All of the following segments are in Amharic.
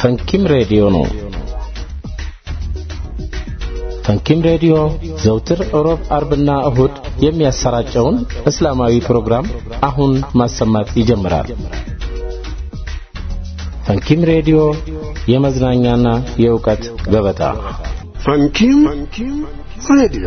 ፈንኪም ሬዲዮ ነው። ፈንኪም ሬዲዮ ዘውትር ሮብ፣ አርብና እሁድ የሚያሰራጨውን እስላማዊ ፕሮግራም አሁን ማሰማት ይጀምራል። ፈንኪም ሬዲዮ የመዝናኛና የእውቀት ገበታ። ፈንኪም ሬዲዮ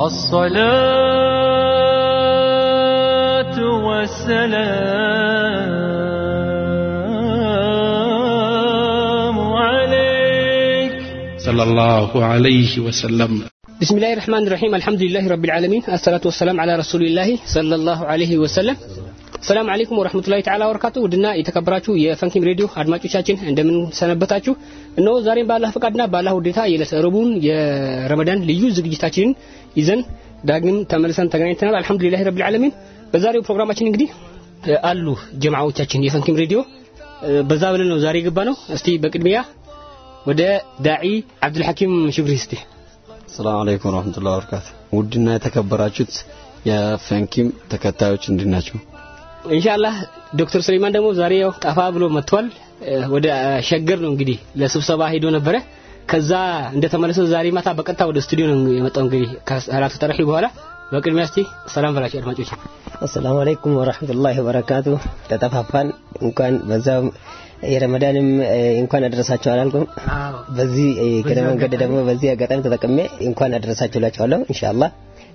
الصلاة والسلام عليك. صلى الله عليه وسلم. بسم الله الرحمن الرحيم. الحمد لله رب العالمين. الصلاة والسلام على رسول الله صلى الله عليه وسلم. ሰላም አለይኩም ወራህመቱላሂ ተዓላ ወበረካቱ ውድና የተከበራችሁ የፈንኪም ሬዲዮ አድማጮቻችን እንደምን ሰነበታችሁ? እነሆ ዛሬም በአላህ ፈቃድና በአላህ ውዴታ የዕለተ ረቡዕን የረመዳን ልዩ ዝግጅታችንን ይዘን ዳግም ተመልሰን ተገናኝተናል። አልহামዱሊላሂ ረብል ዓለሚን። በዛሬው ፕሮግራማችን እንግዲህ አሉ ጀማዓዎቻችን የፈንኪም ሬዲዮ። በዛ ብለን ነው ዛሬ የገባ ነው እስቲ በቅድሚያ ወደ ዳዒ አብዱልሐኪም ሽብሪ እስቲ። ሰላም አለይኩም ወራህመቱላሂ ወበረካቱ ውድና የተከበራችሁት የፈንኪም ተከታዮች እንድናችሁ ኢንሻአላህ ዶክተር ሱሌማን ደግሞ ዛሬ ያው ጠፋ ብሎ መጥቷል። ወደ ሸገር ነው እንግዲህ ለስብሰባ ሄዶ ነበረ። ከዛ እንደተመለሰ ዛሬ ማታ በቀጥታ ወደ ስቱዲዮ ነው የመጣው እንግዲህ ከሰላቱ ተረሒ በኋላ። በቅድሚያ እስቲ ሰላም በላቸው አድማጮች አሰላሙ አለይኩም ወራህመቱላሂ ወበረካቱ ተጠፋፋን። እንኳን በዛው የረመዳንም እንኳን አደረሳችሁ አላልኩም። በዚህ ከደ መንገድ ደግሞ በዚህ አጋጣሚ ተጠቅሜ እንኳን አደረሳችሁ እላችኋለሁ ኢንሻአላህ።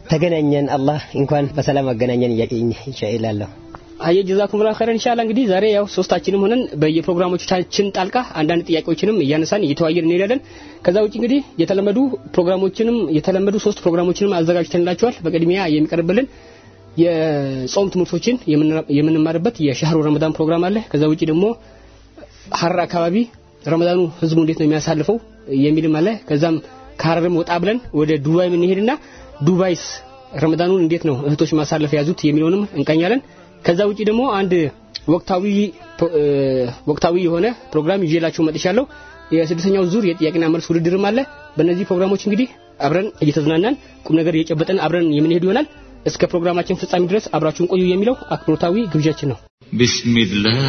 ተገናኘን። አላህ እንኳን በሰላም አገናኘን ኢንሻአላህ አየ ጀዛኩም ላ ኸይረን። ኢንሻአላህ እንግዲህ ዛሬ ያው ሶስታችንም ሆነን በየፕሮግራሞቻችን ጣልቃ አንዳንድ ጥያቄዎችንም እያነሳን እየተወያየን እንሄዳለን። ከዛ ውጭ እንግዲህ የተለመዱ ፕሮግራሞችንም የተለመዱ ሶስት ፕሮግራሞችንም አዘጋጅተንላችኋል። በቅድሚያ የሚቀርብልን የጾም ትምህርቶችን የምንማርበት የሻህሩ ረመዳን ፕሮግራም አለ። ከዛ ውጭ ደግሞ ሀረር አካባቢ ረመዳኑ ህዝቡ እንዴት ነው የሚያሳልፈው የሚልም አለ። ከዛም ከሀረርም ወጣ ብለን ወደ ዱባይ የምንሄድና ዱባይስ ረመዳኑን እንዴት ነው እህቶች ማሳለፍ የያዙት የሚለውንም እንቃኛለን ከዛ ውጪ ደግሞ አንድ ወቅታዊ ወቅታዊ የሆነ ፕሮግራም ይዤላችሁ መጥቻለሁ። የስድስተኛው ዙር የጥያቄና መልስ ውድድርም አለ። በእነዚህ ፕሮግራሞች እንግዲህ አብረን እየተዝናናን ቁም ነገር እየጨበጠን አብረን የምንሄድ ይሆናል። እስከ ፕሮግራማችን ፍጻሜ ድረስ አብራችሁን ቆዩ የሚለው አክብሮታዊ ግብዣችን ነው። ቢስሚላህ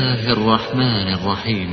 ራህማን ራሂም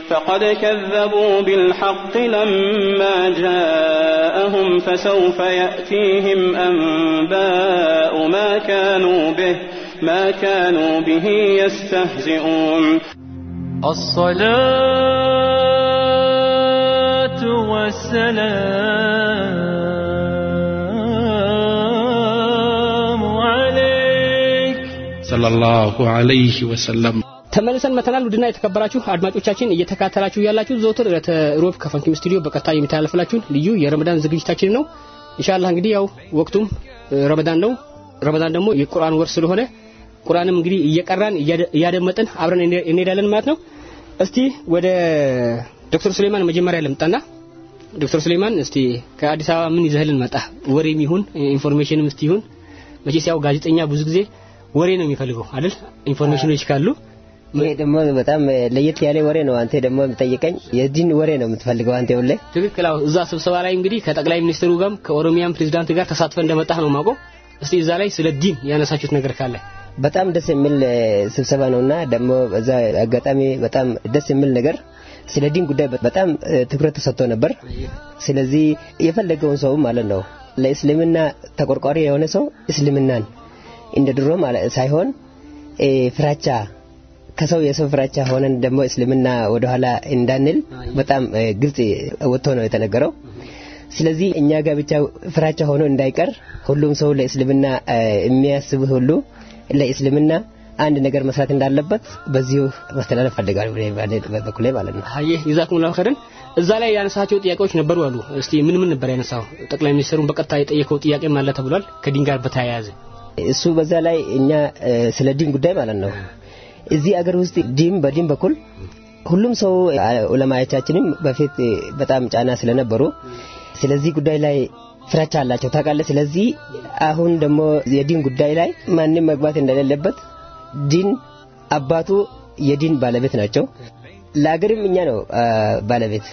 فقد كذبوا بالحق لما جاءهم فسوف يأتيهم أنباء ما كانوا به ما كانوا به يستهزئون. الصلاة والسلام عليك. صلى الله عليه وسلم. ተመልሰን መተናል። ውድና የተከበራችሁ አድማጮቻችን እየተካተላችሁ ያላችሁ ዘወትር ዕለተ ሮብ ከፈንኪም ስቱዲዮ በቀጥታ የሚተላለፍላችሁን ልዩ የረመዳን ዝግጅታችን ነው። ኢንሻአላህ እንግዲህ ያው ወቅቱም ረመዳን ነው። ረመዳን ደግሞ የቁርአን ወር ስለሆነ ቁርአንም እንግዲህ እየቀራን እያደመጥን አብረን እንሄዳለን ማለት ነው። እስቲ ወደ ዶክተር ሱሌማን መጀመሪያ ልምጣና ዶክተር ሱሌማን እስቲ ከአዲስ አበባ ምን ይዘህልን መጣ? ወሬም ይሁን information ም እስቲ ይሁን መቼስ ያው ጋዜጠኛ ብዙ ጊዜ ወሬ ነው የሚፈልገው አይደል? information ኦች ካሉ ይሄ ደግሞ በጣም ለየት ያለ ወሬ ነው። አንተ ደግሞ የምጠይቀኝ የዲን ወሬ ነው የምትፈልገው አንተ ሁሌ። ትክክል። አዎ እዛ ስብሰባ ላይ እንግዲህ ከጠቅላይ ሚኒስትሩ ጋርም ከኦሮሚያም ፕሬዝዳንት ጋር ተሳትፈ እንደመጣህ ነው የማውቀው። እስቲ እዛ ላይ ስለ ዲን ያነሳችሁት ነገር ካለ በጣም ደስ የሚል ስብሰባ ነውና ደግሞ በዛ አጋጣሚ በጣም ደስ የሚል ነገር ስለ ዲን ጉዳይ በጣም ትኩረት ተሰጥቶ ነበር። ስለዚህ የፈለገውን ሰው ማለት ነው ለእስልምና ተቆርቋሪ የሆነ ሰው እስልምናን እንደ ድሮ ሳይሆን ፍራቻ ከሰው የሰው ፍራቻ ሆነን ደግሞ እስልምና ወደኋላ እንዳንል በጣም ግልጽ ወጥቶ ነው የተነገረው። ስለዚህ እኛ ጋር ብቻ ፍራቻ ሆኖ እንዳይቀር ሁሉም ሰው ለእስልምና የሚያስብ ሁሉ ለእስልምና አንድ ነገር መስራት እንዳለበት በዚሁ ማስተላለፍ ፈልጋለሁ በበኩሌ ማለት ነው። አየ ጀዛኩሙላሁ ኸይረን። እዛ ላይ ያነሳቸው ጥያቄዎች ነበሩ አሉ። እስቲ ምን ምን ነበር ያነሳው? ጠቅላይ ሚኒስትሩን በቀጥታ የጠየቀው ጥያቄም አለ ተብሏል ከዲን ጋር በተያያዘ እሱ በዛ ላይ እኛ ስለ ዲን ጉዳይ ማለት ነው እዚህ አገር ውስጥ ዲን በዲን በኩል ሁሉም ሰው ዑለማዎቻችንም በፊት በጣም ጫና ስለነበሩ ስለዚህ ጉዳይ ላይ ፍራቻ አላቸው ታውቃለህ። ስለዚህ አሁን ደግሞ የዲን ጉዳይ ላይ ማንም መግባት እንደሌለበት ዲን አባቱ የዲን ባለቤት ናቸው። ለአገርም እኛ ነው ባለቤት።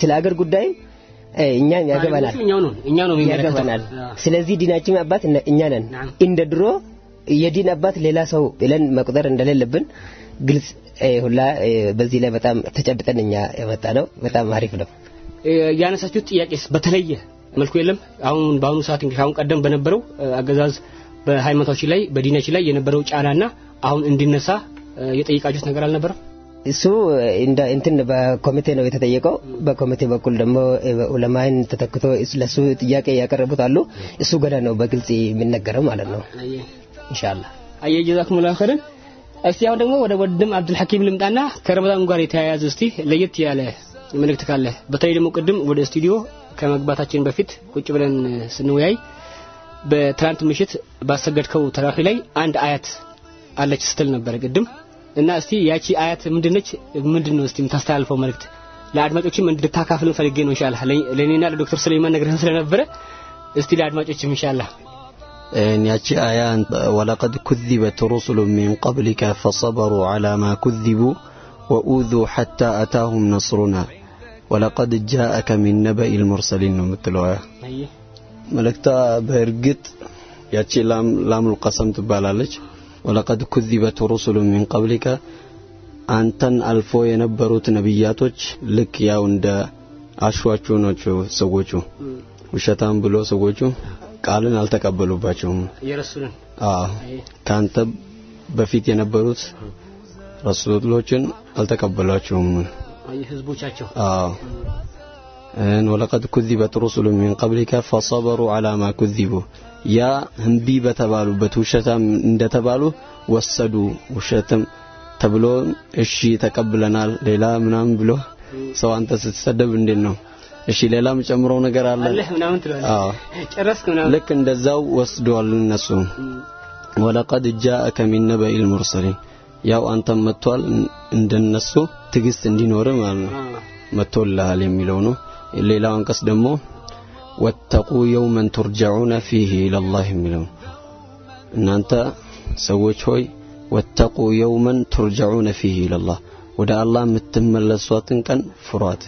ስለ አገር ጉዳይ እኛ ያገባናል ያገባናል። ስለዚህ ዲናችን አባት እኛ ነን። እንደ ድሮ የዲን አባት ሌላ ሰው ብለን መቁጠር እንደሌለብን ግልጽ ሁላ በዚህ ላይ በጣም ተጨብጠን እኛ የመጣ ነው። በጣም አሪፍ ነው። ያነሳችሁት ጥያቄስ በተለየ መልኩ የለም? አሁን በአሁኑ ሰዓት እንግዲህ አሁን ቀደም በነበረው አገዛዝ በሃይማኖታችን ላይ በዲናችን ላይ የነበረው ጫናና አሁን እንዲነሳ የጠየቃችሁት ነገር አልነበረም? እሱ እንትን በኮሚቴ ነው የተጠየቀው። በኮሚቴ በኩል ደግሞ ዑለማን ተተክቶ ለሱ ጥያቄ ያቀረቡት አሉ። እሱ ገና ነው በግልጽ የሚነገረው ማለት ነው። ኢንሻአላህ አየ ጀዛኩሙላሁ ኸይረን። እስቲ አሁን ደግሞ ወደ ወንድም አብዱል ሐኪም ልምጣና ከረመዳን ጋር የተያያዘ እስቲ ለየት ያለ መልእክት ካለ በተለይ ደግሞ ቅድም ወደ ስቱዲዮ ከመግባታችን በፊት ቁጭ ብለን ስንወያይ በትናንት ምሽት ባሰገድከው ተራፊ ላይ አንድ አያት አለች ስትል ነበር ቅድም እና እስቲ ያቺ አያት ምንድነች? ምንድነው እስቲ የምታስተላልፈው መልእክት ለአድማጮችም እንድታካፍልን ፈልጌ ነው ኢንሻአላህ። ለኔና ለዶክተር ሱሌማን ነግረን ስለነበረ እስቲ ለአድማጮችም ኢንሻአላህ ያቺ አያ ወለቀድ ኩዚበት ሩሱሉ ሚን ቀብሊከ ፈሰበሩ ዓላ ማ ኩዚቡ ወኡዙ ሐታ አታሁም ነስሩና ወለቀድ ጃአከ ሚን ነበኢ ልሙርሰሊን ነው የምትለው አያ? መልእክታ በእርግጥ ያቺ ላሙል ቀሰም ትባላለች። ወለቀድ ኩዚበት ሩሱሉ ሚን ቀብሊከ አንተን አልፎ የነበሩት ነቢያቶች ልክ ያው እንደ አሸዋችሁ ናቸው ሰዎቹ። ውሸታም ብሎ ሰዎቹ ቃልን አልተቀበሉባቸውም። የረሱልን? ከአንተ በፊት የነበሩት ረሱሎችን አልተቀበሏቸውም። ህዝቦቻቸው? ወለቀድ ኩዚበት ሩሱሉ ሚን ቀብሊከ ፈሰበሩ አላ ማ ኩዚቡ። ያ እምቢ በተባሉበት ውሸታም እንደተባሉ ወሰዱ። ውሸትም ተብሎ እሺ ተቀብለናል ሌላ ምናምን ብሎ ሰው አንተ ስትሰደብ እንዴት ነው? እሺ ሌላም ጨምረው ነገር አለ? አለ ምናምን ትላለህ? አዎ። ጨረስክ ምናምን? ልክ እንደዛው ወስደዋል እነሱ። ወለቀድ ጃአከ ሚን ነበኢል ሙርሰሊን። ያው አንተም መጥቷል እንደነሱ ትግስት እንዲኖር ማለት ነው። መጥቶልሃል የሚለው ነው። ሌላው አንቀጽ ደግሞ ወተቁ የውመን ቱርጀዑነ ፊህ ኢለላህ የሚለው እናንተ ሰዎች ሆይ ወተቁ የውመን ቱርጀዑነ ፊህ ኢለላህ። ወደ አላህ የምትመለሷትን ቀን ፍሯት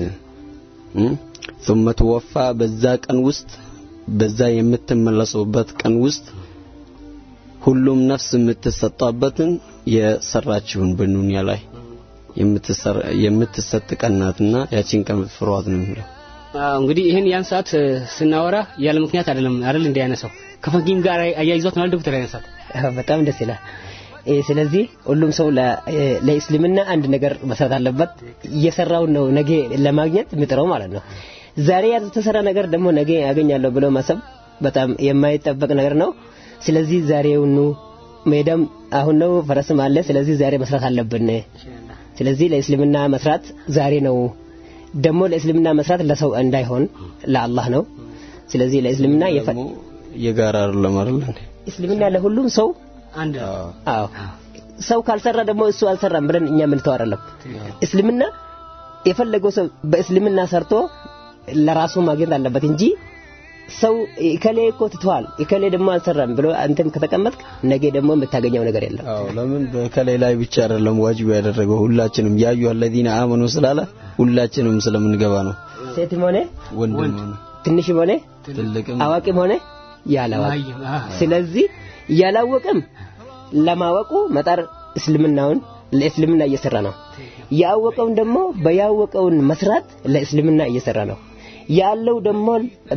ثم توفى በዛ ቀን ውስጥ በዛ የምትመለሱበት ቀን ውስጥ ሁሉም ነፍስ የምትሰጣበትን የሰራችውን በዱንያ ላይ የምትሰጥ ቀን ናትና ያቺን ቀን ፍሯት ነው የሚለው አዎ እንግዲህ ይህን ያን ሰዓት እ፣ ስናወራ ያለ ምክንያት አይደለም አይደል እንደ ያነሳው ከፈንኪም ጋር አያይዟት ማለት ዶክተር ያነሳት አዎ፣ በጣም ደስ ይላል። እ፣ ስለዚህ ሁሉም ሰው ለ- እ፣ ለእስልምና አንድ ነገር መስራት አለበት። እየሰራውን ነው ነገ ለማግኘት የሚጥረው ማለት ነው። ዛሬ ያልተሰራ ነገር ደግሞ ነገ ያገኛለሁ ብሎ ማሰብ በጣም የማይጠበቅ ነገር ነው። ስለዚህ ዛሬውኑ ሜዳም አሁን ነው፣ ፈረስም አለ። ስለዚህ ዛሬ መስራት አለብን። ስለዚህ ለእስልምና መስራት ዛሬ ነው። ደግሞ ለእስልምና መስራት ለሰው እንዳይሆን ለአላህ ነው። ስለዚህ ለእስልምና የጋራ አይደለም አይደል እንዴ? እስልምና ለሁሉም ሰው አንድ አዎ ሰው ካልሰራ ደግሞ እሱ አልሰራም ብለን እኛ የምንተው አይደለም። እስልምና የፈለገው ሰው በእስልምና ሰርቶ ለራሱ ማግኘት አለበት እንጂ ሰው እከሌ እኮ ትተዋል እከሌ ደግሞ አልሰራም ብሎ አንተም ከተቀመጥክ ነገ ደግሞ የምታገኘው ነገር የለም። አዎ ለምን በከላይ ላይ ብቻ አይደለም ዋጅብ ያደረገው ሁላችንም ያዩ አለዚነ አመኑ ስላለ ሁላችንም ስለምንገባ ነው። ሴትም ሆነ ወንድም ሆነ ትንሽም ሆነ ትልቅም አዋቂም ሆነ ያላዋቂ ስለዚህ ያላወቅም ለማወቁ መጣር እስልምናውን ለእስልምና እየሰራ ነው። ያወቀውን ደግሞ በያወቀውን መስራት ለእስልምና እየሰራ ነው። ያለው ደግሞ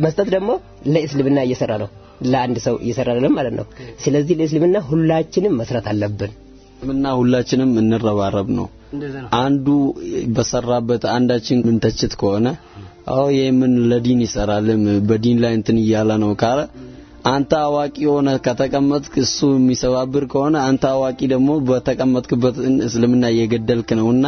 መስጠት ደግሞ ለእስልምና እየሰራ ነው። ለአንድ ሰው እየሰራ አይደለም ማለት ነው። ስለዚህ ለእስልምና ሁላችንም መስራት አለብን። እና ሁላችንም እንረባረብ ነው። ነው አንዱ በሰራበት አንዳችን ምንተችት ከሆነ አዎ ይሄ ምን ለዲን ይሰራልም በዲን ላይ እንትን እያለ ነው ካለ አንተ አዋቂ ሆነ ከተቀመጥክ እሱ የሚሰባብር ከሆነ አንተ አዋቂ ደግሞ በተቀመጥክበት እስልምና እየገደልክ ነውና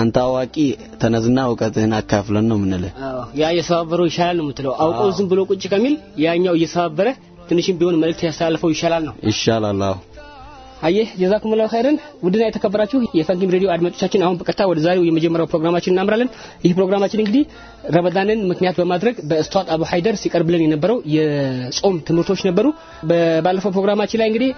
አንተ አዋቂ ተነዝና እውቀትህን አካፍለን ነው የምንልህ። አዎ ያ የሰባበረው ይሻላል ነው የምትለው አውቆ ዝም ብሎ ቁጭ ከሚል ያኛው እየሰባበረ ትንሽም ቢሆን መልእክት ያስተላልፈው ይሻላል ነው ይሻላል። አዎ አየህ ጀዛኩሙላሁ ኸይረን። ውድና የተከበራችሁ የፈንኪም ሬዲዮ አድማጮቻችን አሁን በቀጥታ ወደ ዛሬው የመጀመሪያው ፕሮግራማችን እናምራለን። ይህ ፕሮግራማችን እንግዲህ ረመዳንን ምክንያት በማድረግ በእስቷት አቡ ሀይደር ሲቀርብልን የነበረው የጾም ትምህርቶች ነበሩ። በባለፈው ፕሮግራማችን ላይ እንግዲህ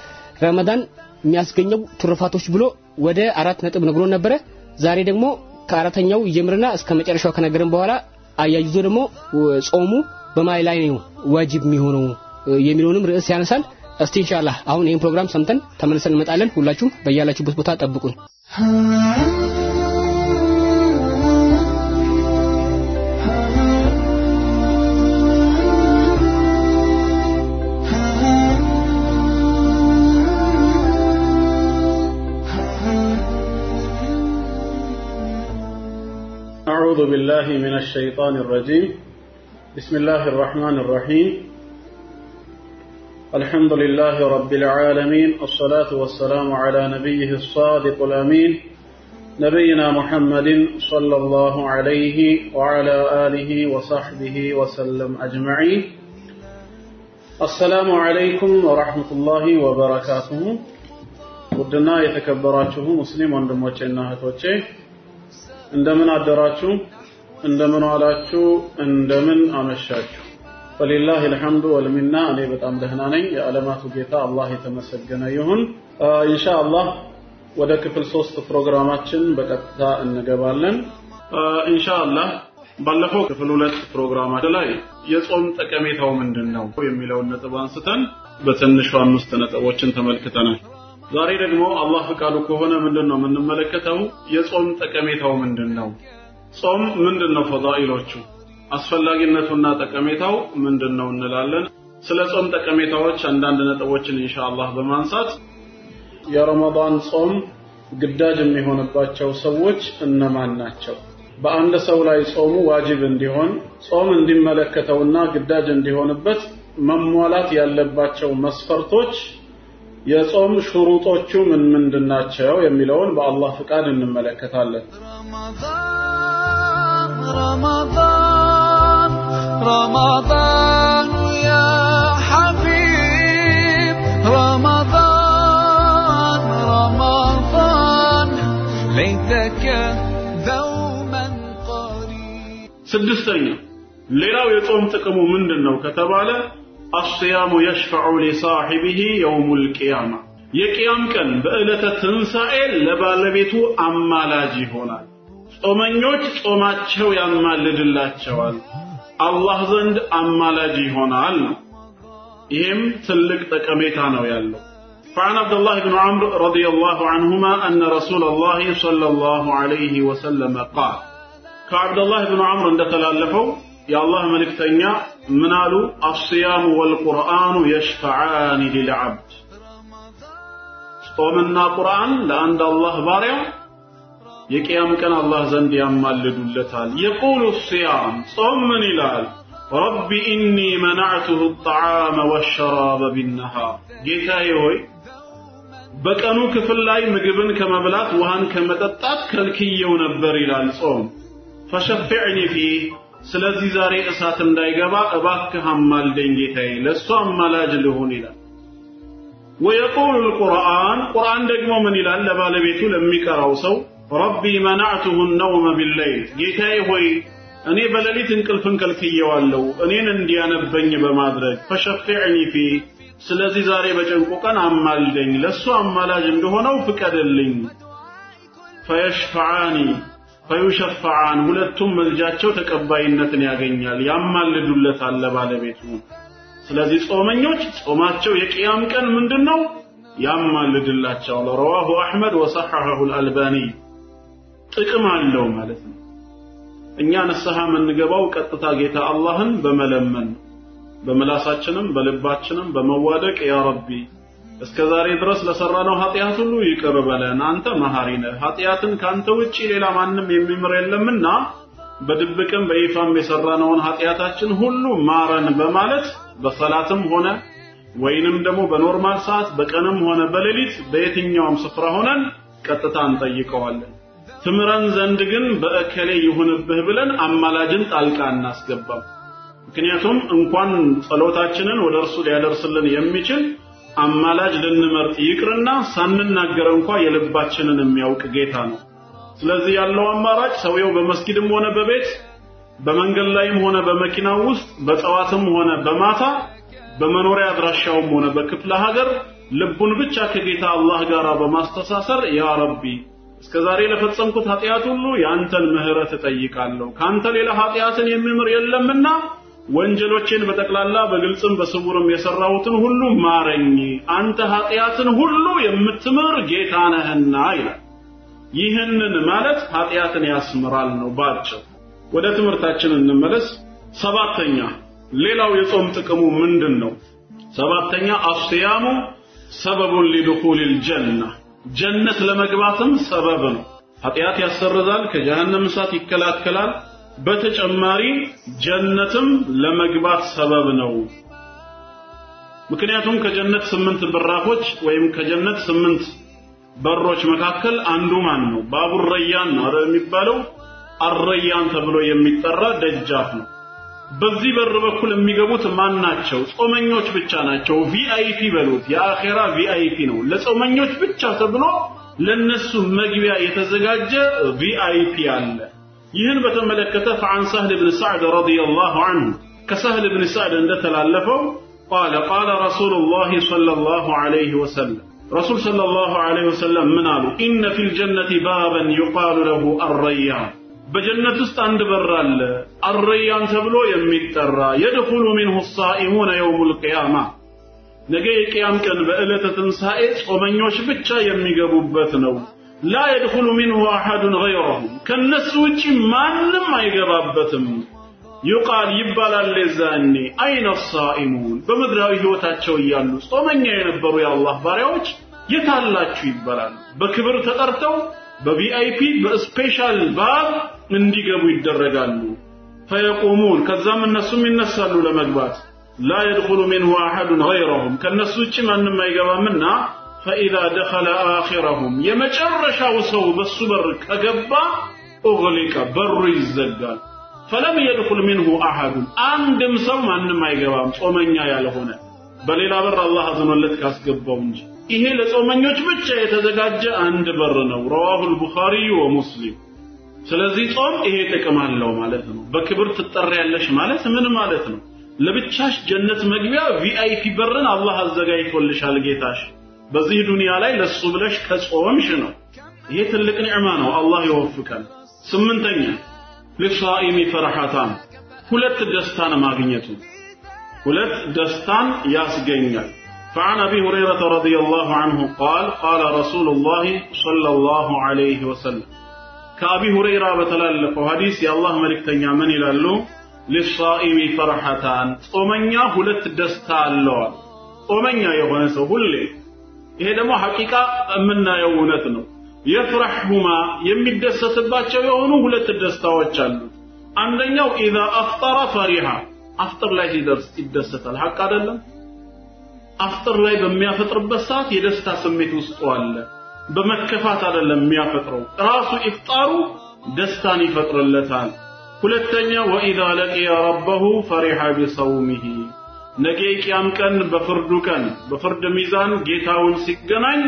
ረመዳን የሚያስገኘው ትሩፋቶች ብሎ ወደ አራት ነጥብ ነግሮን ነበረ። ዛሬ ደግሞ ከአራተኛው ይጀምርና እስከ መጨረሻው ከነገርን በኋላ አያይዞ ደግሞ ጾሙ በማን ላይ ነው ዋጅብ የሚሆነው የሚለውንም ርዕስ ያነሳል እስቲ ኢንሻአላህ አሁን ይህን ፕሮግራም ሰምተን ተመልሰን እንመጣለን ሁላችሁም በያላችሁበት ቦታ ጠብቁን أعوذ بالله من الشيطان الرجيم بسم الله الرحمن الرحيم الحمد لله رب العالمين الصلاة والسلام على نبيه الصادق الأمين نبينا محمد صلى الله عليه وعلى آله وصحبه وسلم أجمعين السلام عليكم ورحمة الله وبركاته ودنا يتكبراته مسلم وندموچنا እህቶቼ እንደምን አደራችሁ እንደምን ዋላችሁ እንደምን አመሻችሁ ፈሊላህ ልሐምዱ ወልሚና እኔ በጣም ደህና ነኝ። የዓለማቱ ጌታ አላህ የተመሰገነ ይሁን። ኢንሻአላህ ወደ ክፍል ሶስት ፕሮግራማችን በቀጥታ እንገባለን። ኢንሻአላህ ባለፈው ክፍል ሁለት ፕሮግራማችን ላይ የጾም ጠቀሜታው ምንድን ነው የሚለውን ነጥብ አንስተን በትንሹ አምስት ነጥቦችን ተመልክተናል። ዛሬ ደግሞ አላህ ፍቃዱ ከሆነ ምንድን ነው የምንመለከተው? የጾም ጠቀሜታው ምንድን ነው? ጾም ምንድን ነው? ፈዳኢሎቹ አስፈላጊነቱና ጠቀሜታው ምንድነው እንላለን። ስለ ጾም ጠቀሜታዎች አንዳንድ ነጥቦችን ኢንሻአላህ በማንሳት የረመዳን ጾም ግዳጅ የሚሆንባቸው ሰዎች እነማን ናቸው? በአንድ ሰው ላይ ጾሙ ዋጅብ እንዲሆን ጾም እንዲመለከተውና ግዳጅ እንዲሆንበት መሟላት ያለባቸው መስፈርቶች የጾም ሹሩጦቹ ምን ምንድን ናቸው የሚለውን በአላህ ፍቃድ እንመለከታለን። ረመዳን رمضان يا حبيب رمضان رمضان ليتك دوما قريب ስድስተኛ ሌላው የጾም ጥቅሙ ምንድን ነው ከተባለ አስያሙ የሽፈዑ ሊሳሒቢሂ የውሙ ልቅያማ የቅያም ቀን በዕለተ ትንሣኤ ለባለቤቱ አማላጅ ይሆናል ጾመኞች ጾማቸው ያማልድላቸዋል አላህ ዘንድ አማላጅ ይሆናል ነው ይህም ትልቅ ጠቀሜታ ነው ያለው فعن عبد الله بن عمرو رضي الله عنهما أن رسول الله صلى الله عليه وسلم قال كعبد الله بن عمرو عند تلالفه የአላህ መልእክተኛ ምን አሉ? አስያሙ ወልቁርአኑ የሽፈዓኒ ሊልዓብድ ጾምና ቁርአን ለአንድ አላህ ባሪያ የቅያም ቀን አላህ ዘንድ ያማልዱለታል። የቁሉ ሲያም ጾም ምን ይላል? ረቢ ኢኒ መናዕቱሁ ጣዓመ ወሸራበ ቢነሃር ጌታዬ ሆይ በቀኑ ክፍል ላይ ምግብን ከመብላት ውሃን ከመጠጣት ከልክየው ነበር ይላል ጾም። ፈሸፊዕኒ ፊህ ስለዚህ ዛሬ እሳት እንዳይገባ እባክህ አማልደኝ ጌታዬ፣ ለእሱ አማላጅ ልሁን ይላል። ወየቁሉ ልቁርአን ቁርአን ደግሞ ምን ይላል? ለባለቤቱ ለሚቀራው ሰው ረቢ መናዕቱሁ ነውመ ቢለይል ጌታዬ ሆይ እኔ በሌሊት እንቅልፍን ከልክየዋለሁ እኔን እንዲያነበኝ በማድረግ ፈሸፊዕኒ ፊህ ስለዚህ ዛሬ በጭንቁ ቀን አማልደኝ ለእሱ አማላጅ እንደሆነው ፍቀድልኝ። ፈየሽፈዓኒ ፈዩሸፈዓን ሁለቱም መልጃቸው ተቀባይነትን ያገኛል፣ ያማልዱለታል ለባለቤቱ። ስለዚህ ጾመኞች ጾማቸው የቅያም ቀን ምንድን ነው? ያማልድላቸዋል። ረዋሁ አሕመድ ወሰሐሐሁ አልአልባኒ። ጥቅም አለው ማለት ነው። እኛ ንስሐ የምንገባው ቀጥታ ጌታ አላህን በመለመን በምላሳችንም በልባችንም በመዋደቅ ያ ረቢ እስከ ዛሬ ድረስ ለሰራነው ኃጢአት ሁሉ ይቅር በለን፣ አንተ መሐሪ ነህ። ኃጢአትን ካንተ ውጪ ሌላ ማንም የሚምር የለምና በድብቅም በይፋም የሰራነውን ኃጢአታችን ሁሉ ማረን በማለት በሰላትም ሆነ ወይንም ደግሞ በ normal ሰዓት በቀንም ሆነ በሌሊት በየትኛውም ስፍራ ሆነን ቀጥታ እንጠይቀዋለን። ትምረን ዘንድ ግን በእከሌ ይሁንብህ ብለን አማላጅን ጣልቃ እናስገባም። ምክንያቱም እንኳን ጸሎታችንን ወደ እርሱ ሊያደርስልን የሚችል አማላጅ ልንመርጥ ይቅርና ሳንናገር እንኳ የልባችንን የሚያውቅ ጌታ ነው። ስለዚህ ያለው አማራጭ ሰውየው በመስጊድም ሆነ በቤት በመንገድ ላይም ሆነ በመኪናው ውስጥ በጠዋትም ሆነ በማታ በመኖሪያ አድራሻውም ሆነ በክፍለ ሀገር ልቡን ብቻ ከጌታ አላህ ጋር በማስተሳሰር ያ ረቢ እስከ ዛሬ ለፈጸምኩት ኃጢአት ሁሉ የአንተን ምህረት እጠይቃለሁ። ካንተ ሌላ ኃጢአትን የሚምር የለምና ወንጀሎቼን በጠቅላላ በግልጽም በስውርም የሰራሁትን ሁሉ ማረኝ፣ አንተ ኃጢአትን ሁሉ የምትምር ጌታ ነህና ይላል። ይህንን ማለት ኃጢአትን ያስምራል ነው ባጭው። ወደ ትምህርታችን እንመለስ። ሰባተኛ ሌላው የጾም ጥቅሙ ምንድን ነው? ሰባተኛ አስያሙ ሰበቡን ሊድኹሊል ጀና ጀነት ለመግባትም ሰበብ ነው። ኃጢአት ያሰርዛል፣ ከጀሃነም እሳት ይከላከላል። በተጨማሪ ጀነትም ለመግባት ሰበብ ነው። ምክንያቱም ከጀነት ስምንት በራፎች ወይም ከጀነት ስምንት በሮች መካከል አንዱ ማን ነው? ባቡ ረያን ነው የሚባለው? አረያን ተብሎ የሚጠራ ደጃፍ ነው። በዚህ በር በኩል የሚገቡት ማን ናቸው? ጾመኞች ብቻ ናቸው። VIP በሉት፣ የአኼራ VIP ነው። ለጾመኞች ብቻ ተብሎ ለነሱ መግቢያ የተዘጋጀ VIP አለ። ይህን በተመለከተ فعن سهل بن سعد رضي الله عنه ከሳህል ብን ሳዕድ እንደተላለፈው قال قال رسول الله صلى الله عليه وسلم ረሱል صلى الله عليه وسلم ምን አሉ? إن في الجنة بابا يقال له الريان በጀነት ውስጥ አንድ በር አለ አረያን ተብሎ የሚጠራ يدخل منه الصائمون يوم القيامة ነገ የቂያም ቀን በዕለተ ትንሣኤ ጾመኞች ብቻ የሚገቡበት ነው። لا يدخل منه أحد غيرهم ከነሱ ውጪ ማንም አይገባበትም። يقال ይባላል የዛኔ أين الصائمون በምድራዊ ህይወታቸው እያሉ ጾመኛ የነበሩ የአላህ ባሪያዎች የታላችሁ ይባላሉ። በክብር ተጠርተው በ VIP በ special باب እንዲገቡ ይደረጋሉ። فيقومون ከዛም እነሱም ይነሳሉ ለመግባት ላ የድኹሉ ሚንሁ አሐዱን ገይረሁም ከነሱ ውጭ ማንም አይገባምና ፈኢዛ ደኸለ አኺረሁም የመጨረሻው ሰው በሱ በር ከገባ ኡግሊቀ በሩ ይዘጋል። ፈለም የድኹል ሚንሁ አሐዱን አንድም ሰው ማንም አይገባም ጾመኛ ያልሆነ በሌላ በር አላህ አዝኖለት ካስገባው እንጂ ይሄ ለጾመኞች ብቻ የተዘጋጀ አንድ በር ነው። ረዋሁ አልቡኻሪ ወሙስሊም። ስለዚህ ጾም ይሄ ጥቅም አለው ማለት ነው። በክብር ትጠሪያለሽ ማለት ምን ማለት ነው? ለብቻሽ ጀነት መግቢያ VIP በርን አላህ አዘጋጅቶልሻል ጌታሽ። በዚህ ዱንያ ላይ ለሱ ብለሽ ከጾምሽ ነው። ይሄ ትልቅ ኒዕማ ነው። አላህ ይወፍቀን። ስምንተኛ للصائم فرحتان ሁለት ደስታን ማግኘቱ ሁለት ደስታን ያስገኛል። فعن أبي هريرة رضي الله عنه قال قال رسول الله صلى الله عليه وسلم كأبي هريرة بتلالف حديث يا الله ملك تنيا من إلى ሊሳኢሚ ፈርሐታን ጾመኛ ሁለት ደስታ አለዋል ጾመኛ የሆነ ሰው ሁሌ ይሄ ደግሞ ሐቂቃ የምናየው እውነት ነው የፍረሑማ የሚደሰትባቸው የሆኑ ሁለት ደስታዎች አሉት አንደኛው ኢዛ አፍጠረ ፈሪሃ አፍጥር ላይ ሲደርስ ይደሰታል ሐቅ አይደለም አፍጥር ላይ በሚያፈጥርበት ሰዓት የደስታ ስሜት ውስጡ አለ። በመከፋት አይደለም የሚያፈጥረው ራሱ ኢፍጣሩ ደስታን ይፈጥርለታል። ሁለተኛ ወኢዛ ለቂየ ረበሁ ፈሪሐ ቢሰውሚሂ። ነገ ቂያም ቀን በፍርዱ ቀን በፍርድ ሚዛን ጌታውን ሲገናኝ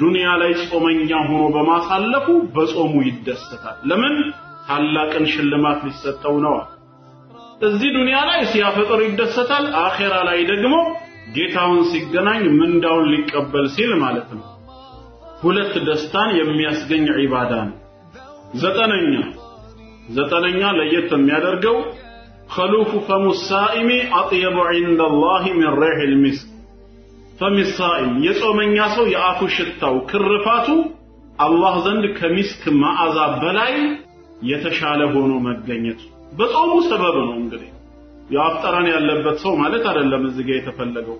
ዱንያ ላይ ጾመኛ ሆኖ በማሳለፉ በጾሙ ይደሰታል። ለምን? ታላቅን ሽልማት ሊሰጠው ነው እዚህ ዱንያ ላይ ሲያፈጥር ይደሰታል አኼራ ላይ ደግሞ ጌታውን ሲገናኝ ምንዳውን ሊቀበል ሲል ማለት ነው ሁለት ደስታን የሚያስገኝ ዒባዳ ነው ዘጠነኛ ዘጠነኛ ለየት የሚያደርገው خلوف فم الصائم أطيب عند الله من ريح المسك فم الصائم የጾመኛ ሰው የአፉ ሽታው ክርፋቱ አላህ ዘንድ ከሚስክ መዓዛ በላይ የተሻለ ሆኖ መገኘቱ በጾሙ ሰበብ ነው እንግዲህ የአፍጠረን ያለበት ሰው ማለት አይደለም እዚህ ጋር የተፈለገው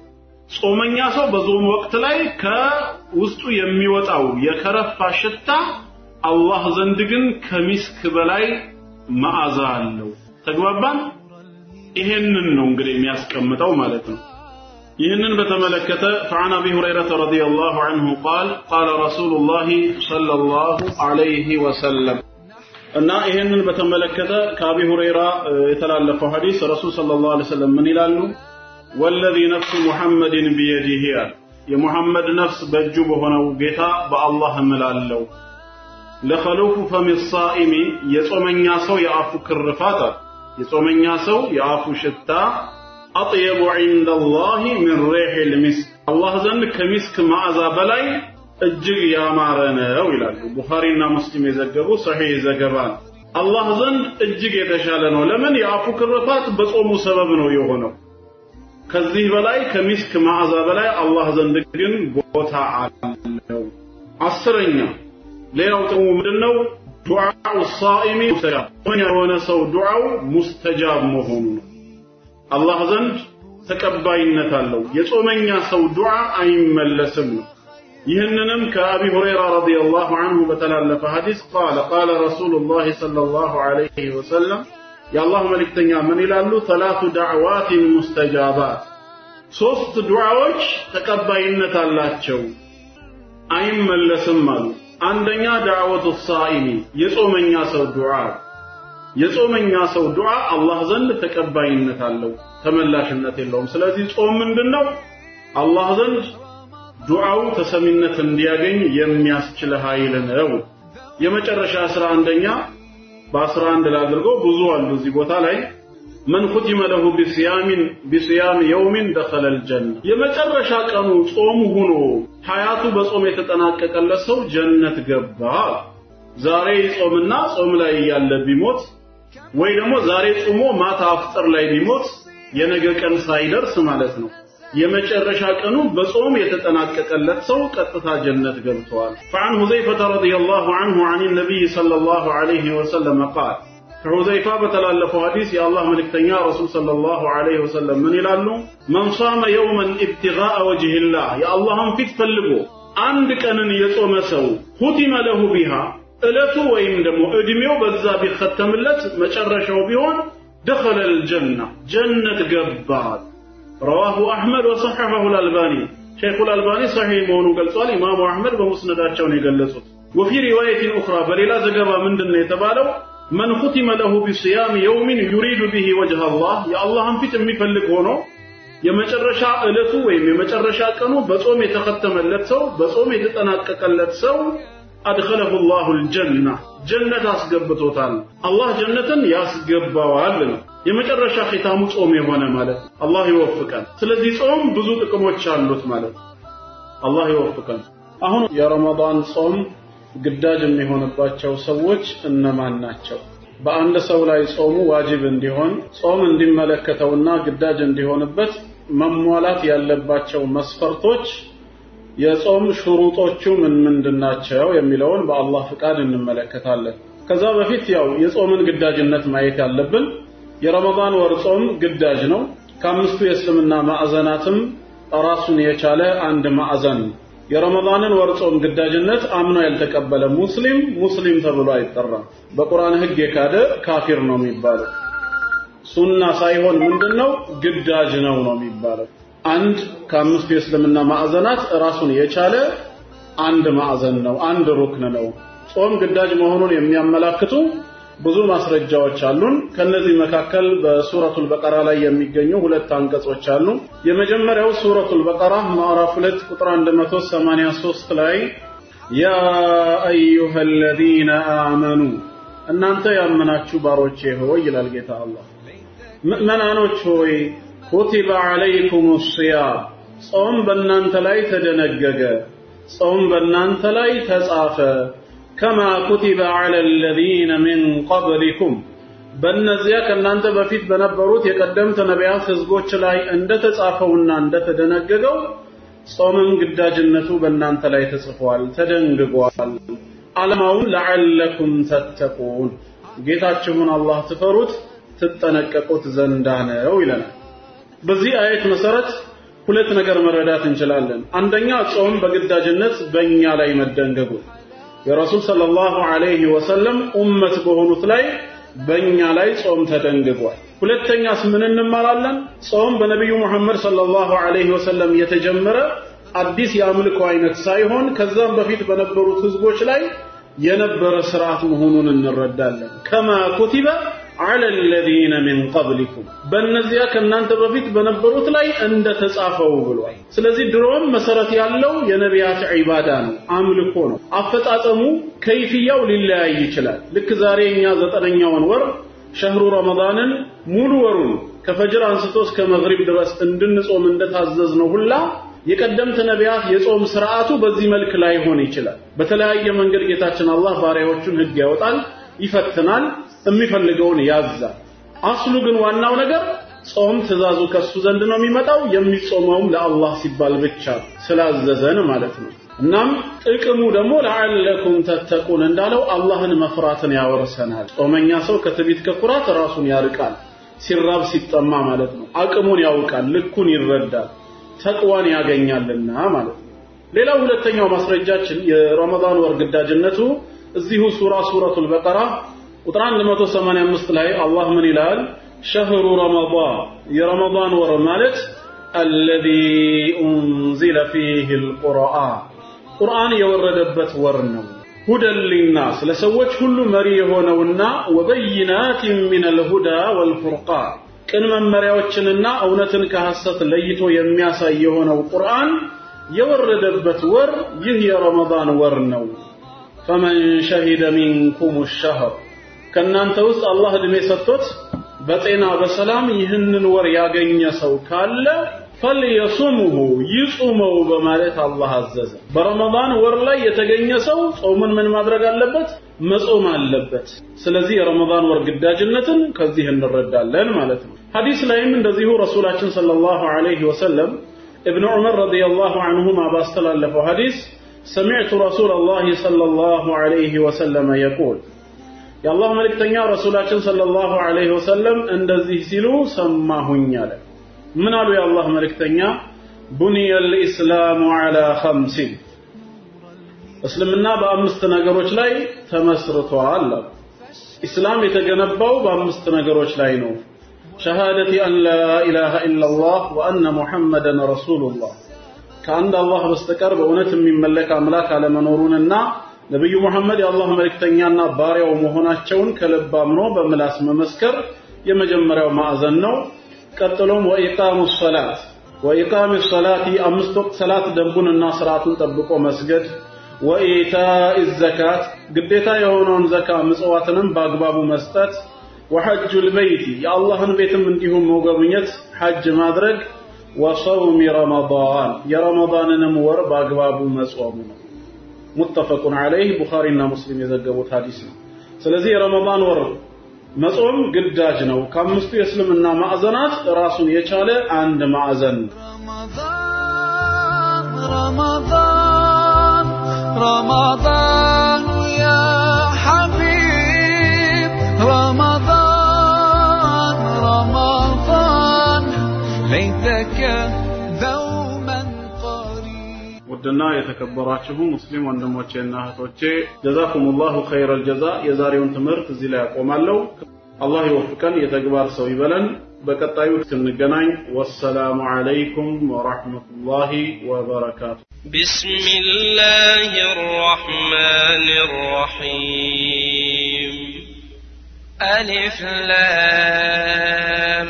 ጾመኛ ሰው በጾም ወቅት ላይ ከውስጡ የሚወጣው የከረፋ ሽታ አላህ ዘንድ ግን ከሚስክ በላይ መዓዛ አለው ተግባባን ይሄንን ነው እንግዲህ የሚያስቀምጠው ማለት ነው ይህንን በተመለከተ فعن ابي هريره رضي الله عنه قال قال رسول الله صلى الله عليه وسلم እና ይሄንን በተመለከተ ከአቢ ሁረይራ የተላለፈው ሐዲስ ረሱል ሰለላሁ ዐለይሂ ወሰለም ምን ይላሉ? ወለዚ ነፍሱ ሙሐመድን ቢየዲህ አለ የሙሐመድ ነፍስ በእጁ በሆነው ጌታ በአላህ እምላለሁ። ለኸሉፉ ፈሚ ሳኢሚ የጾመኛ ሰው የአፉ ክርፋት የጾመኛ ሰው የአፉ ሽታ አጥየቡ ዒንደ ላህ ሚን ሬሕ ልሚስክ አላህ ዘንድ ከሚስክ ማዕዛ በላይ እጅግ ያማረ ነው ይላሉ። ቡኻሪና ሙስሊም የዘገቡ ሰሒህ ዘገባ ነው። አላህ ዘንድ እጅግ የተሻለ ነው። ለምን? የአፉ ክርፋት በጾሙ ሰበብ ነው የሆነው። ከዚህ በላይ ከሚስክ ማዕዛ በላይ አላህ ዘንድ ግን ቦታ አለው። አስረኛ ሌላው ጥቅሙ ምንድነው? ዱዓው ሳኢሚ ሙስተጃብ። የሆነ ሰው ዱዓው ሙስተጃብ መሆኑ ነው። አላህ ዘንድ ተቀባይነት አለው። የጾመኛ ሰው ዱዓ አይመለስም ነው ይህንንም ከአቢ ሁረይራ ረዲየላሁ ዐንሁ በተላለፈ ሐዲስ ቃለ ቃለ ረሱሉላህ ሰለላሁ ዐለይሂ ወሰለም የአላህ መልእክተኛ ምን ይላሉ? ሰላቱ ዳዕዋትን ሙስተጃባት። ሶስት ዱዓዎች ተቀባይነት አላቸው። አይመለስም አሉ። አንደኛ ዳዕወቱ ሳኢሚ የጾመኛ ሰው ዱዓ። የጾመኛ ሰው ዱዓ አላህ ዘንድ ተቀባይነት አለው ተመላሽነት የለውም። ስለዚህ ጾም ምንድነው? አላህ ዘንድ ዱዓው ተሰሚነት እንዲያገኝ የሚያስችል ኃይል ነው። የመጨረሻ አስራ አንደኛ በአስራ አንድ ላድርገው ብዙ አሉ እዚህ ቦታ ላይ። መን ኹቲመ ለሁ ቢስያሚን ቢስያም የውሚን ደኸለ ልጀና። የመጨረሻ ቀኑ ጾሙ ሆኖ ሐያቱ በጾም የተጠናቀቀለት ሰው ጀነት ገባ። ዛሬ ጾምና ጾም ላይ እያለ ቢሞት ወይ ደግሞ ዛሬ ጾሞ ማታ አፍጥር ላይ ቢሞት የነገ ቀን ሳይደርስ ማለት ነው የመጨረሻ ቀኑ በጾም የተጠናቀቀለት ሰው ቀጥታ ጀነት ገብተዋል። فعن حذيفة رضي አንሁ አን عن ሰለላሁ صلى الله عليه ከሁዘይፋ በተላለፈው ሐዲስ የአላህ መልእክተኛ ረሱል ሰለላሁ ዐለይሂ ወሰለም ምን ይላሉ? መን ሷመ የውመን ኢብቲጋአ ወጅህላህ የአላህን ፊት ፈልጎ አንድ ቀንን የጾመ ሰው ሁቲመ ለሁ ቢሃ እለቱ ወይም ደግሞ ዕድሜው በዛ ቢከተምለት መጨረሻው ቢሆን ደኸለል ጀና ጀነት ገባል رواه أحمد وصححه الألباني شيخ الألباني صحيح مونو قلصال إمام أحمد بمسندات شون يقلصه وفي رواية أخرى بل لا زقبا من دلنا يتبالو من ختم له بصيام يوم يريد به وجه الله يا الله أنفت في تمفلق هنا የመጨረሻ እለቱ ወይም የመጨረሻ ቀኑ በጾም የተከተመለት ሰው በጾም የተጠናቀቀለት ሰው አድኸለሁ ላሁ ልጀና ጀነት አስገብቶታል አላህ ጀነትን ያስገባዋል ነው የመጨረሻ ኺታሙ ጾም የሆነ ማለት አላህ ይወፍቀን። ስለዚህ ጾም ብዙ ጥቅሞች አሉት ማለት አላህ ይወፍቀን። አሁን የረመዳን ጾም ግዳጅ የሚሆንባቸው ሰዎች እነማን ናቸው? በአንድ ሰው ላይ ጾሙ ዋጅብ እንዲሆን ጾም እንዲመለከተውና ግዳጅ እንዲሆንበት መሟላት ያለባቸው መስፈርቶች የጾም ሽሩጦቹ ምን ምንድን ናቸው የሚለውን በአላህ ፍቃድ እንመለከታለን። ከዛ በፊት ያው የጾምን ግዳጅነት ማየት ያለብን የረመዳን ወር ጾም ግዳጅ ነው። ከአምስቱ የእስልምና ማዕዘናትም ራሱን የቻለ አንድ ማዕዘን ነው። የረመዳንን ወር ጾም ግዳጅነት አምኖ ያልተቀበለ ሙስሊም ሙስሊም ተብሎ አይጠራም። በቁርአን ሕግ የካደ ካፊር ነው የሚባለው። ሱና ሳይሆን ምንድነው ግዳጅ ነው ነው የሚባለው። አንድ ከአምስቱ የእስልምና ማዕዘናት ራሱን የቻለ አንድ ማዕዘን ነው፣ አንድ ሩክን ነው። ጾም ግዳጅ መሆኑን የሚያመላክቱ ብዙ ማስረጃዎች አሉን። ከነዚህ መካከል በሱረቱል በቀራ ላይ የሚገኙ ሁለት አንቀጾች አሉ። የመጀመሪያው ሱረቱል በቀራ ማዕራፍ 2 ቁጥር 183 ላይ ያ አዩሃ አለዚነ አመኑ እናንተ ያመናችሁ ባሮቼ ሆይ ይላል ጌታ አላህ ምእመናኖች ሆይ ኩቲበ አለይኩም ሲያም ጾም በእናንተ ላይ ተደነገገ ጾም በእናንተ ላይ ተጻፈ ከማ ኩቲበ ዐለ አለዚነ ሚን ቀብሊኩም በእነዚያ ከእናንተ በፊት በነበሩት የቀደምት ነቢያት ህዝቦች ላይ እንደተጻፈውና እንደተደነገገው ጾምም ግዳጅነቱ በእናንተ ላይ ተጽፏል፣ ተደንግጓል። ዓላማውን ለዓለኩም ተተቁን ጌታችሁን አላህ ትፈሩት ትጠነቀቁት ዘንዳ ነው ይለናል። በዚህ አየት መሰረት ሁለት ነገር መረዳት እንችላለን። አንደኛ ጾም በግዳጅነት በእኛ ላይ መደንገጉ የረሱል ሰለላሁ ዐለይሂ ወሰለም ኡመት በሆኑት ላይ በእኛ ላይ ጾም ተደንግጓል። ሁለተኛስ ምን እንማራለን? ጾም በነቢዩ ሙሐመድ ሰለላሁ ዐለይሂ ወሰለም የተጀመረ አዲስ የአምልኮ አይነት ሳይሆን ከዛም በፊት በነበሩት ህዝቦች ላይ የነበረ ስርዓት መሆኑን እንረዳለን። ከማ ኩቲበ ዐለ አለዚነ ሚን ቀብሊኩም በእነዚያ ከእናንተ በፊት በነበሩት ላይ እንደተጻፈው ብሏል። ስለዚህ ድሮም መሰረት ያለው የነቢያት ዒባዳ ነው፣ አምልኮ ነው። አፈጻጸሙ ከይፍያው ሊለያይ ይችላል። ልክ ዛሬ እኛ ዘጠነኛውን ወር ሸህሩ ረመዳንን ሙሉ ወሩን ከፈጅር አንስቶ እስከ መግሪብ ድረስ እንድንጾም እንደታዘዝነው ሁላ የቀደምት ነቢያት የጾም ስርዓቱ በዚህ መልክ ላይሆን ይችላል። በተለያየ መንገድ ጌታችን አላህ ባሪያዎቹን ህግ ያወጣል፣ ይፈትናል፣ የሚፈልገውን ያዛል። አስሉ ግን ዋናው ነገር ጾም ትእዛዙ ከሱ ዘንድ ነው የሚመጣው። የሚጾመውም ለአላህ ሲባል ብቻ ስላዘዘን ማለት ነው። እናም ጥቅሙ ደግሞ ለዓለኩም ተተቁን እንዳለው አላህን መፍራትን ያወርሰናል። ጾመኛ ሰው ከትዕቢት ከኩራት ራሱን ያርቃል። ሲራብ ሲጠማ ማለት ነው። አቅሙን ያውቃል፣ ልኩን ይረዳል፣ ተቅዋን ያገኛልና ማለት ነው። ሌላው ሁለተኛው ማስረጃችን የረመዳን ወር ግዳጅነቱ እዚሁ ሱራ ሱረቱል በቀራ ቁጥር 185 ላይ አላህ ምን ይላል? ሸህሩ ረመዳን የረመዳን ወር ማለት አለዚ ኡንዚለ ፊህ አልቁርአን ቁርአን የወረደበት ወር ነው። ሁደን ሊናስ ለሰዎች ሁሉ መሪ የሆነውና ወበይናት ሚን አልሁዳ ወልፉርቃን ቅን መመሪያዎችንና እውነትን ከሐሰት ለይቶ የሚያሳይ የሆነው ቁርአን የወረደበት ወር ይህ የረመዳን ወር ነው። ፈመን ሸሂደ ሚንኩም ሸህር ከእናንተ ውስጥ አላህ ዕድሜ ሰጥቶት በጤና በሰላም ይህንን ወር ያገኘ ሰው ካለ ፈልየሱምሁ ይጹመው በማለት አላህ አዘዘ። በረመዳን ወር ላይ የተገኘ ሰው ጾሙን ምን ማድረግ አለበት? መጾም አለበት። ስለዚህ የረመዳን ወር ግዳጅነትን ከዚህ እንረዳለን ማለት ነው። ሐዲስ ላይም እንደዚሁ ረሱላችን ሰለላሁ ዐለይሂ ወሰለም ابن عمر رضي الله عنهما باستلالفه حديث سمعت رسول الله صلى الله عليه وسلم يقول የአላህ መልእክተኛ ረሱላችን ሰለላሁ ዐለይሂ ወሰለም እንደዚህ ሲሉ ሰማሁኝ አለ። ምን አሉ የአላህ መልእክተኛ? ቡኒየል ኢስላሙ ዐላ ኸምሲን እስልምና በአምስት ነገሮች ላይ ተመስርቷል አሉ። ኢስላም የተገነባው በአምስት ነገሮች ላይ ነው። ሸሃደቲ አን ላ ኢላሃ ኢላላህ ወአነ ሙሐመደን ረሱሉላህ ከአንድ አላህ በስተቀር በእውነት የሚመለክ አምላክ አለመኖሩንና ነቢዩ ሙሐመድ የአላህ መልእክተኛና ባሪያው መሆናቸውን ከልብ አምኖ በምላስ መመስከር የመጀመሪያው ማዕዘን ነው። ቀጥሎም ወኢቃሙ ሰላት ወኢቃሚ ሰላቲ አምስት ወቅት ሰላት ደንቡንና ስርዓቱን ጠብቆ መስገድ፣ ወኢታኢ ዘካት ግዴታ የሆነውን ዘካ ምጽዋትንም በአግባቡ መስጠት ወሐጁል በይቲ የአላህን ቤትም እንዲሁም መጎብኘት ሐጅ ማድረግ ወሰውሚ ረመዳን የረመዳንንም ወር በአግባቡ መጾሙ ነው። ሙተፈቁን አለይህ ቡኻሪና ሙስሊም የዘገቡት ሀዲስ ነው። ስለዚህ የረመዳን ወር መጾም ግዳጅ ነው። ከአምስቱ የእስልምና ማዕዘናት ራሱን የቻለ አንድ ማዕዘን ረመዳን ረመዳን ያ ውድና የተከበራችሁ ሙስሊም ወንድሞቼና እህቶቼ ጀዛኩም ላሁ ኸይረል ጀዛ የዛሬውን ትምህርት እዚህ ላይ ያቆማለሁ አላህ ይወፍቀን የተግባር ሰው ይበለን በቀጣዩ እስክንገናኝ ወሰላሙ አለይኩም ወረሕመቱላሂ ወበረካቱ بسم الله الرحمن الرحيم ألف لام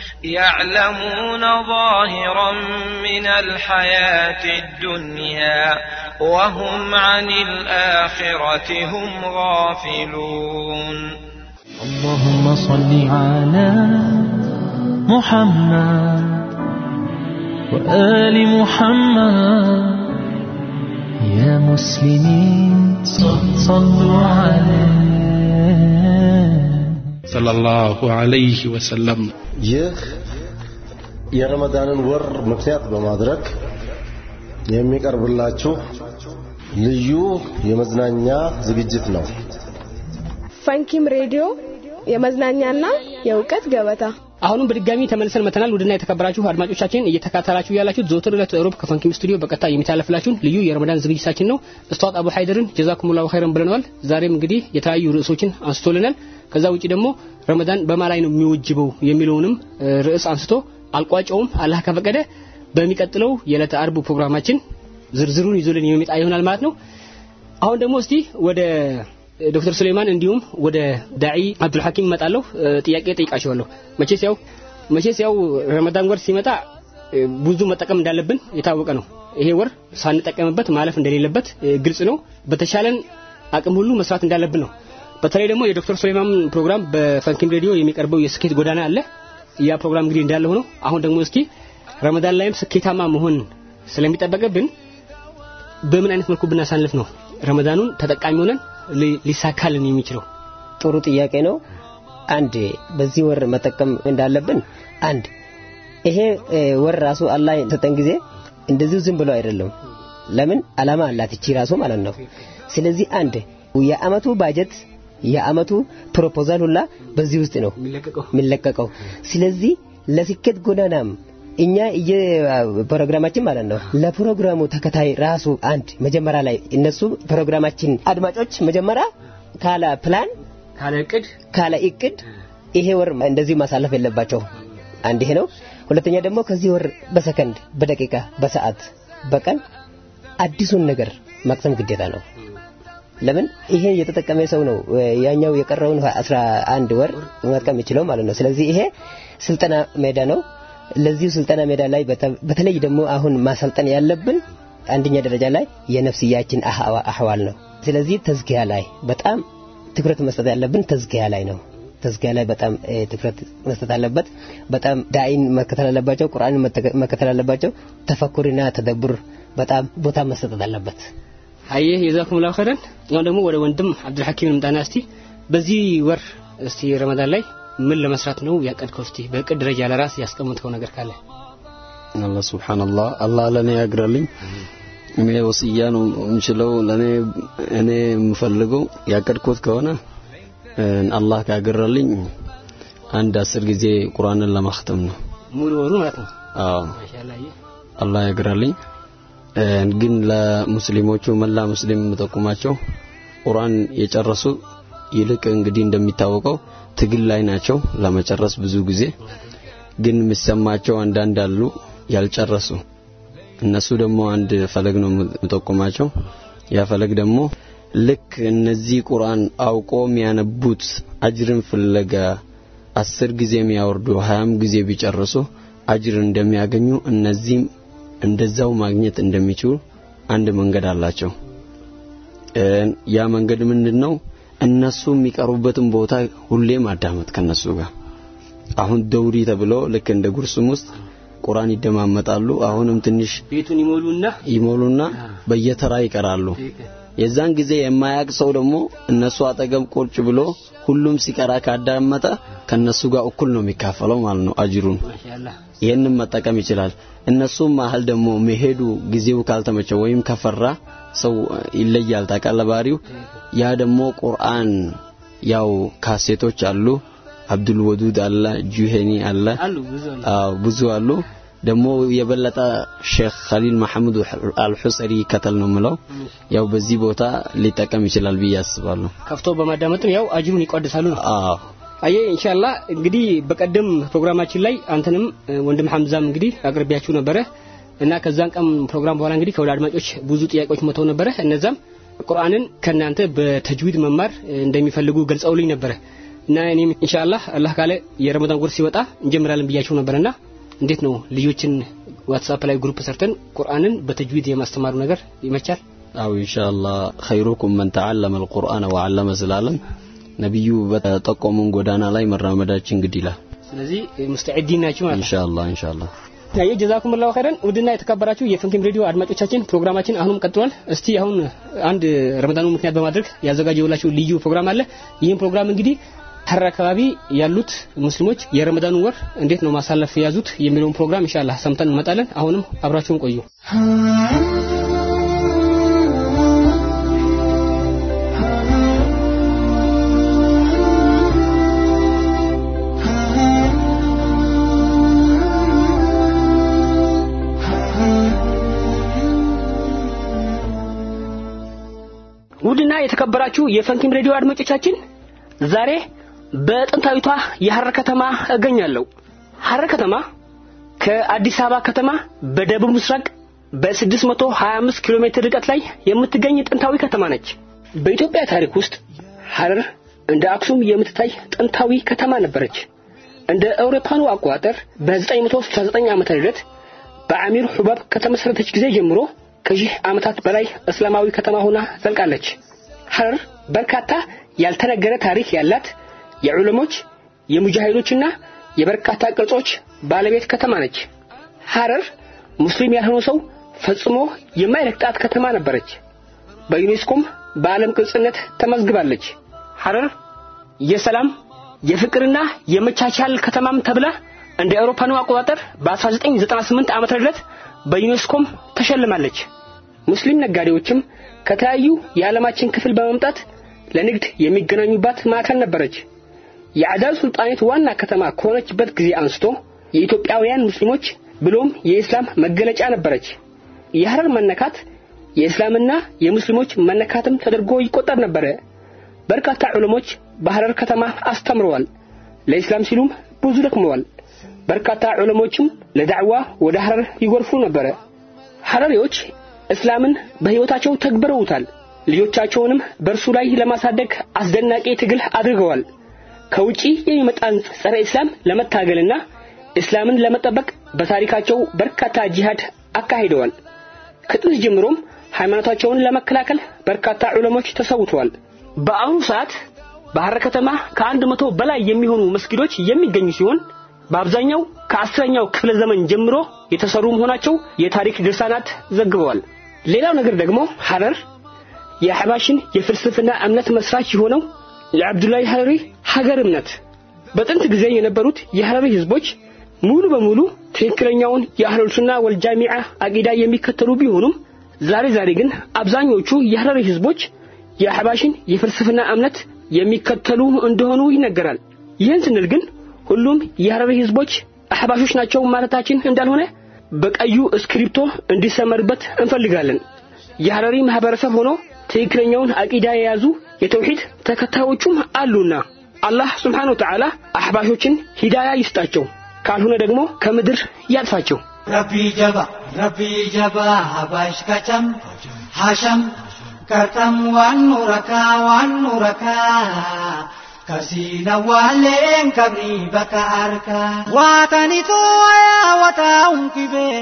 يعلمون ظاهرا من الحياة الدنيا وهم عن الآخرة هم غافلون. اللهم صل على محمد وآل محمد. يا مسلمين صلوا عليه ሰለላሁ ዐለይሂ ወሰለም ይህ የረመዳንን ወር ምክንያት በማድረግ የሚቀርብላችሁ ልዩ የመዝናኛ ዝግጅት ነው። ፈንኪም ሬዲዮ የመዝናኛና የእውቀት ገበታ አሁንም በድጋሚ ተመልሰን መተናል። ውድና የተከበራችሁ አድማጮቻችን እየተካተላችሁ ያላችሁት ዘወትር ዕለት ሮብ ከፈንኪም ስቱዲዮ በቀጥታ የሚተላለፍላችሁን ልዩ የረመዳን ዝግጅታችን ነው። እስቷት አቡ ሀይደርን ጀዛኩሙላሁ ኸይረን ብለነዋል። ዛሬም እንግዲህ የተለያዩ ርዕሶችን አንስቶልናል። ከዛ ውጪ ደግሞ ረመዳን በማላይ ነው የሚወጅበው የሚለውንም ርዕስ አንስቶ አልቋጨውም። አላህ ከፈቀደ በሚቀጥለው የዕለተ አርብ ፕሮግራማችን ዝርዝሩን ይዞልን የሚመጣ ይሆናል ማለት ነው። አሁን ደግሞ እስቲ ወደ ዶክተር ሱሌማን እንዲሁም ወደ ዳዒ አብዱል ሐኪም እመጣለሁ። ጥያቄ ጠይቃቸዋለሁ። መቼስ ያው መቼስ ያው ረመዳን ወር ሲመጣ ብዙ መጠቀም እንዳለብን የታወቀ ነው። ይሄ ወር ሳንጠቀምበት ማለፍ እንደሌለበት ግልጽ ነው። በተሻለን አቅም ሁሉ መስራት እንዳለብን ነው። በተለይ ደግሞ የዶክተር ሱሌማን ፕሮግራም በፈንኪም ሬዲዮ የሚቀርበው የስኬት ጎዳና አለ። ያ ፕሮግራም እንግዲህ እንዳለ ሆኖ አሁን ደግሞ እስኪ ረመዳን ላይም ስኬታማ መሆን ስለሚጠበቅብን በምን አይነት መልኩ ብናሳልፍ ነው ረመዳኑን ተጠቃሚ ሆነን ሊሳካልን የሚችለው? ጥሩ ጥያቄ ነው። አንድ በዚህ ወር መጠቀም እንዳለብን አንድ ይሄ ወር ራሱ አላህ የሰጠን ጊዜ እንደዚሁ ዝም ብሎ አይደለም። ለምን አላማ አላት እቺ ራሱ ማለት ነው። ስለዚህ አንድ የአመቱ ባጀት የአመቱ proposal ሁላ በዚህ ውስጥ ነው የሚለቀቀው። ስለዚህ ለስኬት ጎዳናም እኛ ፕሮግራማችን ማለት ነው ለፕሮግራሙ ተከታይ ራሱ አንድ መጀመሪያ ላይ እነሱ ፕሮግራማችን አድማጮች መጀመሪያ ካለ ፕላን ካለ እቅድ ካለ እቅድ ይሄ ወር እንደዚህ ማሳለፍ የለባቸው። አንድ ይሄ ነው። ሁለተኛ ደግሞ ከዚህ ወር በሰከንድ፣ በደቂቃ፣ በሰዓት፣ በቀን አዲሱን ነገር መቅሰም ግዴታ ነው። ለምን ይሄ የተጠቀመ ሰው ነው ያኛው የቀረውን አስራ አንድ ወር መጥቀም የሚችለው ማለት ነው። ስለዚህ ይሄ ስልጠና ሜዳ ነው። ለዚሁ ስልጠና ሜዳ ላይ በተለይ ደግሞ አሁን ማሰልጠን ያለብን አንደኛ ደረጃ ላይ የነፍስያችን አህዋል ነው። ስለዚህ ተዝኪያ ላይ በጣም ትኩረት መስጠት ያለብን ተዝኪያ ላይ ነው። ተዝኪያ ላይ በጣም ትኩረት መስጠት አለበት። በጣም ዳይን መከተል አለባቸው። ቁርአን መከተል አለባቸው። ተፈኩርና ተደቡር በጣም ቦታ መሰጠት አለበት። አየህ የዛኩሙላሁ ኸይረን። አሁን ደግሞ ወደ ወንድም አብዱል ሐኪም እንምጣና እስቲ በዚህ ወር እስቲ ረመዳን ላይ ምን ለመስራት ነው ያቀድከው? እስቲ በእቅድ ደረጃ ለራስ ያስቀምጥከው ነገር ካለ አላህ ሱብሃንአላህ አላህ ለኔ ያግራልኝ። እኔ ወስያ ነው የምችለው ለኔ እኔ የምፈልገው ያቀድኩት ከሆነ አላህ ካገራልኝ አንድ አስር ጊዜ ቁርአንን ለማክተም ነው ሙሉ ወሩ ማለት ነው። አዎ አላህ ያግራልኝ። ግን ለሙስሊሞቹ መላ ሙስሊም የምጠቁማቸው ቁርአን የጨረሱ ይልቅ እንግዲህ እንደሚታወቀው ትግል ላይ ናቸው ለመጨረስ ብዙ ጊዜ ግን የሚሰማቸው አንዳንድ አሉ ያልጨረሱ እነሱ ደግሞ አንድ ፈለግ ነው የምጠቁማቸው ያ ፈለግ ደግሞ ልክ እነዚህ ቁርአን አውቆ የሚያነቡት አጅርን ፍለጋ አስር ጊዜ የሚያወርዱ ሀያም ጊዜ ቢጨርሱ አጅር እንደሚያገኙ እነዚህም እንደዛው ማግኘት እንደሚችሉ አንድ መንገድ አላቸው። ያ መንገድ ምንድን ነው? እነሱ የሚቀሩበትን ቦታ ሁሌ ማዳመጥ ከነሱ ጋር አሁን ደውሪ ተብሎ ልክ እንደ ጉርሱም ውስጥ ቁርአን ይደማመጣሉ። አሁንም ትንሽ ቤቱን ይሞሉና ይሞሉና በየተራ ይቀራሉ። የዛን ጊዜ የማያቅ ሰው ደግሞ እነሱ አጠገብ ቁጭ ብሎ ሁሉም ሲቀራ ካዳመጠ ከነሱ ጋር እኩል ነው የሚካፈለው ማለት ነው አጅሩን። ይህንን መጠቀም ይችላል። እነሱም መሀል ደግሞ መሄዱ ጊዜው ካልተመቸው ወይም ከፈራ ሰው ይለያል። ታውቃለህ ባህሪው። ያ ደግሞ ቁርአን ያው ካሴቶች አሉ። አብዱል ወዱድ አለ፣ ጁሄኒ አለ፣ አዎ ብዙ አሉ። ደግሞ የበለጠ ሼክ ኸሊል መሐመድ አልሑሰሪ ከተል ነው ምለው ያው በዚህ ቦታ ሊጠቀም ይችላል ብዬ አስባለሁ። ከፍቶ በማዳመጥ ያው አጅሩን ይቋደሳሉ ነው። አዎ አየ ኢንሻአላህ እንግዲህ በቀደም ፕሮግራማችን ላይ አንተንም ወንድም ሐምዛም እንግዲህ አቅርቢያችሁ ነበረ እና ከዛን ቀን ፕሮግራም በኋላ እንግዲህ ከወደ አድማጮች ብዙ ጥያቄዎች መተው ነበረ። እነዛም ቁርአንን ከናንተ በተጅዊድ መማር እንደሚፈልጉ ገልጸውልኝ ነበረ እና እኔም ኢንሻአላህ አላህ ካለ የረመዳን ወር ሲወጣ እንጀምራለን ብያቸው ነበርና እንዴት ነው ልጆችን WhatsApp ላይ group ሰርተን ቁርአንን በተጅዊድ የማስተማሩ ነገር ይመቻል? አው ኢንሻአላህ خيركم من تعلم القرآن وعلمه ስላለም ነብዩ በጠቆሙን ጎዳና ላይ መራመዳችን ግድ ይላል። ስለዚህ مستعدين ናችሁ ማለት ኢንሻአላህ ኢንሻአላህ ያየ جزاكم الله خيرا ውድና የተከበራችሁ የፈንኪም ሬዲዮ አድማጮቻችን ፕሮግራማችን አሁንም ቀጥሏል። እስቲ አሁን አንድ ረመዳኑ ምክንያት በማድረግ ያዘጋጀውላችሁ ልዩ ፕሮግራም አለ። ይህም ፕሮግራም እንግዲህ ሀረር አካባቢ ያሉት ሙስሊሞች የረመዳኑ ወር እንዴት ነው ማሳለፍ የያዙት የሚለውን ፕሮግራም ኢንሻአላህ ሰምተን እንመጣለን። አሁንም አብራችሁን ቆዩ። ውድና የተከበራችሁ የፈንኪም ሬዲዮ አድማጮቻችን ዛሬ በጥንታዊቷ የሐረር ከተማ እገኛለሁ። ሐረር ከተማ ከአዲስ አበባ ከተማ በደቡብ ምስራቅ በ625 ኪሎ ሜትር ርቀት ላይ የምትገኝ ጥንታዊ ከተማ ነች። በኢትዮጵያ ታሪክ ውስጥ ሐረር እንደ አክሱም የምትታይ ጥንታዊ ከተማ ነበረች። እንደ አውሮፓኑ አቆጣጠር በ969 ዓመተ ልደት በአሚር ሑባብ ከተመሰረተች ጊዜ ጀምሮ ከሺህ ዓመታት በላይ እስላማዊ ከተማ ሆና ዘልቃለች። ሐረር በርካታ ያልተነገረ ታሪክ ያላት የዑለሞች የሙጃሂዶችና የበርካታ ቅርጾች ባለቤት ከተማ ነች። ሐረር ሙስሊም ያልሆነ ሰው ፈጽሞ የማይረግጣት ከተማ ነበረች። በዩኔስኮም በዓለም ቅርጽነት ተመዝግባለች። ሐረር የሰላም የፍቅርና የመቻቻል ከተማም ተብላ እንደ አውሮፓኑ አቆጣጠር በ1998 ዓመተ ምህረት በዩኔስኮም ተሸልማለች። ሙስሊም ነጋዴዎችም ከተለያዩ የዓለማችን ክፍል በመምጣት ለንግድ የሚገናኙባት ማዕከል ነበረች። የአዳል ሱልጣኔት ዋና ከተማ ከሆነችበት ጊዜ አንስቶ የኢትዮጵያውያን ሙስሊሞች ብሎም የኢስላም መገለጫ ነበረች። የሐረር መነካት የእስላምና የሙስሊሞች መነካትም ተደርጎ ይቆጠር ነበረ። በርካታ ዑለሞች በሐረር ከተማ አስተምረዋል። ለኢስላም ሲሉም ብዙ ደክመዋል። በርካታ ዑለሞችም ለዳዕዋ ወደ ሐረር ይጎርፉ ነበረ። ሐረሪዎች እስላምን በሕይወታቸው ተግብረውታል። ልጆቻቸውንም በእርሱ ላይ ለማሳደግ አስደናቂ ትግል አድርገዋል። ከውጪ የሚመጣን ጸረ እስላም ለመታገልና እስላምን ለመጠበቅ በታሪካቸው በርካታ ጂሃድ አካሂደዋል። ከጥንት ጀምሮም ሃይማኖታቸውን ለመከላከል በርካታ ዑለሞች ተሰውተዋል። በአሁኑ ሰዓት በሐረር ከተማ ከአንድ መቶ በላይ የሚሆኑ መስጊዶች የሚገኙ ሲሆን በአብዛኛው ከአስረኛው ክፍለ ዘመን ጀምሮ የተሰሩ መሆናቸው የታሪክ ድርሳናት ዘግበዋል። ሌላው ነገር ደግሞ ሐረር የአሕባሽን የፍልስፍና እምነት መስራች የሆነው የአብዱላሂ ሐረሪ ሀገር እምነት በጥንት ጊዜ የነበሩት የሐረሪ ህዝቦች ሙሉ በሙሉ ትክክለኛውን የአህለል ሱና ወልጃሚዓ አቂዳ የሚከተሉ ቢሆኑም ዛሬ ዛሬ ግን አብዛኞቹ የሐረሪ ህዝቦች የአሕባሽን የፍልስፍና እምነት የሚከተሉ እንደሆኑ ይነገራል። ይህን ስንል ግን ሁሉም የሐረሪ ህዝቦች አሕባሾች ናቸው ማለታችን እንዳልሆነ በቀዩ እስክሪፕቶ እንዲሰመርበት እንፈልጋለን። የሐረሪ ማህበረሰብ ሆኖ ትክክለኛውን አቂዳ የያዙ የተውሂድ ተከታዮቹም አሉና አላህ ስብሓነሁ ወተዓላ አሕባሾችን ሂዳያ ይስጣቸው፣ ካልሆነ ደግሞ ከምድር ያጥፋቸው። ረቢ ጀባ ረቢ ጀባ ሀባሽ ከጨም ሐሸም ከርጠም ዋኑ ረካ kasiin awwaalleen qabni bakka harkaa. Waatanitu ayaa wataa unkibee.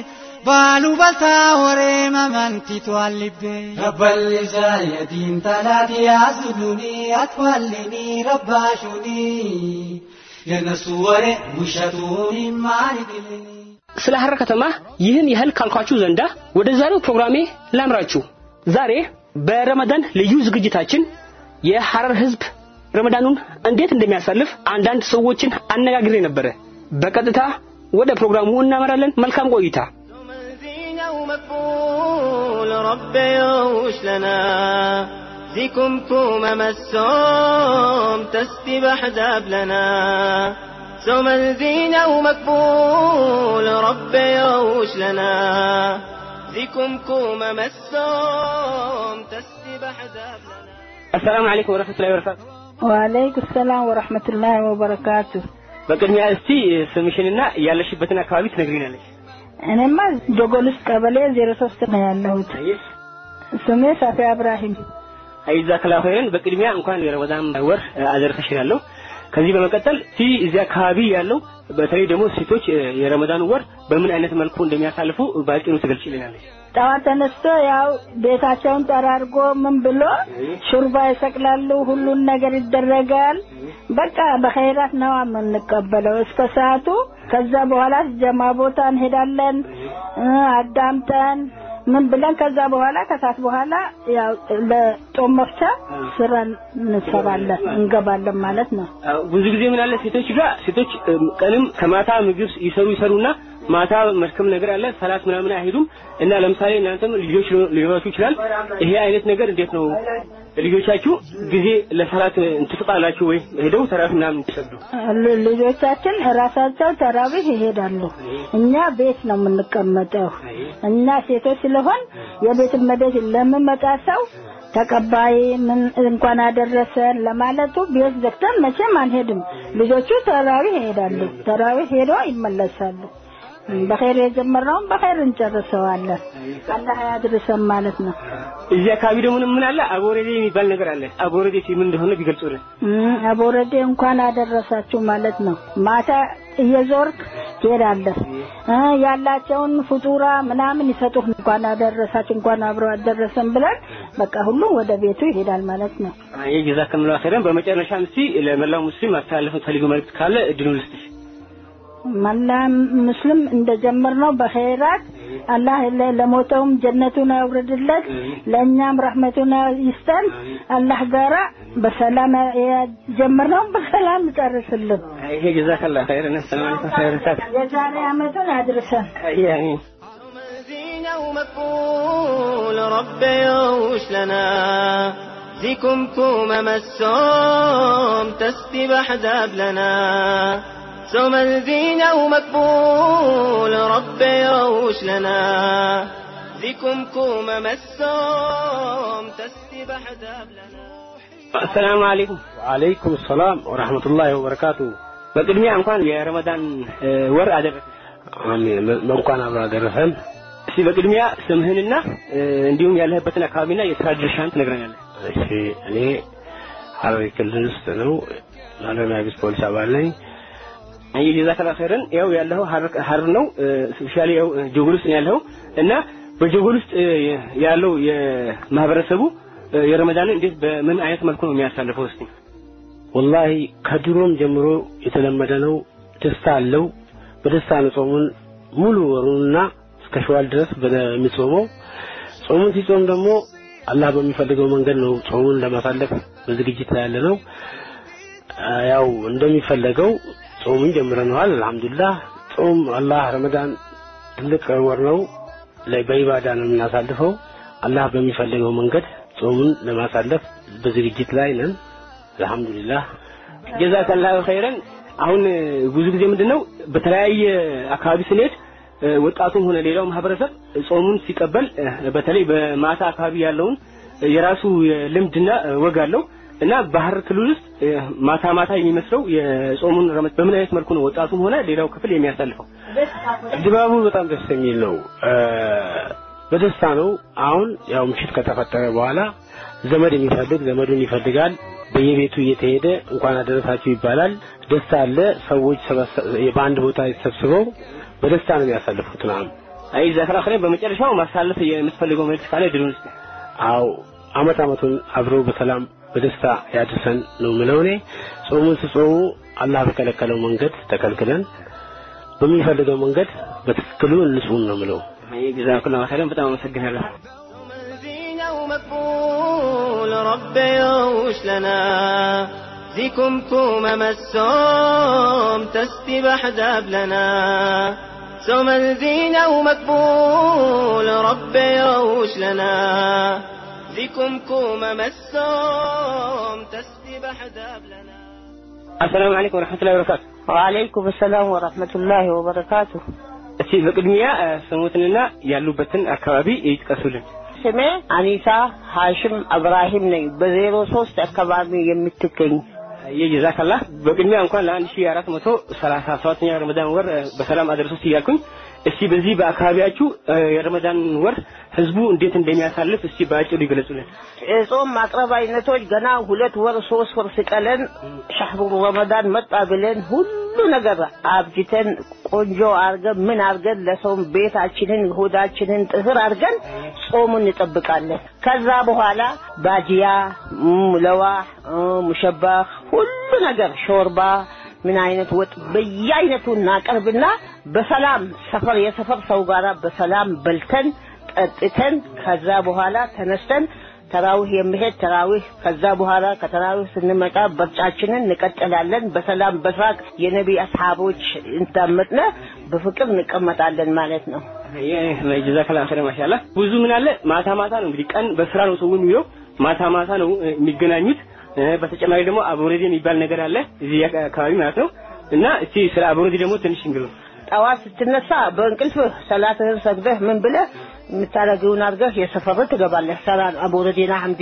baalu baltaa horee mamantitu allibbee. Rabballisaa yadiin talaati yaasudunii atwallinii rabbaashunii. የነሱ ወሬ ውሸቱን ማይግልኝ ስለ ሐረር ከተማ ይህን ያህል ካልኳችሁ ዘንዳ ወደ ዛሬው ፕሮግራሜ ላምራችሁ። ዛሬ በረመዳን ልዩ ዝግጅታችን የሐረር ህዝብ ረመዳኑን እንዴት እንደሚያሳልፍ አንዳንድ ሰዎችን አነጋግሬ ነበረ። በቀጥታ ወደ ፕሮግራሙ እናመራለን። መልካም ቆይታ። مقبول ربي يوش لنا ذيكم كوم مسوم تستبح ذاب لنا سوم الزينة ومقبول ربي يوش لنا ذيكم كوم مسوم تستبح ذاب لنا السلام عليكم ورحمة الله وبركاته ወአለይኩም ሰላም ወራህመቱላሂ ወበረካቱ። በቅድሚያ እስቲ ስምሽንና ያለሽበትን አካባቢ ትነግሪናለሽ። እኔማ ጆጎል ውስጥ ቀበሌ ዜሮ ሶስት ነው ያለሁት። ስሜ ሳፊያ እብራሂም። አይዛ ከላሆይን በቅድሚያ እንኳን የረመዳን ወር አደረሰሽ እላለሁ። ከዚህ በመቀጠል ሲ እዚህ አካባቢ ያለው በተለይ ደግሞ ሴቶች የረመዳን ወር በምን አይነት መልኩ እንደሚያሳልፉ በአጭሩ ትገልጪልናለሽ። ጠዋት ተነስቶ ያው ቤታቸውን ጠራርጎ ምን ብሎ ሹርባ ይሰቅላሉ፣ ሁሉን ነገር ይደረጋል። በቃ በኸይራት ነው የምንቀበለው እስከ ሰዓቱ። ከዛ በኋላ ጀማ ቦታ እንሄዳለን አዳምጠን ምን ብለን ከዛ በኋላ ከሰዓት በኋላ ያው ለጦም መፍቻ ስራ እንሰራለን እንገባለን ማለት ነው። ብዙ ጊዜ ምን አለ ሴቶች ጋር ሴቶች ቀንም ከማታ ምግብ ይሰሩ ይሰሩና ማታ መድከም ነገር አለ ሰላት ምናምን አይሄዱም እና ለምሳሌ እናንተም ልጆች ሊኖራችሁ ይችላል። ይሄ አይነት ነገር እንዴት ነው ልጆቻችሁ ጊዜ ለሰላት እንትስጣላችሁ ወይ ሄደው ተራፊ ምናምን ትሰግዱ? ልጆቻችን ራሳቸው ተራዊህ ይሄዳሉ። እኛ ቤት ነው የምንቀመጠው። እኛ ሴቶች ስለሆን የቤት መደት ለምመጣ ሰው ተቀባይ ምን እንኳን አደረሰን ለማለቱ ቤት ዘግተን መቼም አንሄድም። ልጆቹ ተራዊህ ይሄዳሉ። ተራዊህ ሄደው ይመለሳሉ። በኸይር የጀመርነውን በኸይር እንጨርሰዋለን። አላህ ያድርሰን ማለት ነው። እዚህ አካባቢ ደግሞ ምን አለ አቦረዴ የሚባል ነገር አለ። አቦረዴ ምን እንደሆነ ቢገልጹልን። አቦረዴ እንኳን አደረሳችሁ ማለት ነው። ማታ እየዞርክ ትሄዳለህ። ያላቸውን ፍጡራ ምናምን ይሰጡህ። እንኳን አደረሳችሁ እንኳን አብሮ አደረሰን ብለን በቃ ሁሉም ወደ ቤቱ ይሄዳል ማለት ነው። አይ ጀዛከምላሁ ኸይረን። በመጨረሻም እስቲ ለመላው ሙስሊም ማስተላለፍ ፈልገው መልዕክት ካለ እድሉን ልስጥሽ። መላ ሙስሊም እንደጀመርነው በኸይራት አላህ ለሞተውም ጀነቱን ያውርድለት፣ ለእኛም ረህመቱን ይስጠን። አላህ ጋራ በሰላም የጀመርነው በሰላም ይጨርስልን። ይሄ ጀዛከላሁ ኸይረን። ሰላም አለይኩም ኸይረን። የዛሬ ዓመቱን ያድርሰን። አሚን። مقبول ربي يوش لنا ذيكم كوم مسوم تستبح ذاب لنا سوم الزينة ومقبول ربي يوش لنا ذيكم كوم مسوم تستبح ذاب لنا السلام عليكم وعليكم السلام ورحمة الله وبركاته በቅድሚያ እንኳን የረመዳን ወር አደረሰ አሜን እንኳን አብሮ አደረሰን እስቲ በቅድሚያ ስምህንና እንዲሁም ያለህበትን አካባቢና የስራ ድርሻህን ትነግረኛለህ እሺ እኔ ሐረሪ ክልል ውስጥ ነው ማረሚያ ቤት ፖሊስ አባል ነኝ ይህ ጀዛከላ ኸይረን። ያው ያለው ሐረር ነው። ስፔሻሊ ያው ጆጎል ውስጥ ያለው እና በጆጎል ውስጥ ያለው የማህበረሰቡ የረመዳንን እንዴት በምን አይነት መልኩ ነው የሚያሳልፈው? እስቲ ወላሂ ከድሮም ጀምሮ የተለመደ ነው። ደስታ አለው። በደስታ ነው ጾሙን ሙሉ ወሩንና እስከ ሸዋል ድረስ በሚጾመው ጾሙን ሲጾም ደግሞ አላህ በሚፈልገው መንገድ ነው ጾሙን ለማሳለፍ በዝግጅት ያለ ነው ያው እንደሚፈለገው ጾሙን ጀምረነዋል። አልሐምዱላህ ጾም አላህ ረመዳን ትልቅ ወር ነው። በኢባዳ ነው የምናሳልፈው። አላህ በሚፈልገው መንገድ ጾሙን ለማሳለፍ በዝግጅት ላይ ነን። አልሐምዱሊላህ ጀዛከላሁ ኸይረን። አሁን ብዙ ጊዜ ምንድነው በተለያየ አካባቢ ስንሄድ ወጣቱም ሆነ ሌላው ማህበረሰብ ጾሙን ሲቀበል በተለይ በማታ አካባቢ ያለውን የራሱ ልምድና ወግ አለው። እና ባህር ክልል ውስጥ ማታ ማታ የሚመስለው የጾሙን ረመት በምን አይነት መልኩ ነው ወጣቱም ሆነ ሌላው ክፍል የሚያሳልፈው? ድባቡ በጣም ደስ የሚል ነው። በደስታ ነው። አሁን ያው ምሽት ከተፈጠረ በኋላ ዘመድ የሚፈልግ ዘመዱን ይፈልጋል። በየቤቱ እየተሄደ እንኳን አደረሳችሁ ይባላል። ደስታ አለ። ሰዎች በአንድ ቦታ ተሰብስበው በደስታ ነው የሚያሳልፉት ምናምን። አይ ኸይር በመጨረሻው ማሳለፍ የምትፈልገው መልዕክት ካለ ድሉን አዎ አመት አመቱን አብረው በሰላም በደስታ ያድርሰን ነው የምለው እኔ። ጾሙን ስጾሙ አላህ በከለከለው መንገድ ተከልክለን በሚፈልገው መንገድ በትክክሉ እንጹም ነው የምለው። አይ ጀዛኩላሁ ኸይረን በጣም አመሰግናለሁ። مقبول رب يوش لنا ذيكم كوم مسوم تستبح داب لنا سوم الزينة ومقبول رب يوش لنا ذيكم كوم مسوم تستبح داب لنا السلام عليكم ورحمة الله وبركاته وعليكم السلام ورحمة الله وبركاته እስቲ በቅድሚያ ስሙትንና ያሉበትን አካባቢ ይጥቀሱልን። ስሜ አኒሳ ሀሽም እብራሂም ነኝ። በዜሮ ሶስት አካባቢ የምትገኝ የጀዛከላ በቅድሚያ እንኳን ለአንድ ሺ አራት መቶ ሰላሳ ሰባተኛ ረመዳን ወር በሰላም አደረሶት እያልኩኝ እስቲ በዚህ በአካባቢያችሁ የረመዳን ወር ህዝቡ እንዴት እንደሚያሳልፍ እስቲ በአጭሩ ይገለጹልን። የጾም ማቅረብ አይነቶች ገና ሁለት ወር ሶስት ወር ሲቀለን ሻህሩ ረመዳን መጣ ብለን ሁሉ ነገር አብጅተን ቆንጆ አርገን ምን አርገን ለሰውም ቤታችንን ሆዳችንን ጥህር አርገን ጾሙን እንጠብቃለን። ከዛ በኋላ ባጂያ፣ ለዋህ፣ ሙሸባህ ሁሉ ነገር ሾርባ ምን አይነት ወጥ በየአይነቱ እናቀርብና በሰላም ሰፈር የሰፈር ሰው ጋራ በሰላም በልተን ጠጥተን ከዛ በኋላ ተነስተን ተራዊህ የሚሄድ ተራዊህ ከዛ በኋላ ከተራዊህ ስንመጣ በርጫችንን እንቀጥላለን። በሰላም በሳቅ የነቢ አስሓቦች እንዳመጥነ በፍቅር እንቀመጣለን ማለት ነው። ጀዛከላ ኸይር ማሻአላ። ብዙ ምን አለ ማታ ማታ ነው እንግዲህ ቀን በስራ ነው ሰው የሚውለው፣ ማታ ማታ ነው የሚገናኙት። በተጨማሪ ደግሞ አቦሬዲ የሚባል ነገር አለ እዚህ አካባቢ ማለት ነው። እና እስቲ ስለ አቦሬዲ ደግሞ ትንሽ እንግሉ ጠዋት ስትነሳ በእንቅልፍ ሰላትህን ሰግደህ ምን ብለህ የምታደርገውን አድርገህ የሰፈር ትገባለህ። ሰላም አቦረዴና ሐምዲ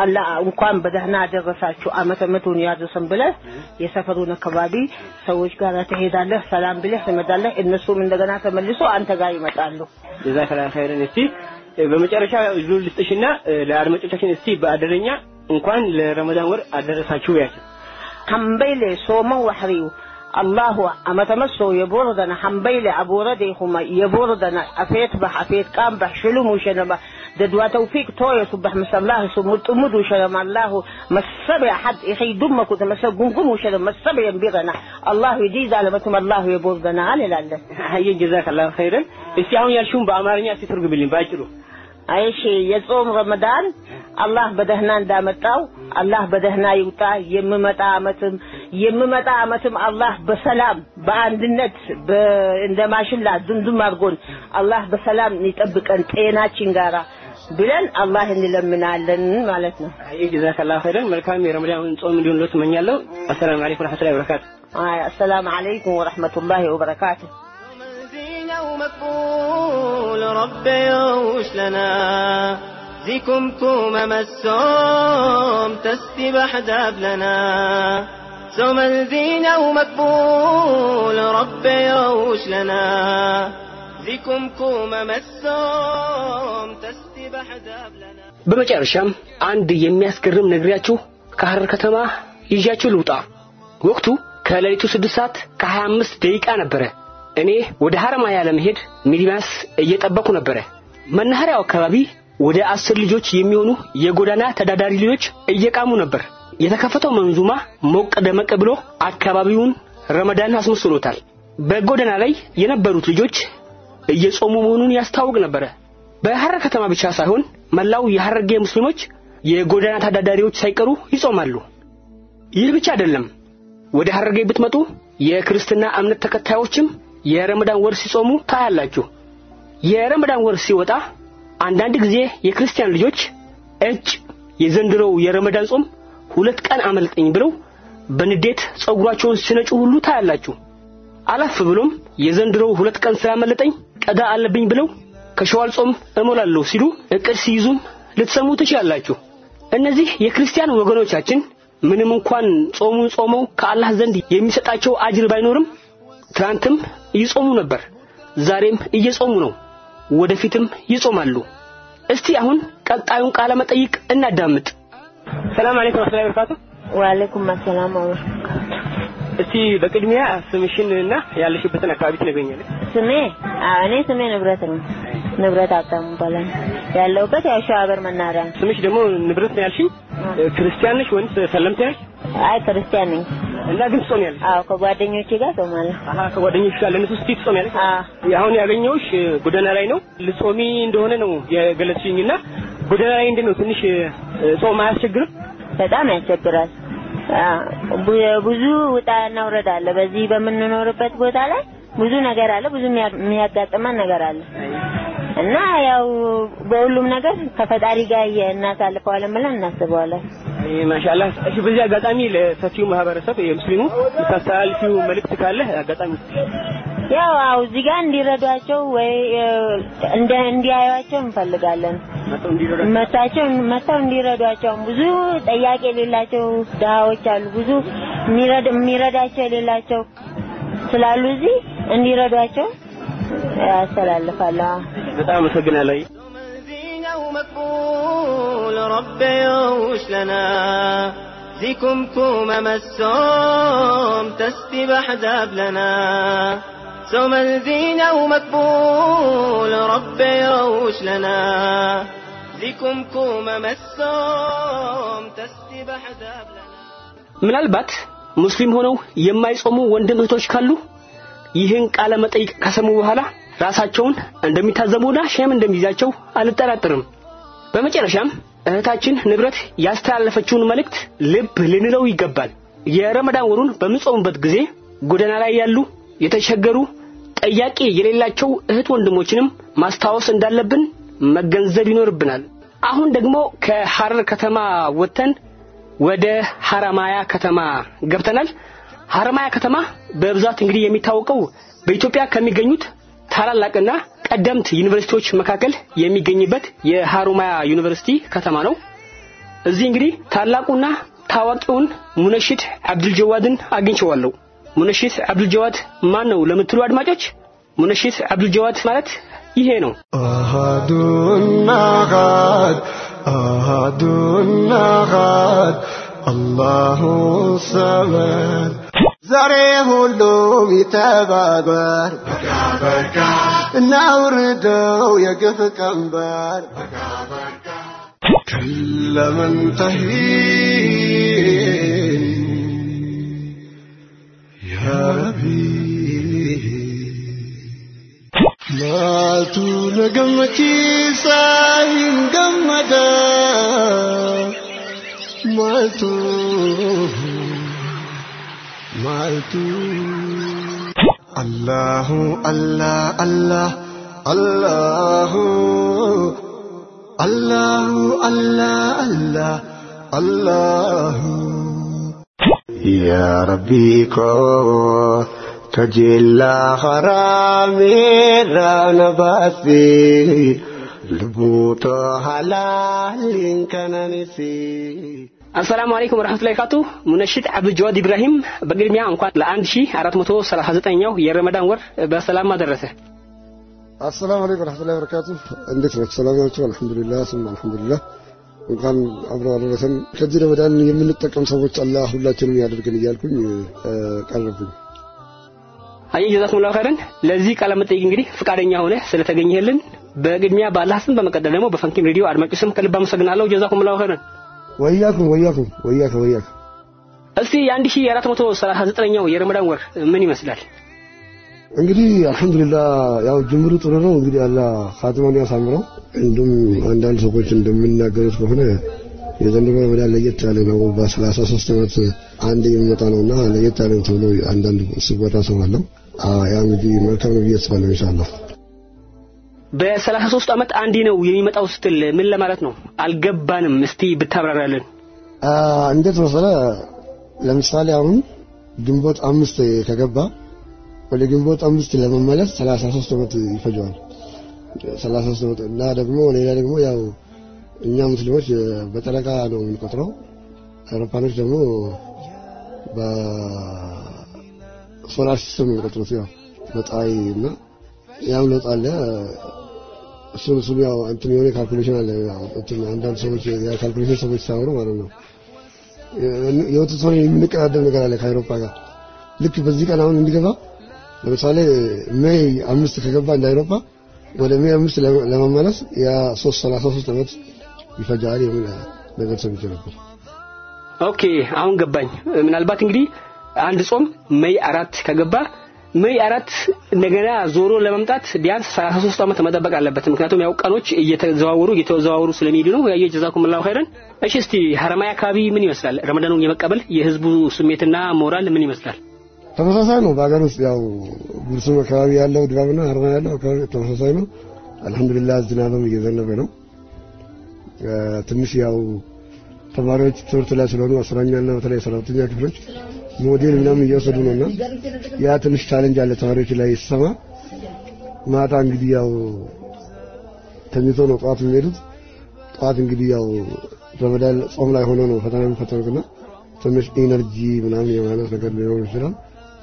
አላ እንኳን በደህና አደረሳችሁ አመተ ምሕረቱን ያድርሰን ብለህ የሰፈሩን አካባቢ ሰዎች ጋር ትሄዳለህ። ሰላም ብለህ ትመጣለህ። እነሱም እንደገና ተመልሶ አንተ ጋር ይመጣሉ። ጀዛከላ ኸይረን። እስቲ በመጨረሻ እዙ ልስጥሽና ለአድማጮቻችን እስቲ በአደረኛ እንኳን ለረመዳን ወር አደረሳችሁ ያቸው ሐምበይሌ ሶሞ ወሐሪው አላሁ አመተመሶ የቦርደና ሐምበይሌ አቦረዴሁማ የቦርደና አፌት ባህ አፌት ቃም ባህ ሽሉሙሸነባ dad waa tawfiiq tooya subax masallah sumur tumudu shara mallahu masabi ahad ihi dumma kut masa gungum shara masabi yanbigana allah yjiz alamatum allah yaburdana alalalah አየ ጀዛከላሁ ኸይረን እስቲ አሁን ያልሽውን በአማርኛ እስቲ ትርጉምልኝ ባጭሩ አይሺ የጾም ረመዳን አላህ በደህና እንዳመጣው አላህ በደህና ይውጣ። የምመጣ አመትም የምመጣ አመትም አላህ በሰላም በአንድነት እንደማሽላ ዝምዝም አድርጎን አላህ በሰላም ይጠብቀን ጤናችን ጋራ ብለን አላህ እንለምናለን ማለት ነው። አይ ጀዛከላሁ ኸይረን። መልካም የረመዳን ጾም እንዲሆን ሎ ትመኛለሁ። አሰላሙ አለይኩም ወራህመቱላሂ ወበረካቱ። አይ አሰላሙ አለይኩም ወራህመቱላሂ ወበረካቱ። ومقبول رب يوش لنا ذيكم كوم مسوم تستبح داب لنا سوم الزينة ومقبول رب يوش لنا በመጨረሻም አንድ የሚያስገርም ነግሪያችሁ ከሐረር ከተማ ይዣችሁ ልውጣ። ወቅቱ ከሌሊቱ ስድስት ሰዓት ከሀያ አምስት ደቂቃ ነበረ። እኔ ወደ ሐረማያ ለመሄድ ሚኒባስ እየጠበኩ ነበረ። መናኸሪያው አካባቢ ወደ አስር ልጆች የሚሆኑ የጎዳና ተዳዳሪ ልጆች እየቃሙ ነበር። የተከፈተው መንዙማ ሞቅ ደመቅ ብሎ አካባቢውን ረመዳን አስመስሎታል። በጎዳና ላይ የነበሩት ልጆች እየጾሙ መሆኑን ያስታውቅ ነበረ። በሐረር ከተማ ብቻ ሳይሆን መላው የሐረርጌ ሙስሊሞች የጎዳና ተዳዳሪዎች ሳይቀሩ ይጾማሉ። ይህ ብቻ አይደለም። ወደ ሐረርጌ ብትመጡ የክርስትና እምነት ተከታዮችም የረመዳን ወር ሲጾሙ ታያላችሁ። የረመዳን ወር ሲወጣ አንዳንድ ጊዜ የክርስቲያን ልጆች እጭ የዘንድሮው የረመዳን ጾም ሁለት ቀን አመልጠኝ ብለው በንዴት ጸጉራቸውን ሲነጩ ሁሉ ታያላችሁ። አለፍ ብሎም የዘንድሮው ሁለት ቀን ስላመለጠኝ ቀዳ አለብኝ ብለው ከሸዋል ጾም እሞላለሁ ሲሉ እቅድ ሲይዙም ልትሰሙ ትችላላችሁ። እነዚህ የክርስቲያን ወገኖቻችን ምንም እንኳን ጾሙን ጾመው ከአላህ ዘንድ የሚሰጣቸው አጅር ባይኖርም ትናንትም ይጾሙ ነበር፣ ዛሬም እየጾሙ ነው፣ ወደፊትም ይጾማሉ። እስቲ አሁን ቀጣዩን ቃለ መጠይቅ እናዳምጥ። ሰላም አለይኩም ወራህመቱላሂ ወበረካቱ። ወአለይኩም አሰላም ወበረካቱ። እስቲ በቅድሚያ ስምሽን እና ያለሽበትን አካባቢ ትነግረኛለሽ? ስሜ አዎ፣ እኔ ስሜ ንብረት ነው። ንብረት አጣሙ ይባላል። ያለሁበት ያው ነው። ስምሽ ደግሞ ንብረት ነው ያልሽኝ? ክርስቲያን ነሽ ወይስ ሰለምቴ ነሽ? አይ ክርስቲያን ነኝ። እና ግን ትጾሚያለሽ? አዎ፣ ከጓደኞቼ ጋር ጾማለሁ። አሀ ከጓደኞችሽ ጋር ለእነሱ ስትይ ትጾሚያለሽ? አሁን ያገኘሁሽ ጎዳና ላይ ነው። ልጾሚ እንደሆነ ነው የገለጽሽኝ እና ጎዳና ላይ እንዴት ነው ትንሽ ጾም አያስቸግርም? በጣም ያስቸግራል። ብዙ ውጣና ውረድ አለ። በዚህ በምንኖርበት ቦታ ላይ ብዙ ነገር አለ። ብዙ የሚያጋጥመን ነገር አለ እና ያው በሁሉም ነገር ከፈጣሪ ጋር እናሳልፈዋለን ብለን እናስበዋለን። ማሻአላ። እሺ፣ በዚህ አጋጣሚ ለሰፊው ማህበረሰብ የሙስሊሙ የምታስተላልፊው መልእክት ካለ አጋጣሚ ያው አው እዚህ ጋር እንዲረዷቸው ወይ እንደ እንዲያዩቸው እንፈልጋለን። መታቸው መተው እንዲረዷቸው ብዙ ጠያቂ የሌላቸው ድሃዎች አሉ። ብዙ የሚረዳቸው የሌላቸው ስላሉ እዚህ እንዲረዷቸው ያስተላልፋለሁ። በጣም አመሰግናለሁ። مقبول ربي يوش لنا زيكم كوم مسوم تستبح داب لنا سوم الزين ومقبول ربي يوش لنا زيكم كوم مسوم تستبح داب لنا ምናልባት ሙስሊም ሆነው የማይጾሙ ወንድም እህቶች ካሉ ይህን ቃለ መጠይቅ ከሰሙ በኋላ ራሳቸውን እንደሚታዘቡና ሸም እንደሚይዛቸው አልጠራጠርም። በመጨረሻም እህታችን ንብረት ያስተላለፈችውን መልእክት ልብ ልንለው ይገባል። የረመዳን ወሩን በምንጾምበት ጊዜ ጎዳና ላይ ያሉ የተቸገሩ ጠያቂ የሌላቸው እህት ወንድሞችንም ማስታወስ እንዳለብን መገንዘብ ይኖርብናል። አሁን ደግሞ ከሐረር ከተማ ወጥተን ወደ ሐረማያ ከተማ ገብተናል። ሐረማያ ከተማ በብዛት እንግዲህ የሚታወቀው በኢትዮጵያ ከሚገኙት ታላላቅና ቀደምት ዩኒቨርሲቲዎች መካከል የሚገኝበት የሐሩማያ ዩኒቨርሲቲ ከተማ ነው። እዚህ እንግዲህ ታላቁና ታዋቂውን ሙነሽድ አብዱል ጀዋድን አግኝቼዋለሁ። ሙነሽድ አብዱል ጀዋድ ማን ነው ለምትሉ አድማጮች ሙነሽድ አብዱል ጀዋድ ማለት ይሄ ነው። አሃዱን አሃድ አሃዱን አሃድ አላሁ ሰመድ ዛሬ ሁሉም ይተባበር እናውርደው የግፍ ቀንበር ከለመን ተሂን ያ ረቢ ማቱ ነገመቺሳ ሂንገመደ ማልቱ ማልቱ አላሁ አላህ አላህ አላሁ አላሁ አላህ አላህ አላሁ ያ ረቢ Tajaajila haraamee raana baasee luboota halaaliin kananisee. አሰላሙ አለይኩም ወራህመቱላሂ ወበረካቱ። ሙነሽድ አብ ጀዋድ ኢብራሂም፣ በቅድሚያ እንኳን ለ1439ኛው የረመዳን ወር በሰላም አደረሰ። አሰላሙ አለይኩም ወራህመቱላሂ ወበረካቱ። እንዴት ነው? ሰላም ናችሁ? አልሐምዱሊላህ ስም አልሐምዱሊላህ። እንኳን አብሮ አደረሰን። ከዚህ ረመዳን የምንጠቀም ሰዎች አላህ ሁላችንም ያደርገን እያልኩኝ ቀረብኝ። አይ ጀዛኩሙላሁ ኸይረን ለዚህ ቃለ መጠይቅ እንግዲህ ፍቃደኛ ሆነ ስለተገኘህልን በቅድሚያ በአላህ ስም በመቀጠል ደግሞ በፈንኪም ሬዲዮ አድማጮች ስም ከልብ አመሰግናለሁ ጀዛኩሙላሁ ኸይረን ወያኩም ወያኩም ወያከ ወያከ እስቲ የአንድ ሺህ አራት መቶ ሰላሳ ዘጠነኛው የረመዳን ወር ምን ይመስላል? እንግዲህ አልহামዱሊላህ ያው ጅምሩ ጥሩ ነው። እንግዲህ አላህ ኻቲማውን ያሳምረው። እንዲሁም አንዳንድ ሰዎች እንደሚናገሩት ከሆነ የዘንድሮ ረመዳን ለየት ያለ ነው። በሰላሳ ሶስት ዓመት አንድ የሚመጣ ነውና ለየት ያለ ተብሎ አንዳንድ ስወራ ሰማለሁ። ያ እንግዲህ መልካም ነው ብዬ አስባለሁ ኢንሻአላህ። በሰላሳ ሶስት ዓመት አንዴ ነው የሚመጣው ስትል ምን ለማለት ነው? አልገባንም። እስቲ ብታብራራለን። እንዴት መሰለ፣ ለምሳሌ አሁን ግንቦት አምስት ከገባ ወደ ግንቦት አምስት ለመመለስ 33 ዓመት ይፈጀዋል። 33 ዓመት እና ደግሞ ሌላ ደግሞ ያው እኛ ሙስሊሞች በጨረቃ ነው የምንቆጥረው። አውሮፓኖች ደግሞ በ solar system የሚቆጥሩት። ያው በፀሐይ እና ያም ለውጥ አለ። እሱን እሱን ያው እንትን የሆነ calculation አለ አንዳንድ ሰዎች የ calculation ሰዎች ሳይሆኑ ማለት ነው የወተት ሰው የምንቀዳደም ነገር አለ ከአውሮፓ ጋር ልክ በዚህ ቀን አሁን እንዲገባ ለምሳሌ May አምስት ከገባ እንደ አውሮፓ ወደ May አምስት ለመመለስ ያ ሶስት ሰላሳ ሶስት ዓመት ይፈጃል የሚል ነገር ሰምቼ ነበር። Okay አሁን ገባኝ። ምናልባት እንግዲህ አንድ ጾም May አራት ከገባ May አራት እንደገና ዞሮ ለመምጣት ቢያንስ 33 ዓመት መጠበቅ አለበት። ምክንያቱም ያው ቀኖች እየተዘዋወሩ እየተዘዋወሩ ስለሚሄዱ ነው። ያየ جزاكم الله خيرا። እሺ እስቲ ሀረማያ አካባቢ ምን ይመስላል? ረመዳኑን የመቀበል የህዝቡ ስሜትና ሞራል ምን ይመስላል? ተመሳሳይ ነው። በሀገር ውስጥ ያው ጉርሱም አካባቢ ያለው ድባብና ሀረማያ ያለው አካባቢ ተመሳሳይ ነው። አልሐምዱሊላህ ዝናብም እየዘነበ ነው። ትንሽ ያው ተማሪዎች ትምህርት ላይ ስለሆኑ አስረኛና በተለይ ሁለተኛ ክፍሎች ሞዴል ምናምን እየወሰዱ ነውና ያ ትንሽ challenge አለ ተማሪዎች ላይ ሲሰማ ማታ እንግዲህ ያው ተኝቶ ነው ጠዋት የሚሄዱት። ጠዋት እንግዲህ ያው ረመዳን ጾም ላይ ሆኖ ነው ፈተና የሚፈተኑትና ትንሽ energy ምናምን የማነስ ነገር ሊኖር ይችላል።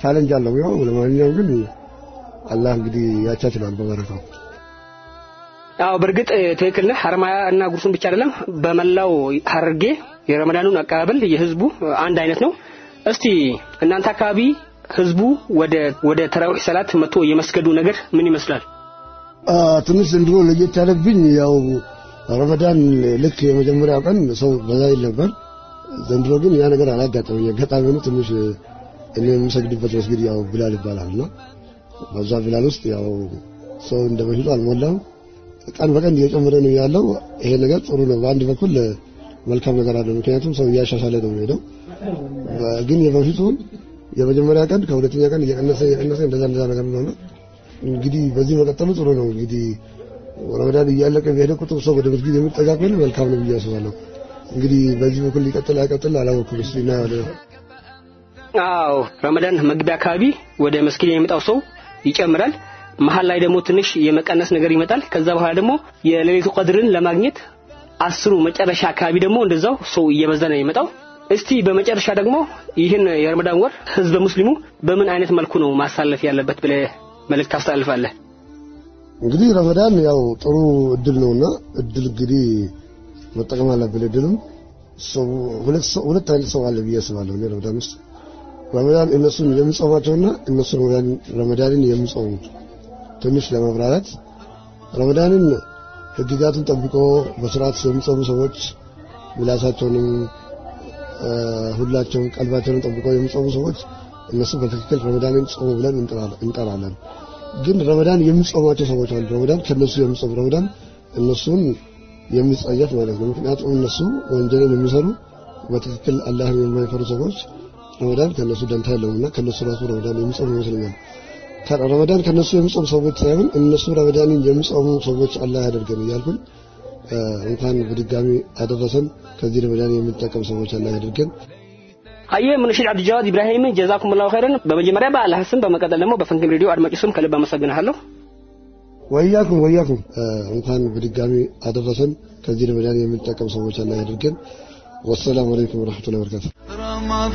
challenge አለው። ያው ለማንኛውም ግን አላህ እንግዲህ ያቻችላል በበረካው። አዎ በእርግጥ ትክክል ነህ። ሀረማያ እና ጉርሱም ብቻ አይደለም፣ በመላው ሀረርጌ የረመዳኑን አቀባበል የህዝቡ አንድ አይነት ነው። እስቲ እናንተ አካባቢ ህዝቡ ወደ ወደ ተራዊህ ሰላት መጥቶ የመስገዱ ነገር ምን ይመስላል? ትንሽ ዘንድሮ ለየት ያለብኝ ያው ረመዳን ልክ የመጀመሪያው ቀን ሰው በዛ ይል ነበር። ዘንድሮ ግን ያ ነገር አላጋጠመኝ። አጋጣሚ ሆኖ ትንሽ እኔ የምሰግድበት መስጊድ ያው ብላል ይባላል እና በዛ ብላል ውስጥ ያው ሰው እንደ በፊቱ አልሞላም። ቀን በቀን እየጨመረ ነው ያለው። ይሄ ነገር ጥሩ ነው። በአንድ በኩል መልካም ነገር አለው፣ ምክንያቱም ሰው እያሻሻለ ነው የሚሄደው። ግን የበፊቱን የመጀመሪያ ቀን ከሁለተኛ ቀን እየቀነሰ እየቀነሰ እንደዛ እንደዛ ነገር ነው። እንግዲህ በዚህ መቀጠሉ ጥሩ ነው። እንግዲህ ረመዳን እያለቀ በሄደ ቁጥር ሰው ወደ መስጊድ የሚጠጋ ከሆነ መልካም ነው ብዬ አስባለሁ። እንግዲህ በዚህ በኩል ሊቀጥል አይቀጥል አላወኩም። እስኪ እናያለን። አዎ ረመዳን መግቢያ አካባቢ ወደ መስጊድ የሚመጣው ሰው ይጨምራል። መሀል ላይ ደግሞ ትንሽ የመቀነስ ነገር ይመጣል። ከዛ በኋላ ደግሞ የሌሊቱ ቀድርን ለማግኘት አስሩ መጨረሻ አካባቢ ደግሞ እንደዛው ሰው እየበዛ ነው የሚመጣው። እስቲ በመጨረሻ ደግሞ ይህን የረመዳን ወር ህዝበ ሙስሊሙ በምን አይነት መልኩ ነው ማሳለፍ ያለበት ብለህ መልእክት ታስተላልፋለህ? እንግዲህ ረመዳን ያው ጥሩ እድል ነውና እድል እንግዲህ መጠቀም አለብን። እድሉም ሰው ሁለት ሰው ሁለት አይነት ሰው አለ ብዬ አስባለሁ። ረመዳን ውስጥ ረመዳን እነሱን የሚጾማቸውና እነሱን ረመዳንን የሚጾሙ ትንሽ ለመብራራት ረመዳንን ህግጋቱን ጠብቆ በስርዓት የሚጾሙ ሰዎች ምላሳቸውንም ሁላቸውም ቀልባቸውን ጠብቆ የሚጾሙ ሰዎች እነሱ በትክክል ረመዳንን ጾሙ ብለን እንጠራለን። ግን ረመዳን የሚጾማቸው ሰዎች አሉ። ረመዳን ከነሱ የሚጾም ረመዳን እነሱን የሚጸየፍ ማለት ነው። ምክንያቱም እነሱ ወንጀልን የሚሰሩ በትክክል አላህን የማይፈሩ ሰዎች ረመዳን ከነሱ ደንታ የለውምና ከነሱ ራሱ ረመዳን የሚጾም ይመስለኛል። ረመዳን ከነሱ የሚጾም ሰዎች ሳይሆን እነሱ ረመዳንን የሚጾሙ ሰዎች አላህ ያደርገን እያልኩኝ እንኳን በድጋሚ አደረሰን። ከዚህ ረመዳን የምንጠቀም ሰዎች አላህ ያደርገን። አየህ ሙንሽድ አብዱጃዋድ ኢብራሂም ጀዛኩም ላሁ ኸይረን። በመጀመሪያ በአላህ ስም በመቀጠል ደግሞ በፈንክም ሬዲዮ አድማጭ ስም ከልብ አመሰግናለሁ። ወያኩም ወያኩም እንኳን በድጋሚ አደረሰን። ከዚህ ረመዳን የምንጠቀም ሰዎች አላህ ያደርገን። ወሰላሙ አለይኩም ወረሕመቱላሂ ወበረካቱ። ረመዳን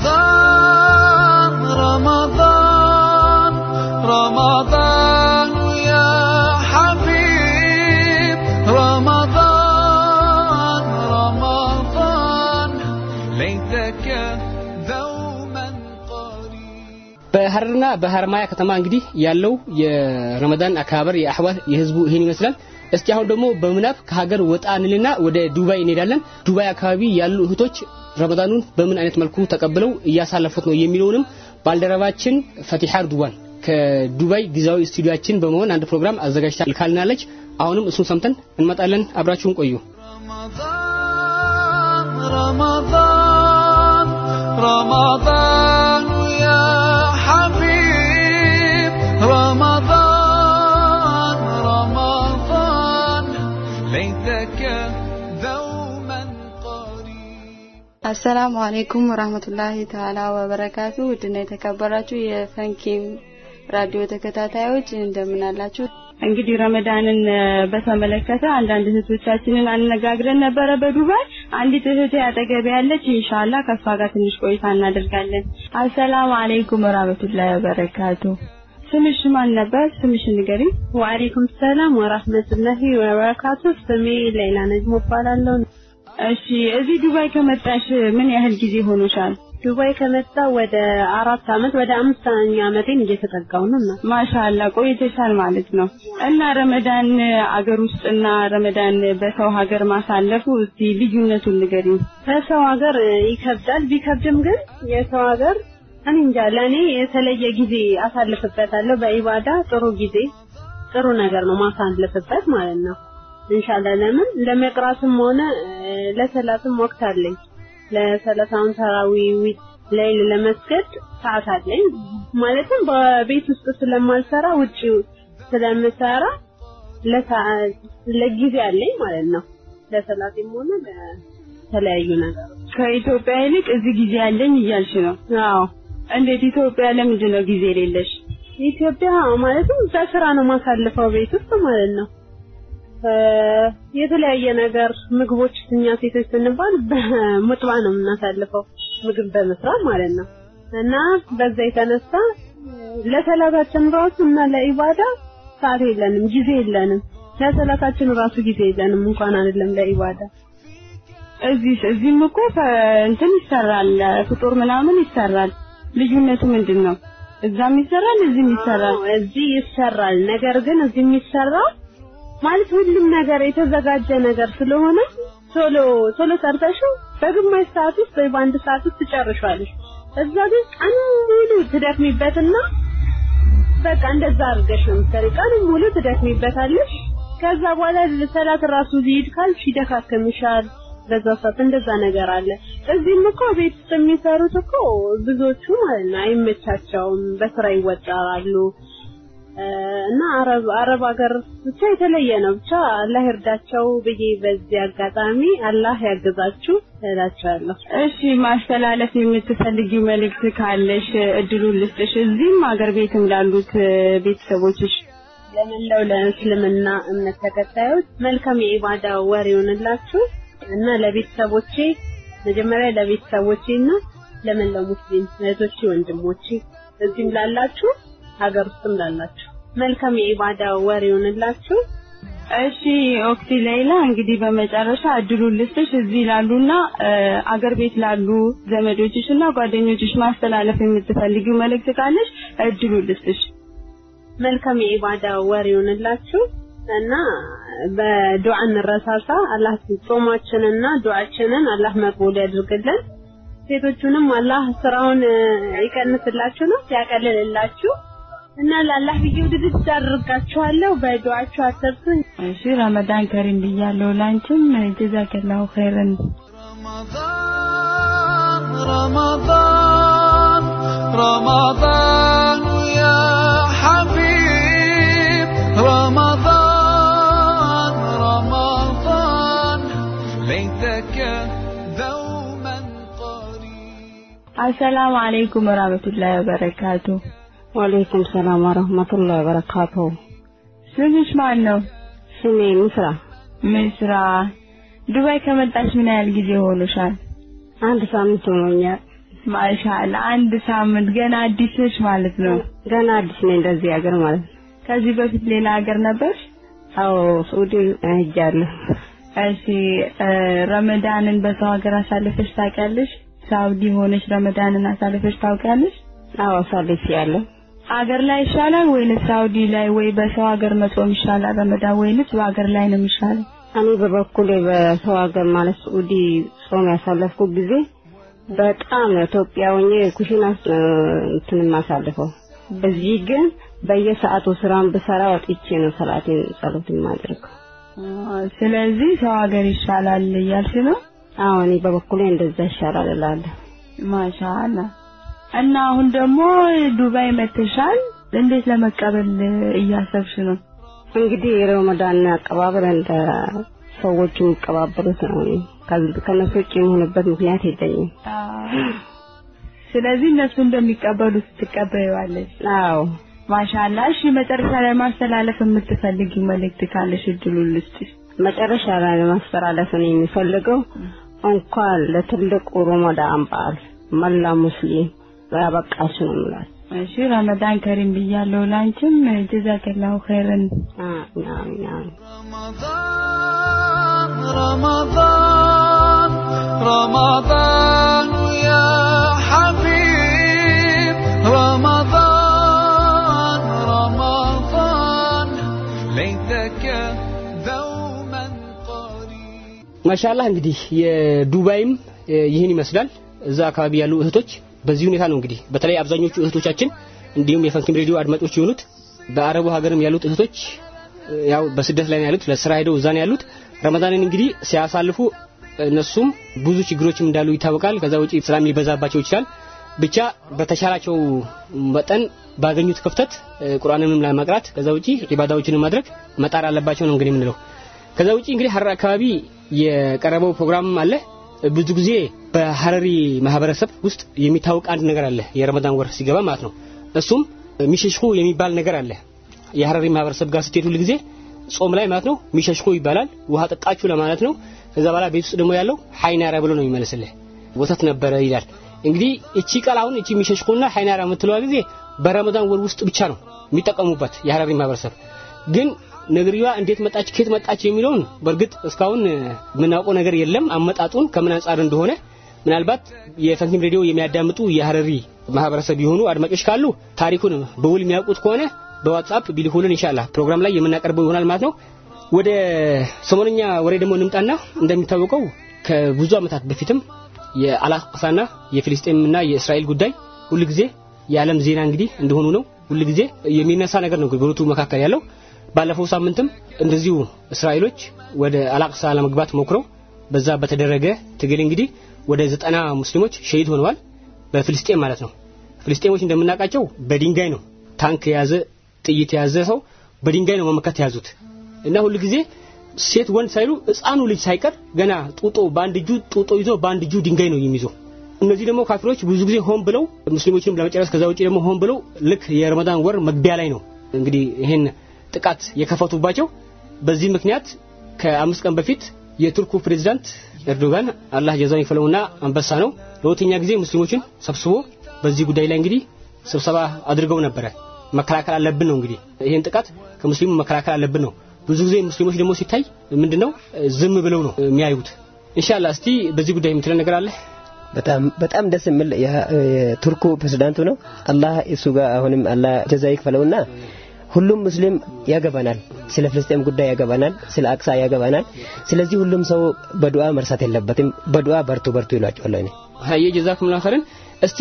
ረመዳን رمضان يا حبيب رمضان رمضان ليتك دوما በሐረርና በሐረማያ ከተማ እንግዲህ ያለው የረመዳን አከባበር የአህዋል የህዝቡ ይህን ይመስላል። እስቲ አሁን ደግሞ በምናብ ከሀገር ወጣ እንልና ወደ ዱባይ እንሄዳለን። ዱባይ አካባቢ ያሉ እህቶች ረመዳኑን በምን አይነት መልኩ ተቀብለው እያሳለፉት ነው የሚለውንም ባልደረባችን ፈቲሐ ርድዋን ከዱባይ ጊዜያዊ ስቱዲዮአችን በመሆን አንድ ፕሮግራም አዘጋጅታ ልካልናለች። አሁንም እሱን ሰምተን እንመጣለን። አብራችሁን ቆዩ። رمضان رمضان يا حبيب رمضان رمضان ليتك دوما አሰላሙ አሌይኩም ወራህመቱላሂ ተዓላ ወበረካቱ። ውድና የተከበራችሁ የፈንኪም ራዲዮ ተከታታዮች እንደምን አላችሁ? እንግዲህ ረመዳንን በተመለከተ አንዳንድ እህቶቻችንን አነጋግረን ነበረ በዱባይ። አንዲት እህቴ አጠገቤ ያለች ኢንሻአላህ ከሷ ጋር ትንሽ ቆይታ እናደርጋለን። አሰላሙ አለይኩም ወራህመቱላሂ ወበረካቱ። ስምሽ ማን ነበር? ስምሽ ንገሪኝ። ወአለይኩም ሰላም ወራህመቱላሂ ወበረካቱ። ስሜ ሌላ ነጅሞ እባላለሁ። እሺ፣ እዚህ ዱባይ ከመጣሽ ምን ያህል ጊዜ ሆኖሻል? ዱባይ ከመጣ ወደ አራት አመት ወደ አምስተኛ አመቴን እየተጠጋው ነው። ማሻአላ ቆይተሻል ማለት ነው። እና ረመዳን አገር ውስጥና ረመዳን በሰው ሀገር ማሳለፉ እስቲ ልዩነቱን ንገሪኝ። በሰው ሀገር ይከብዳል። ቢከብድም ግን የሰው ሀገር እኔ እንጃ ለእኔ የተለየ ጊዜ አሳልፍበታለሁ። በኢባዳ ጥሩ ጊዜ ጥሩ ነገር ነው ማሳልፍበት ማለት ነው። ኢንሻአላህ ለምን ለመቅራትም ሆነ ለሰላትም ወቅት አለኝ። ለሰላታውን ተራዊ ሌይል ለመስገድ ሰዓት አለኝ። ማለትም በቤት ውስጥ ስለማልሰራ ውጪ ስለምሰራ ለጊዜ አለኝ ማለት ነው። ለሰላቴም ሆነ ለተለያዩ ነገሮች ከኢትዮጵያ ይልቅ እዚህ ጊዜ አለኝ እያልሽ ነው? አዎ። እንዴት ኢትዮጵያ ለምንድን ነው ጊዜ የሌለሽ? ኢትዮጵያ ማለትም በስራ ነው ማሳልፈው ቤት ውስጥ ማለት ነው። የተለያየ ነገር ምግቦች እኛ ሴቶች ስንባል በሙጥባ ነው የምናሳልፈው ምግብ በመስራት ማለት ነው። እና በዛ የተነሳ ለሰላታችን ራሱ እና ለኢባዳ ሰዓት የለንም፣ ጊዜ የለንም። ለሰላታችን ራሱ ጊዜ የለንም እንኳን አይደለም ለኢባዳ። እዚህ እዚህም እኮ እንትን ይሰራል፣ ፍጡር ምናምን ይሰራል። ልዩነቱ ምንድን ነው? እዛም ይሰራል፣ እዚህም ይሰራል። እዚህ ይሰራል፣ ነገር ግን እዚህ የሚሰራው ማለት ሁሉም ነገር የተዘጋጀ ነገር ስለሆነ ቶሎ ቶሎ ሰርተሽው በግማሽ ሰዓት ውስጥ ወይ በአንድ ሰዓት ውስጥ ትጨርሻለሽ። እዛ ግን ቀን ሙሉ ትደክሚበትና በቃ እንደዛ አድርገሽ ነው የምትሰሪው። ቀን ሙሉ ትደክሚበታለሽ። ከዛ በኋላ ሰላት ራሱ ሊሄድ ካልሽ ይደካከምሻል። በዛ ሰዓት እንደዛ ነገር አለ። እዚህም እኮ ቤት የሚሰሩት እኮ ብዙዎቹ ማለት ነው አይመቻቸውም፣ በስራ ይወጠራሉ። እና አረብ አረብ ሀገር ብቻ የተለየ ነው። ብቻ አላህ ይርዳቸው ብዬ በዚህ አጋጣሚ አላህ ያግዛችሁ እላችኋለሁ። እሺ ማስተላለፍ የምትፈልጊው መልእክት ካለሽ እድሉን ልስጥሽ። እዚህም ሀገር ቤትም ላሉት ቤተሰቦችሽ ለመላው ለእስልምና እምነት ተከታዮች መልካም የኢባዳ ወር ይሆንላችሁ እና ለቤተሰቦቼ መጀመሪያ ለቤተሰቦቼ እና ለመላው ሙስሊም እህቶቼ ወንድሞቼ እዚህም ላላችሁ ሀገር ውስጥም ላላችሁ መልካም የኢባዳ ወር ይሆንላችሁ። እሺ ኦክቲ ሌላ እንግዲህ በመጨረሻ እድሉን ልስጥሽ እዚህ ላሉና አገር ቤት ላሉ ዘመዶችሽ እና ጓደኞችሽ ማስተላለፍ የምትፈልጊው መልእክት ካለሽ እድሉን ልስጥሽ። መልካም የኢባዳ ወር ይሆንላችሁ እና በዱዓ እንረሳሳ። አላህ ጾማችንና ዱዓችንን አላህ መቅቡል ያድርግልን። ሴቶቹንም አላህ ስራውን ይቀንስላችሁ ነው ያቀልልላችሁ። እና ለአላህ ብዬ ውድድር አድርጋችኋለሁ። በዱዓችሁ አትርሱኝ። እሺ ረመዳን ከሪም ብያለሁ። ላንቺም ጀዛከላሁ ኸይረን። رمضان رمضان يا حبيب رمضان رمضان ليتك دوما አሰላሙ አለይኩም ወራህመቱላሂ ወበረካቱ። ወአለይኩም ሰላም ወረህመቱላሂ ወበረካቱ። ስምሽ ማን ነው? ስሜ ምስራ። ምስራ ዱባይ ከመጣሽ ምን ያህል ጊዜ ሆኖሻል? አንድ ሳምንት ሆኖኛል። ማሻአላ አንድ ሳምንት ገና አዲስ ነሽ ማለት ነው። ገና አዲስ ነኝ እንደዚህ ሀገር ማለት ነው። ከዚህ በፊት ሌላ ሀገር ነበርሽ? አዎ ሳውዲ ሄጃለሁ። እሺ ረመዳንን በሰው ሀገር አሳልፈሽ ታውቂያለሽ? ሳውዲ ሆነሽ ረመዳንን አሳልፈሽ ታውቂያለሽ? አዎ አሳልፌያለሁ። አገር ላይ ይሻላል ወይንስ ሳውዲ ላይ ወይ በሰው ሀገር መጾም ይሻላል ረመዳን ወይንስ በሀገር ላይ ነው የሚሻለው? እኔ በበኩሌ በሰው ሀገር ማለት ሳኡዲ ጾም ያሳለፍኩ ጊዜ በጣም ኢትዮጵያ ሆኜ ኩሽና እንትን የማሳልፈው። በዚህ ግን በየሰዓቱ ስራን ብሰራ ወጥቼ ነው ሰላቴን ጸሎት የማደርገው። ስለዚህ ሰው ሀገር ይሻላል እያልሽ ነው? አዎ እኔ በበኩሌ እንደዛ ይሻላል እላለሁ። ማሻአላ እና አሁን ደግሞ ዱባይ መተሻል። እንዴት ለመቀበል እያሰብሽ ነው? እንግዲህ የረመዳን አቀባበል እንደ ሰዎቹ የሚቀባበሉት ነው። ከነሱ ውጭ የሚሆንበት ምክንያት የለኝም። ስለዚህ እነሱ እንደሚቀበሉት ትቀበይዋለሽ። አዎ ማሻአላ። እሺ መጨረሻ ላይ ማስተላለፍ የምትፈልጊው መልእክት ካለሽ እድሉን ልስጥሽ። መጨረሻ ላይ ለማስተላለፍ ነው የሚፈልገው እንኳን ለትልቁ ረመዳን በዓል መላ ሙስሊም ያበቃችሁ ነው የምላችሁ። እሺ ረመዳን ከሪም ብያለሁ ላንቺም ጀዛከላሁ ኸይረን رمضان رمضان يا حبيب رمضان رمضان ليتك دوما ማሻአላህ እንግዲህ የዱባይም ይህን ይመስላል እዛ አካባቢ ያሉ እህቶች በዚህ ሁኔታ ነው እንግዲህ በተለይ አብዛኞቹ እህቶቻችን እንዲሁም የፈንኪም ሬዲዮ አድማጮች የሆኑት በአረቡ ሀገርም ያሉት እህቶች ያው በስደት ላይ ያሉት ለስራ ሄደው እዛ ነው ያሉት። ረመዳንን እንግዲህ ሲያሳልፉ እነሱም ብዙ ችግሮችም እንዳሉ ይታወቃል። ከዛ ውጪ ስራም ሊበዛባቸው ይችላል። ብቻ በተሻላቸው መጠን ባገኙት ክፍተት ቁርአንንም ለማቅራት ከዛ ውጪ ኢባዳዎችንም ማድረግ መጣር አለባቸው ነው እንግዲህ የምንለው። ከዛ ውጪ እንግዲህ ሀረር አካባቢ የቀረበው ፕሮግራም አለ ብዙ ጊዜ በሀረሪ ማህበረሰብ ውስጥ የሚታወቅ አንድ ነገር አለ። የረመዳን ወር ሲገባ ማለት ነው። እሱም ሚሸሽኹ የሚባል ነገር አለ። የሀረሪ ማህበረሰብ ጋር ስትሄዱ ጊዜ ጾም ላይ ማለት ነው ሚሸሽኹ ይባላል። ውሃ ጠጣችሁ ለማለት ነው። ከዛ በኋላ ቤት ውስጥ ደግሞ ያለው ሀይናራ ብሎ ነው የሚመልስልህ ወተት ነበረ ይላል። እንግዲህ እቺ ቃል አሁን እቺ ሚሸሽኹና ሀይናራ የምትለዋ ጊዜ በረመዳን ወር ውስጥ ብቻ ነው የሚጠቀሙበት የሀረሪ ማህበረሰብ። ግን ነገርየዋ እንዴት መጣች ከየት መጣች የሚለውን በእርግጥ እስካሁን የምናውቀው ነገር የለም። አመጣጡን ከምን አንጻር እንደሆነ ምናልባት የፈንኪም ሬዲዮ የሚያዳምጡ የሀረሪ ማህበረሰብ የሆኑ አድማጮች ካሉ ታሪኩን በውል የሚያውቁት ከሆነ በዋትስአፕ ቢልኩልን ኢንሻአላህ። ፕሮግራም ላይ የምናቀርበው ይሆናል ማለት ነው። ወደ ሰሞነኛ ወሬ ደግሞ እንምጣና እንደሚታወቀው ከብዙ ዓመታት በፊትም የአላቅሳና የፊልስጤምና የእስራኤል ጉዳይ ሁልጊዜ የዓለም ዜና እንግዲህ እንደሆኑ ነው። ሁልጊዜ የሚነሳ ነገር ነው በሁለቱ መካከል ያለው ባለፈው ሳምንትም እንደዚሁ እስራኤሎች ወደ አላቅሳ ለመግባት ሞክረው በዛ በተደረገ ትግል እንግዲህ ወደ ዘጠና ሙስሊሞች ሸሂድ ሆነዋል። በፍልስጤም ማለት ነው። ፍልስጤሞች እንደምናውቃቸው በድንጋይ ነው ታንክ የያዘ ጥይት የያዘ ሰው በድንጋይ ነው መመከት የያዙት። እና ሁሉ ጊዜ ሴት ወንድ ሳይሉ ህፃኑ ልጅ ሳይቀር ገና ጡጦ በአንድ እጁ ጡጦ ይዞ በአንድ እጁ ድንጋይ ነው የሚይዘው እነዚህ ደግሞ ካፊሮች ብዙ ጊዜ ሆን ብለው ሙስሊሞችንም ለመጨረስ ከዛ ውጪ ደግሞ ሆን ብለው ልክ የረመዳን ወር መግቢያ ላይ ነው። እንግዲህ ይህን ጥቃት የከፈቱባቸው። በዚህ ምክንያት ከአምስት ቀን በፊት የቱርኩ ፕሬዝዳንት ኤርዶጋን አላህ ጀዛውን ይክፈለውና አንበሳ ነው ለሁለተኛ ጊዜ ሙስሊሞችን ሰብስቦ በዚህ ጉዳይ ላይ እንግዲህ ስብሰባ አድርገው ነበረ። መከላከል አለብን ነው እንግዲህ ይህን ጥቃት ከሙስሊሙ መከላከል አለብን ነው። ብዙ ጊዜ ሙስሊሞች ደግሞ ሲታይ ምንድነው ዝም ብለው ነው የሚያዩት። ኢንሻአላህ እስቲ በዚህ ጉዳይ የምትለን ነገር አለ? በጣም በጣም ደስ የሚል የቱርኩ ፕሬዝዳንቱ ነው። አላህ እሱ ጋር አሁንም አላህ ጀዛ ይክፈለውና ሁሉም ሙስሊም ያገባናል። ስለ ፍልስጤም ጉዳይ ያገባናል። ስለ አክሳ ያገባናል። ስለዚህ ሁሉም ሰው በዱዓ መርሳት የለበትም። በዱዓ በርቱ በርቱ ይሏቸዋለሁ እኔ ሀየ ጀዛኩም ላኸርን እስቲ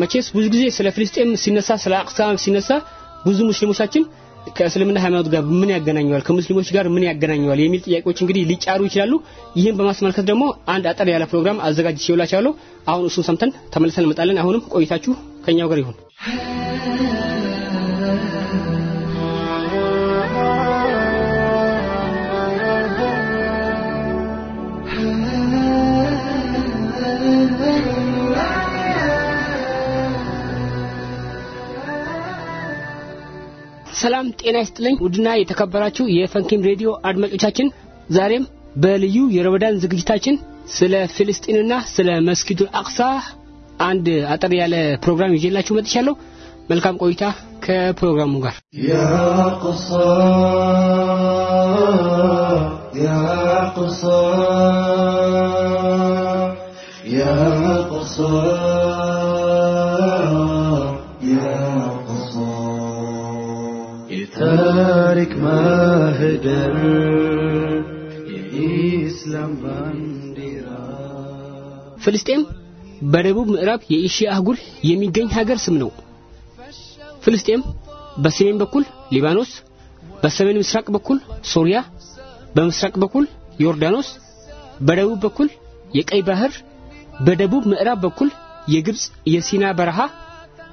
መቼስ ብዙ ጊዜ ስለ ፍልስጤም ሲነሳ ስለ አክሳ ሲነሳ ብዙ ሙስሊሞቻችን ከእስልምና ሃይማኖት ጋር ምን ያገናኘዋል? ከሙስሊሞች ጋር ምን ያገናኘዋል? የሚል ጥያቄዎች እንግዲህ ሊጫሩ ይችላሉ። ይህን በማስመልከት ደግሞ አንድ አጠር ያለ ፕሮግራም አዘጋጅቼ ይውላችኋለሁ አሁን እሱን ሰምተን ተመልሰን እንመጣለን። አሁንም ቆይታችሁ ከኛው ጋር ይሁን ሰላም ጤና ይስጥልኝ ውድና የተከበራችሁ የፈንኪም ሬዲዮ አድማጮቻችን ዛሬም በልዩ የረመዳን ዝግጅታችን ስለ ፍልስጤንና ስለ መስጊዱል አቅሳ አንድ አጠር ያለ ፕሮግራም ይዤላችሁ መጥቻለሁ መልካም ቆይታ ከፕሮግራሙ ጋር يا قصا يا قصا የታሪክ ማህደር የኢስላም ባንዲራ። ፍልስጤም በደቡብ ምዕራብ የኤሽያ አህጉር የሚገኝ ሀገር ስም ነው። ፍልስጤም በሰሜን በኩል ሊባኖስ በሰሜን ምስራቅ በኩል ሶሪያ በምስራቅ በኩል ዮርዳኖስ በደቡብ በኩል የቀይ ባህር በደቡብ ምዕራብ በኩል የግብጽ የሲና በረሃ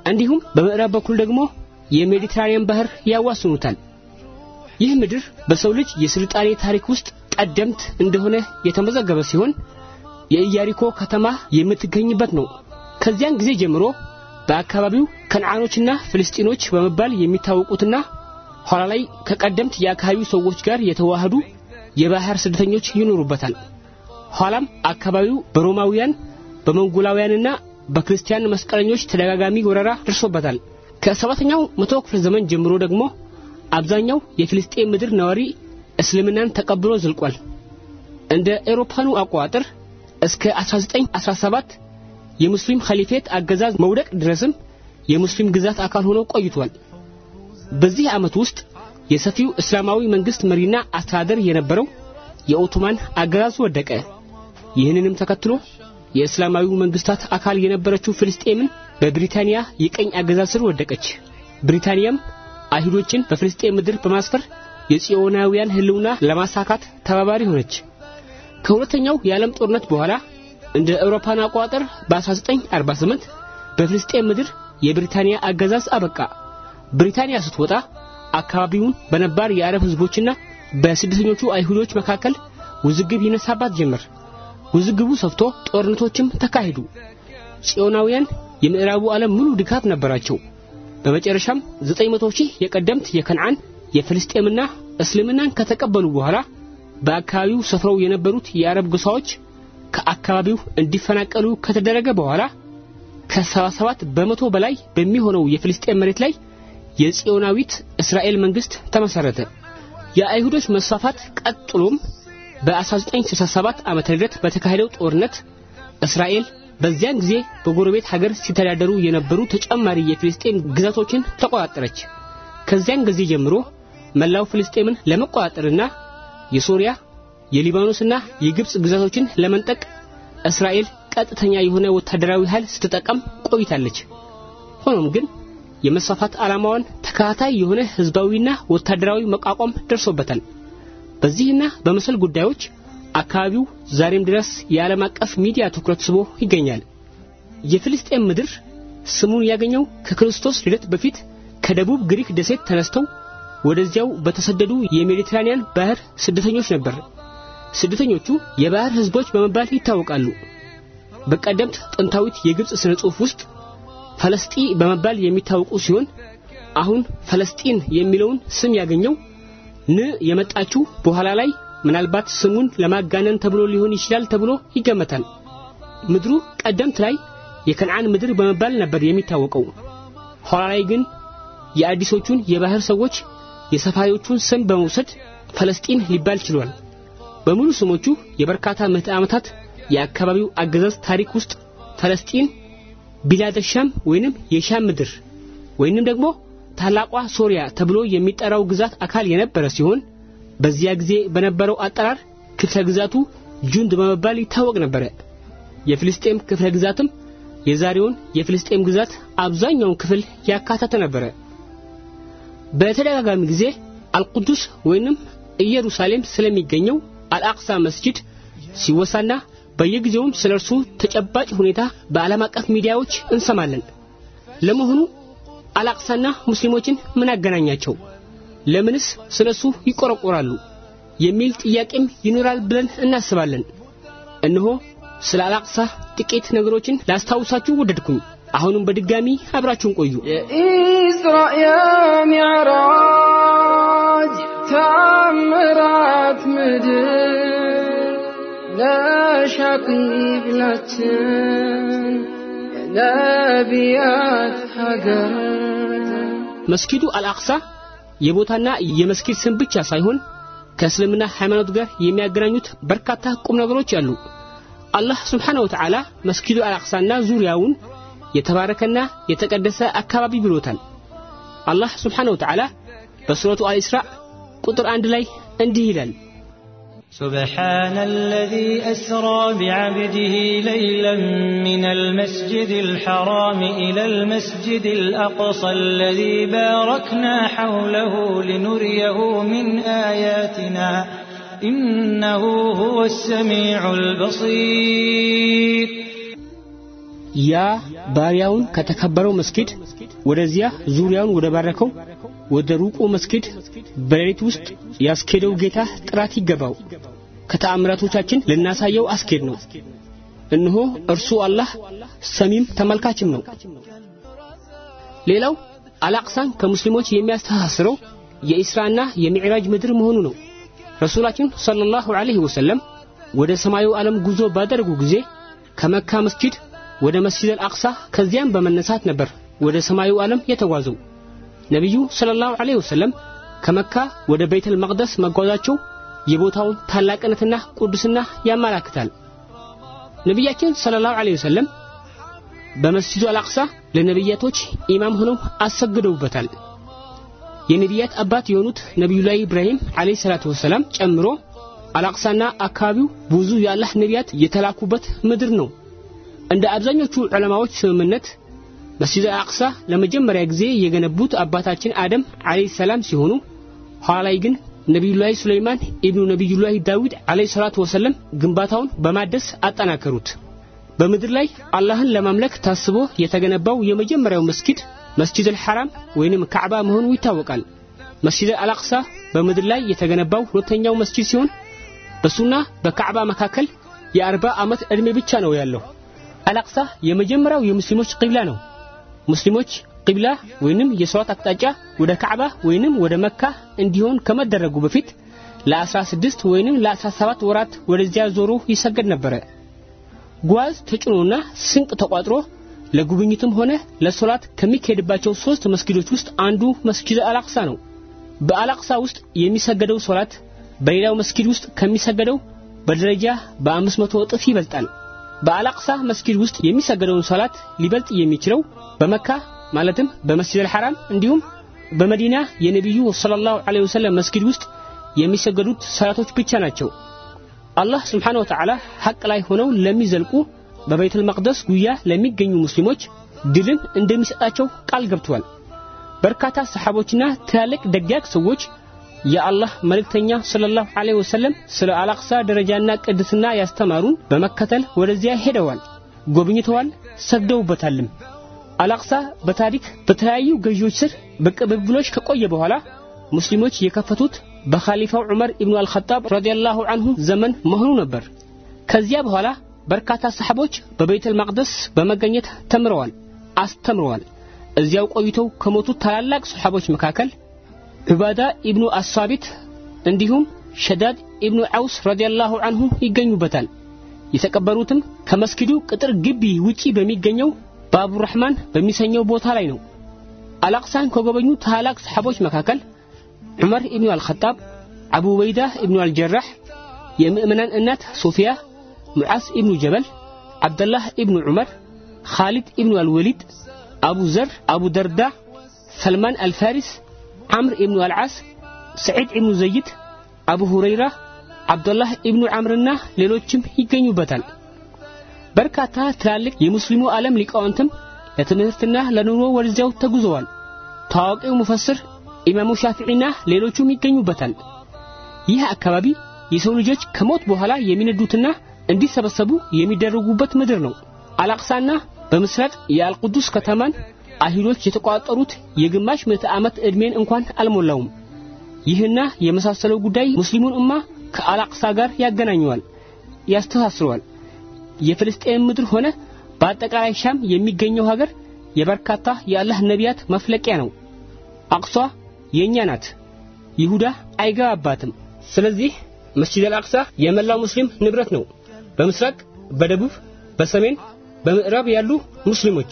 እንዲሁም በምዕራብ በኩል ደግሞ የሜዲትራኒያን ባህር ያዋስኑታል ይህ ምድር በሰው ልጅ የስልጣኔ ታሪክ ውስጥ ቀደምት እንደሆነ የተመዘገበ ሲሆን የኢያሪኮ ከተማ የምትገኝበት ነው። ከዚያን ጊዜ ጀምሮ በአካባቢው ከነዓኖችና ፍልስጢኖች በመባል የሚታወቁትና ኋላ ላይ ከቀደምት የአካባቢው ሰዎች ጋር የተዋህዱ የባህር ስደተኞች ይኖሩበታል። ኋላም አካባቢው በሮማውያን በመንጎላውያንና በክርስቲያን መስቀለኞች ተደጋጋሚ ወረራ ደርሶበታል። ከሰባተኛው መቶ ክፍለ ዘመን ጀምሮ ደግሞ አብዛኛው የፍልስጤም ምድር ነዋሪ እስልምናን ተቀብሎ ዘልቋል። እንደ ኤሮፓኑ አቆጣጠር እስከ 1917 የሙስሊም ኸሊፌት አገዛዝ መውደቅ ድረስም የሙስሊም ግዛት አካል ሆኖ ቆይቷል። በዚህ ዓመት ውስጥ የሰፊው እስላማዊ መንግስት መሪና አስተዳደር የነበረው የኦቶማን አገዛዝ ወደቀ። ይህንንም ተከትሎ የእስላማዊ መንግስታት አካል የነበረችው ፍልስጤምን በብሪታንያ የቀኝ አገዛዝ ስር ወደቀች። ብሪታንያም አይሁዶችን በፍልስጤም ምድር በማስፈር የጽዮናውያን ህልውና ለማሳካት ተባባሪ ሆነች። ከሁለተኛው የዓለም ጦርነት በኋላ እንደ አውሮፓን አቆጣጠር በ1948 በፍልስጤም ምድር የብሪታንያ አገዛዝ አበቃ። ብሪታንያ ስትወጣ አካባቢውን በነባር የአረብ ህዝቦችና በስደተኞቹ አይሁዶች መካከል ውዝግብ ይነሳባት ጀመር። ውዝግቡ ሰፍቶ ጦርነቶችም ተካሄዱ። ጽዮናውያን የምዕራቡ ዓለም ሙሉ ድጋፍ ነበራቸው። በመጨረሻም 900 ሺህ የቀደምት የከነዓን የፍልስጤምና እስልምናን ከተቀበሉ በኋላ በአካባቢው ሰፍረው የነበሩት የአረብ ጎሳዎች ከአካባቢው እንዲፈናቀሉ ከተደረገ በኋላ ከ77 በመቶ በላይ በሚሆነው የፍልስጤም መሬት ላይ የጽዮናዊት እስራኤል መንግስት ተመሰረተ። የአይሁዶች መስፋፋት ቀጥሎም በ1967 ዓመተ ምህረት በተካሄደው ጦርነት እስራኤል በዚያን ጊዜ በጎረቤት ሀገር ሲተዳደሩ የነበሩ ተጨማሪ የፍልስጤም ግዛቶችን ተቆጣጠረች። ከዚያን ጊዜ ጀምሮ መላው ፍልስጤምን ለመቆጣጠርና የሶሪያ የሊባኖስና የግብጽ ግዛቶችን ለመንጠቅ እስራኤል ቀጥተኛ የሆነ ወታደራዊ ኃይል ስትጠቀም ቆይታለች። ሆኖም ግን የመስፋፋት ዓላማዋን ተከታታይ የሆነ ህዝባዊና ወታደራዊ መቋቋም ደርሶበታል። በዚህና በመሰል ጉዳዮች አካባቢው ዛሬም ድረስ የዓለም አቀፍ ሚዲያ ትኩረት ስቦ ይገኛል። የፍልስጤም ምድር ስሙን ያገኘው ከክርስቶስ ልደት በፊት ከደቡብ ግሪክ ደሴት ተነስተው ወደዚያው በተሰደዱ የሜዲትራኒያን ባህር ስደተኞች ነበር። ስደተኞቹ የባህር ህዝቦች በመባል ይታወቃሉ። በቀደምት ጥንታዊት የግብጽ ስነ ጽሑፍ ውስጥ ፈለስጢ በመባል የሚታወቁ ሲሆን አሁን ፈለስጢን የሚለውን ስም ያገኘው ን የመጣችው በኋላ ላይ ምናልባት ስሙን ለማጋነን ተብሎ ሊሆን ይችላል ተብሎ ይገመታል። ምድሩ ቀደምት ላይ የከነዓን ምድር በመባል ነበር የሚታወቀው። ኋላ ላይ ግን የአዲሶቹን የባህር ሰዎች የሰፋሪዎቹን ስም በመውሰድ ፈለስጢን ሊባል ችሏል። በሙሉ ስሞቹ የበርካታ ምዕተ ዓመታት የአካባቢው አገዛዝ ታሪክ ውስጥ ፈለስጢን ቢላደ ሻም ወይንም የሻም ምድር ወይንም ደግሞ ታላቋ ሶሪያ ተብሎ የሚጠራው ግዛት አካል የነበረ ሲሆን በዚያ ጊዜ በነበረው አጠራር ክፍለ ግዛቱ ጁንድ በመባል ይታወቅ ነበረ። የፍልስጤም ክፍለ ግዛትም የዛሬውን የፍልስጤም ግዛት አብዛኛውን ክፍል ያካተተ ነበረ። በተደጋጋሚ ጊዜ አልቁዱስ ወይንም ኢየሩሳሌም ስለሚገኘው አልአቅሳ መስጂድ ሲወሳና በየጊዜውም ስለ እርሱ ተጨባጭ ሁኔታ በዓለም አቀፍ ሚዲያዎች እንሰማለን። ለመሆኑ አልአቅሳና ሙስሊሞችን ምን አገናኛቸው? ለምንስ ስለሱ ይቆረቆራሉ? የሚል ጥያቄም ይኖራል ብለን እናስባለን። እነሆ ስለ አልአቅሳ ጥቂት ነገሮችን ላስታውሳችሁ ወደድኩኝ። አሁንም በድጋሚ አብራችሁን ቆዩ። የኢስራኤል ሚዕራጅ ታምራት ምድር ለሻቂብላችን የነቢያት ሀገር መስጊዱ አልአቅሳ የቦታና የመስጊድ ስም ብቻ ሳይሆን ከእስልምና ሃይማኖት ጋር የሚያገናኙት በርካታ ቁም ነገሮች አሉ። አላህ ስብሓነሁ ወተዓላ መስጊዱ አልአቅሳና ዙሪያውን የተባረከና የተቀደሰ አካባቢ ብሎታል። አላህ ስብሓነሁ ወተዓላ በሱረቱ አልኢስራ ቁጥር አንድ ላይ እንዲህ ይላል سبحان الذي أسرى بعبده ليلا من المسجد الحرام إلى المسجد الأقصى الذي باركنا حوله لنريه من آياتنا إنه هو السميع البصير. يا باريون كتكبروا مسجد ወደዚያ ዙሪያውን ወደ ባረከው ወደ ሩቁ መስጊድ በሌሊት ውስጥ ያስኬደው ጌታ ጥራት ይገባው። ከተአምራቶቻችን ልናሳየው አስኬድ ነው። እነሆ እርሱ አላህ ሰሚም ተመልካችም ነው። ሌላው አልአቅሳን ከሙስሊሞች የሚያስተሳስረው የኢስራና የሚዕራጅ ምድር መሆኑ ነው። ረሱላችን ሰለላሁ ዐለይሂ ወሰለም ወደ ሰማዩ ዓለም ጉዞ ባደረጉ ጊዜ ከመካ መስጂድ ወደ መስጂድ አልአቅሳ ከዚያም በመነሳት ነበር ወደ ሰማዩ ዓለም የተጓዘው። ነቢዩ ሰለላሁ ዐለይሂ ወሰለም ከመካ ወደ ቤተል መቅደስ መጓዛቸው የቦታውን ታላቅነትና ቅዱስና ያመላክታል። ነቢያችን ሰለላሁ ዐለይሂ ወሰለም በመስጂዱ አልአቅሳ ለነቢያቶች ኢማም ሆነው አሰግደውበታል። የነቢያት አባት የሆኑት ነቢዩላህ ኢብራሂም ዐለይሂ ሰላቱ ወሰላም ጨምሮ አልአቅሳና አካባቢው ብዙ የአላህ ነቢያት የተላኩበት ምድር ነው። እንደ አብዛኞቹ ዑለማዎች ስምምነት መስጂድ አልአቅሳ ለመጀመሪያ ጊዜ የገነቡት አባታችን አደም ዐለይሂ ሰላም ሲሆኑ ኋላ ላይ ግን ነቢዩላህ ሱለይማን ኢብኑ ነቢዩላህ ዳዊድ ዐለይሂ ሰላቱ ወሰለም ግንባታውን በማደስ አጠናከሩት። በምድር ላይ አላህን ለማምለክ ታስቦ የተገነባው የመጀመሪያው መስጊድ መስጂድ አልሐራም ወይንም ካዕባ መሆኑ ይታወቃል። መስጂድ አልአቅሳ በምድር ላይ የተገነባው ሁለተኛው መስጂድ ሲሆን በሱና በካዕባ መካከል የአርባ ዓመት ዕድሜ ብቻ ነው ያለው። አልአቅሳ የመጀመሪያው የሙስሊሞች ቂብላ ነው። ሙስሊሞች ቂብላ ወይንም የሶላት አቅጣጫ ወደ ካዕባ ወይንም ወደ መካ እንዲሆን ከመደረጉ በፊት ለ16 ወይንም ለ17 ወራት ወደዚያ ዞሮ ይሰገድ ነበረ። ጓዝ ተጭኖና ስንቅ ተቋጥሮ ለጉብኝትም ሆነ ለሶላት ከሚካሄድባቸው ሶስት መስጊዶች ውስጥ አንዱ መስጊድ አልአቅሳ ነው። በአልአቅሳ ውስጥ የሚሰገደው ሶላት በሌላው መስጊድ ውስጥ ከሚሰገደው በደረጃ በአምስት መቶ እጥፍ ይበልጣል። በአልአቅሳ መስጊድ ውስጥ የሚሰገደውን ሶላት ሊበልጥ የሚችለው በመካ ማለትም በመስጂድ አልሐራም እንዲሁም በመዲና የነቢዩ ሰለላሁ ዐለይሂ ወሰለም መስጊድ ውስጥ የሚሰገዱት ሰላቶች ብቻ ናቸው። አላህ ስብሓነ ወተዓላ ሐቅ ላይ ሆነው ለሚዘልቁ በቤተል መቅደስ ጉያ ለሚገኙ ሙስሊሞች ድልን እንደሚሰጣቸው ቃል ገብቷል። በርካታ ሰሓቦችና ትላልቅ ደጋግ ሰዎች የአላህ መልእክተኛ ሰለላሁ ዐለይሂ ወሰለም ስለ አልአቅሳ ደረጃና ቅድስና ያስተማሩን በመከተል ወደዚያ ሄደዋል፣ ጎብኝተዋል፣ ሰግደውበታልም። አልአቅሳ በታሪክ በተለያዩ ገዢዎች ስር በቅብብሎች ከቆየ በኋላ ሙስሊሞች የከፈቱት በኻሊፋው ዑመር ኢብኑ አልኸጣብ ረዲየላሁ ዐንሁ ዘመን መሆኑ ነበር። ከዚያ በኋላ በርካታ ሰሓቦች በቤተል መቅደስ በመገኘት ተምረዋል፣ አስተምረዋል። እዚያው ቆይተው ከሞቱት ታላላቅ ሰሓቦች መካከል ዑባዳ ኢብኑ አሳቢት እንዲሁም ሸዳድ ኢብኑ ዐውስ ረዲየላሁ ዐንሁ ይገኙበታል። የተቀበሩትም ከመስጊዱ ቅጥር ግቢ ውጪ በሚገኘው በአቡ ረሕማን በሚሰኘው ቦታ ላይ ነው። አልአቅሳን ከጎበኙ ታላላቅ ሰሓቦች መካከል ዑመር ኢብኑ አልኸጣብ፣ አቡ ዑበይዳ ኢብኑ አልጀራህ፣ የምእመናን እናት ሶፊያ፣ ሙዓዝ ኢብኑ ጀበል፣ ዓብደላህ ኢብኑ ዑመር፣ ኻሊድ ኢብኑ አልወሊድ፣ አቡ ዘር፣ አቡ ደርዳ፣ ሰልማን አልፋሪሲ፣ ዓምር ኢብኑ አልዓስ፣ ሰዒድ ኢብኑ ዘይድ፣ አቡ ሁረይራ፣ ዓብደላህ ኢብኑ ዓምርና ሌሎችም ይገኙበታል። በርካታ ትላልቅ የሙስሊሙ ዓለም ሊቃውንትም ለትምህርትና ለኑሮ ወደዚያው ተጉዘዋል። ታዋቂው ሙፈስር ኢማሙ ሻፊዒና ሌሎቹም ይገኙበታል። ይህ አካባቢ የሰው ልጆች ከሞት በኋላ የሚነዱትና እንዲሰበሰቡ የሚደረጉበት ምድር ነው። አልአቅሳና በምስራቅ የአልቁዱስ ከተማን አይሁዶች የተቋጠሩት የግማሽ ምዕተ ዓመት ዕድሜን እንኳን አልሞላውም። ይህና የመሳሰለው ጉዳይ ሙስሊሙን እማ ከአልአቅሳ ጋር ያገናኘዋል፣ ያስተሳስረዋል። የፍልስጤም ምድር ሆነ በአጠቃላይ ሻም የሚገኘው ሀገር የበርካታ የአላህ ነቢያት መፍለቂያ ነው። አቅሷ የኛ ናት። ይሁዳ አይገባባትም። ስለዚህ መስጂድ አልአቅሳ የመላው ሙስሊም ንብረት ነው። በምስራቅ፣ በደቡብ፣ በሰሜን፣ በምዕራብ ያሉ ሙስሊሞች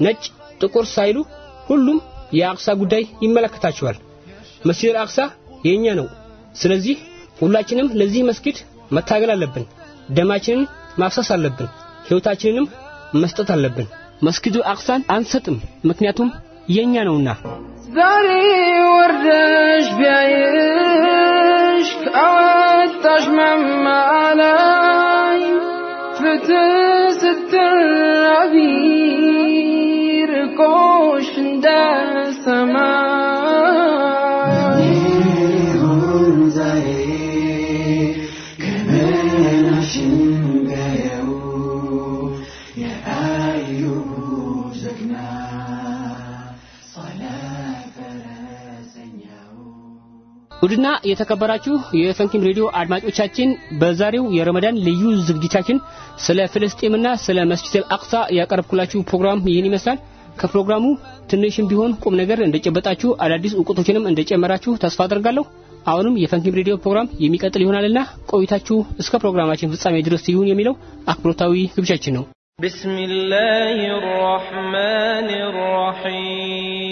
ነጭ፣ ጥቁር ሳይሉ ሁሉም የአቅሳ ጉዳይ ይመለከታቸዋል። መስጂድ አልአቅሳ የኛ ነው። ስለዚህ ሁላችንም ለዚህ መስጊድ መታገል አለብን። ደማችንን ማፍሰስ አለብን። ሕይወታችንንም መስጠት አለብን። መስጊዱ አቅሳን አንሰጥም፣ ምክንያቱም የኛ ነውና። ዛሬ ወርደሽ ቢያይሽ ከአወጣሽ ማማ ላይ ፍትህ ስትራቢ ርቆሽ እንደ ሰማይ ውድና የተከበራችሁ የፈንኪም ሬዲዮ አድማጮቻችን በዛሬው የረመዳን ልዩ ዝግጅታችን ስለ ፍልስጤምና ስለ መስጂድ አቅሳ ያቀረብኩላችሁ ፕሮግራም ይህን ይመስላል። ከፕሮግራሙ ትንሽም ቢሆን ቁም ነገር እንደጨበጣችሁ አዳዲስ እውቀቶችንም እንደጨመራችሁ ተስፋ አደርጋለሁ። አሁንም የፈንኪም ሬዲዮ ፕሮግራም የሚቀጥል ይሆናልና ቆይታችሁ እስከ ፕሮግራማችን ፍጻሜ ድረስ ይሁን የሚለው አክብሮታዊ ግብዣችን ነው። ብስሚላህ ራሕማን ራሒም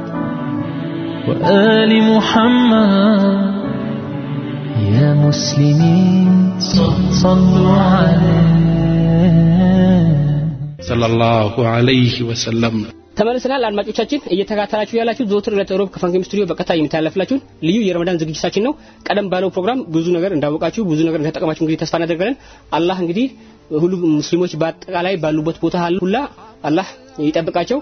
وآل محمد يا مسلمين صلوا عليه ሰለላሁ ዐለይሂ ወሰለም ተመልሰናል አድማጮቻችን እየተከታተላችሁ ያላችሁ ዘወትር ዕለተ ሮብ ከፋንጌም ስቱዲዮ በቀጥታ የሚተላለፍላችሁን ልዩ የረመዳን ዝግጅታችን ነው ቀደም ባለው ፕሮግራም ብዙ ነገር እንዳወቃችሁ ብዙ ነገር እንደተጠቀማችሁ እንግዲህ ተስፋ እናደርጋለን አላህ እንግዲህ ሁሉ ሙስሊሞች በአጠቃላይ ባሉበት ቦታ ሁላ አላህ ይጠብቃቸው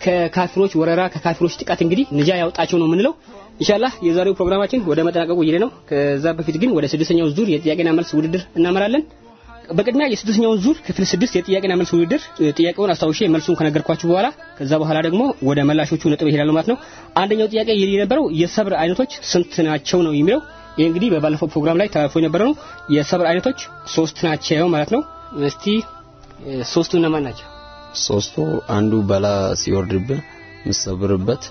ከካፊሮች ወረራ ከካፊሮች ጥቃት እንግዲህ ንጃ ያውጣቸው ነው የምንለው። ኢንሻአላህ የዛሬው ፕሮግራማችን ወደ መጠናቀቁ እየሄደ ነው። ከዛ በፊት ግን ወደ ስድስተኛው ዙር የጥያቄና መልስ ውድድር እናመራለን። በቅድሚያ የስድስተኛውን ዙር ክፍል ስድስት የጥያቄና መልስ ውድድር ጥያቄውን አስታውሼ መልሱን ከነገርኳችሁ በኋላ ከዛ በኋላ ደግሞ ወደ መላሾቹ ነጥብ ይሄዳሉ ማለት ነው። አንደኛው ጥያቄ ይል የነበረው የሰብር አይነቶች ስንት ናቸው ነው የሚለው? ይህ እንግዲህ በባለፈው ፕሮግራም ላይ ተላልፎ የነበረ ነው። የሰብር አይነቶች ሶስት ናቸው ማለት ነው። እስቲ ሶስቱ እነማን ናቸው ሶስቱ አንዱ በላ ሲወርድብህ የምትሰብርበት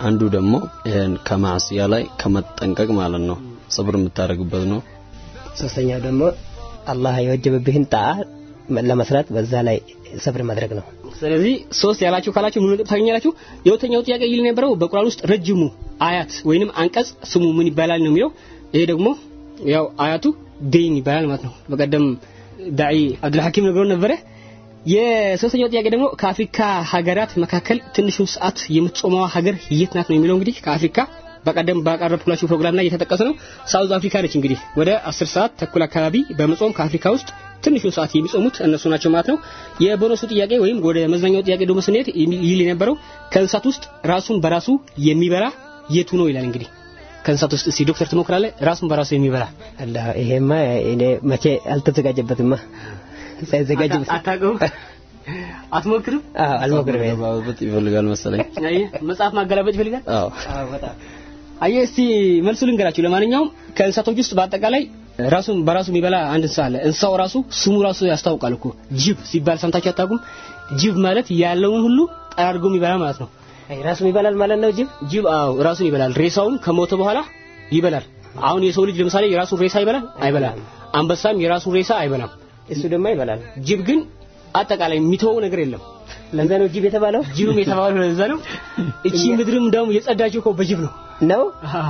አንዱ ደግሞ ይሄን ከማዕሲያ ላይ ከመጠንቀቅ ማለት ነው። ሰብር የምታደርግበት ነው። ሶስተኛው ደግሞ አላህ የወጀበብህን ጣዓ ለመስራት በዛ ላይ ሰብር ማድረግ ነው። ስለዚህ ሶስት ያላችሁ ካላችሁ ምን ታገኛላችሁ? የሁለተኛው ጥያቄ ይል የነበረው በቁርአን ውስጥ ረጅሙ አያት ወይንም አንቀጽ ስሙ ምን ይባላል ነው የሚለው። ይሄ ደግሞ ያው آية الدين ይባላል ማለት ነው። በቀደም ዳዒ አብዱል ሐኪም ነግሮን ነበረ የሶስተኛው ጥያቄ ደግሞ ከአፍሪካ ሀገራት መካከል ትንሹ ሰዓት የምትጾመዋ ሀገር የት ናት ነው የሚለው እንግዲህ ከአፍሪካ በቀደም ባቀረብኩላችሁ ፕሮግራም ላይ የተጠቀሰ ነው። ሳውዝ አፍሪካ ነች እንግዲህ ወደ 10 ሰዓት ተኩል አካባቢ በመጾም ከአፍሪካ ውስጥ ትንሹ ሰዓት የሚጾሙት እነሱ ናቸው ማለት ነው። የቦነሱ ጥያቄ ወይም ወደ መዝናኛው ጥያቄ ደግሞ ስንሄድ ይል የነበረው ከእንስሳት ውስጥ ራሱን በራሱ የሚበላ የቱ ነው ይላል እንግዲህ። ከእንስሳት ውስጥ እስቲ ዶክተር ትሞክራለህ? ራሱን በራሱ የሚበላ ይሄማ እኔ መቼ አልተዘጋጀበትማ ሳይዘጋጅ አታውቀውም? አትሞክርም? አዎ አልሞክርም ማገላበጥ ይፈልጋል መሰለኝ። አይ መጽሐፍ ማገላበጥ ይፈልጋል? አዎ። አዎ በጣም። አየ እስቲ መልሱ ልንገራችሁ። ለማንኛውም ከእንስሳቶች ውስጥ በአጠቃላይ ራሱን በራሱ የሚበላ አንድ እንስሳ አለ። እንስሳው ራሱ ስሙ ራሱ ያስታውቃል እኮ። ጅብ ሲባል ሰምታችሁ አታውቁም? ጅብ ማለት ያለውን ሁሉ ጠራርጎ የሚበላ ማለት ነው። ራሱን ይበላል ማለት ነው ጅብ? ጅብ አዎ ራሱን ይበላል። ሬሳውን ከሞተ በኋላ ይበላል። አሁን የሰው ልጅ ለምሳሌ የራሱን ሬሳ ይበላል? አይበላም። አንበሳም የራሱን ሬሳ አይበላም እሱ ደግሞ ይበላል። ጅብ ግን አጠቃላይ የሚተወው ነገር የለም። ለዛ ነው ጅብ የተባለው? ጅብም የተባለው ለዛ ነው። እቺ ምድርም ደግሞ የጸዳችው እኮ በጅብ ነው። ነው?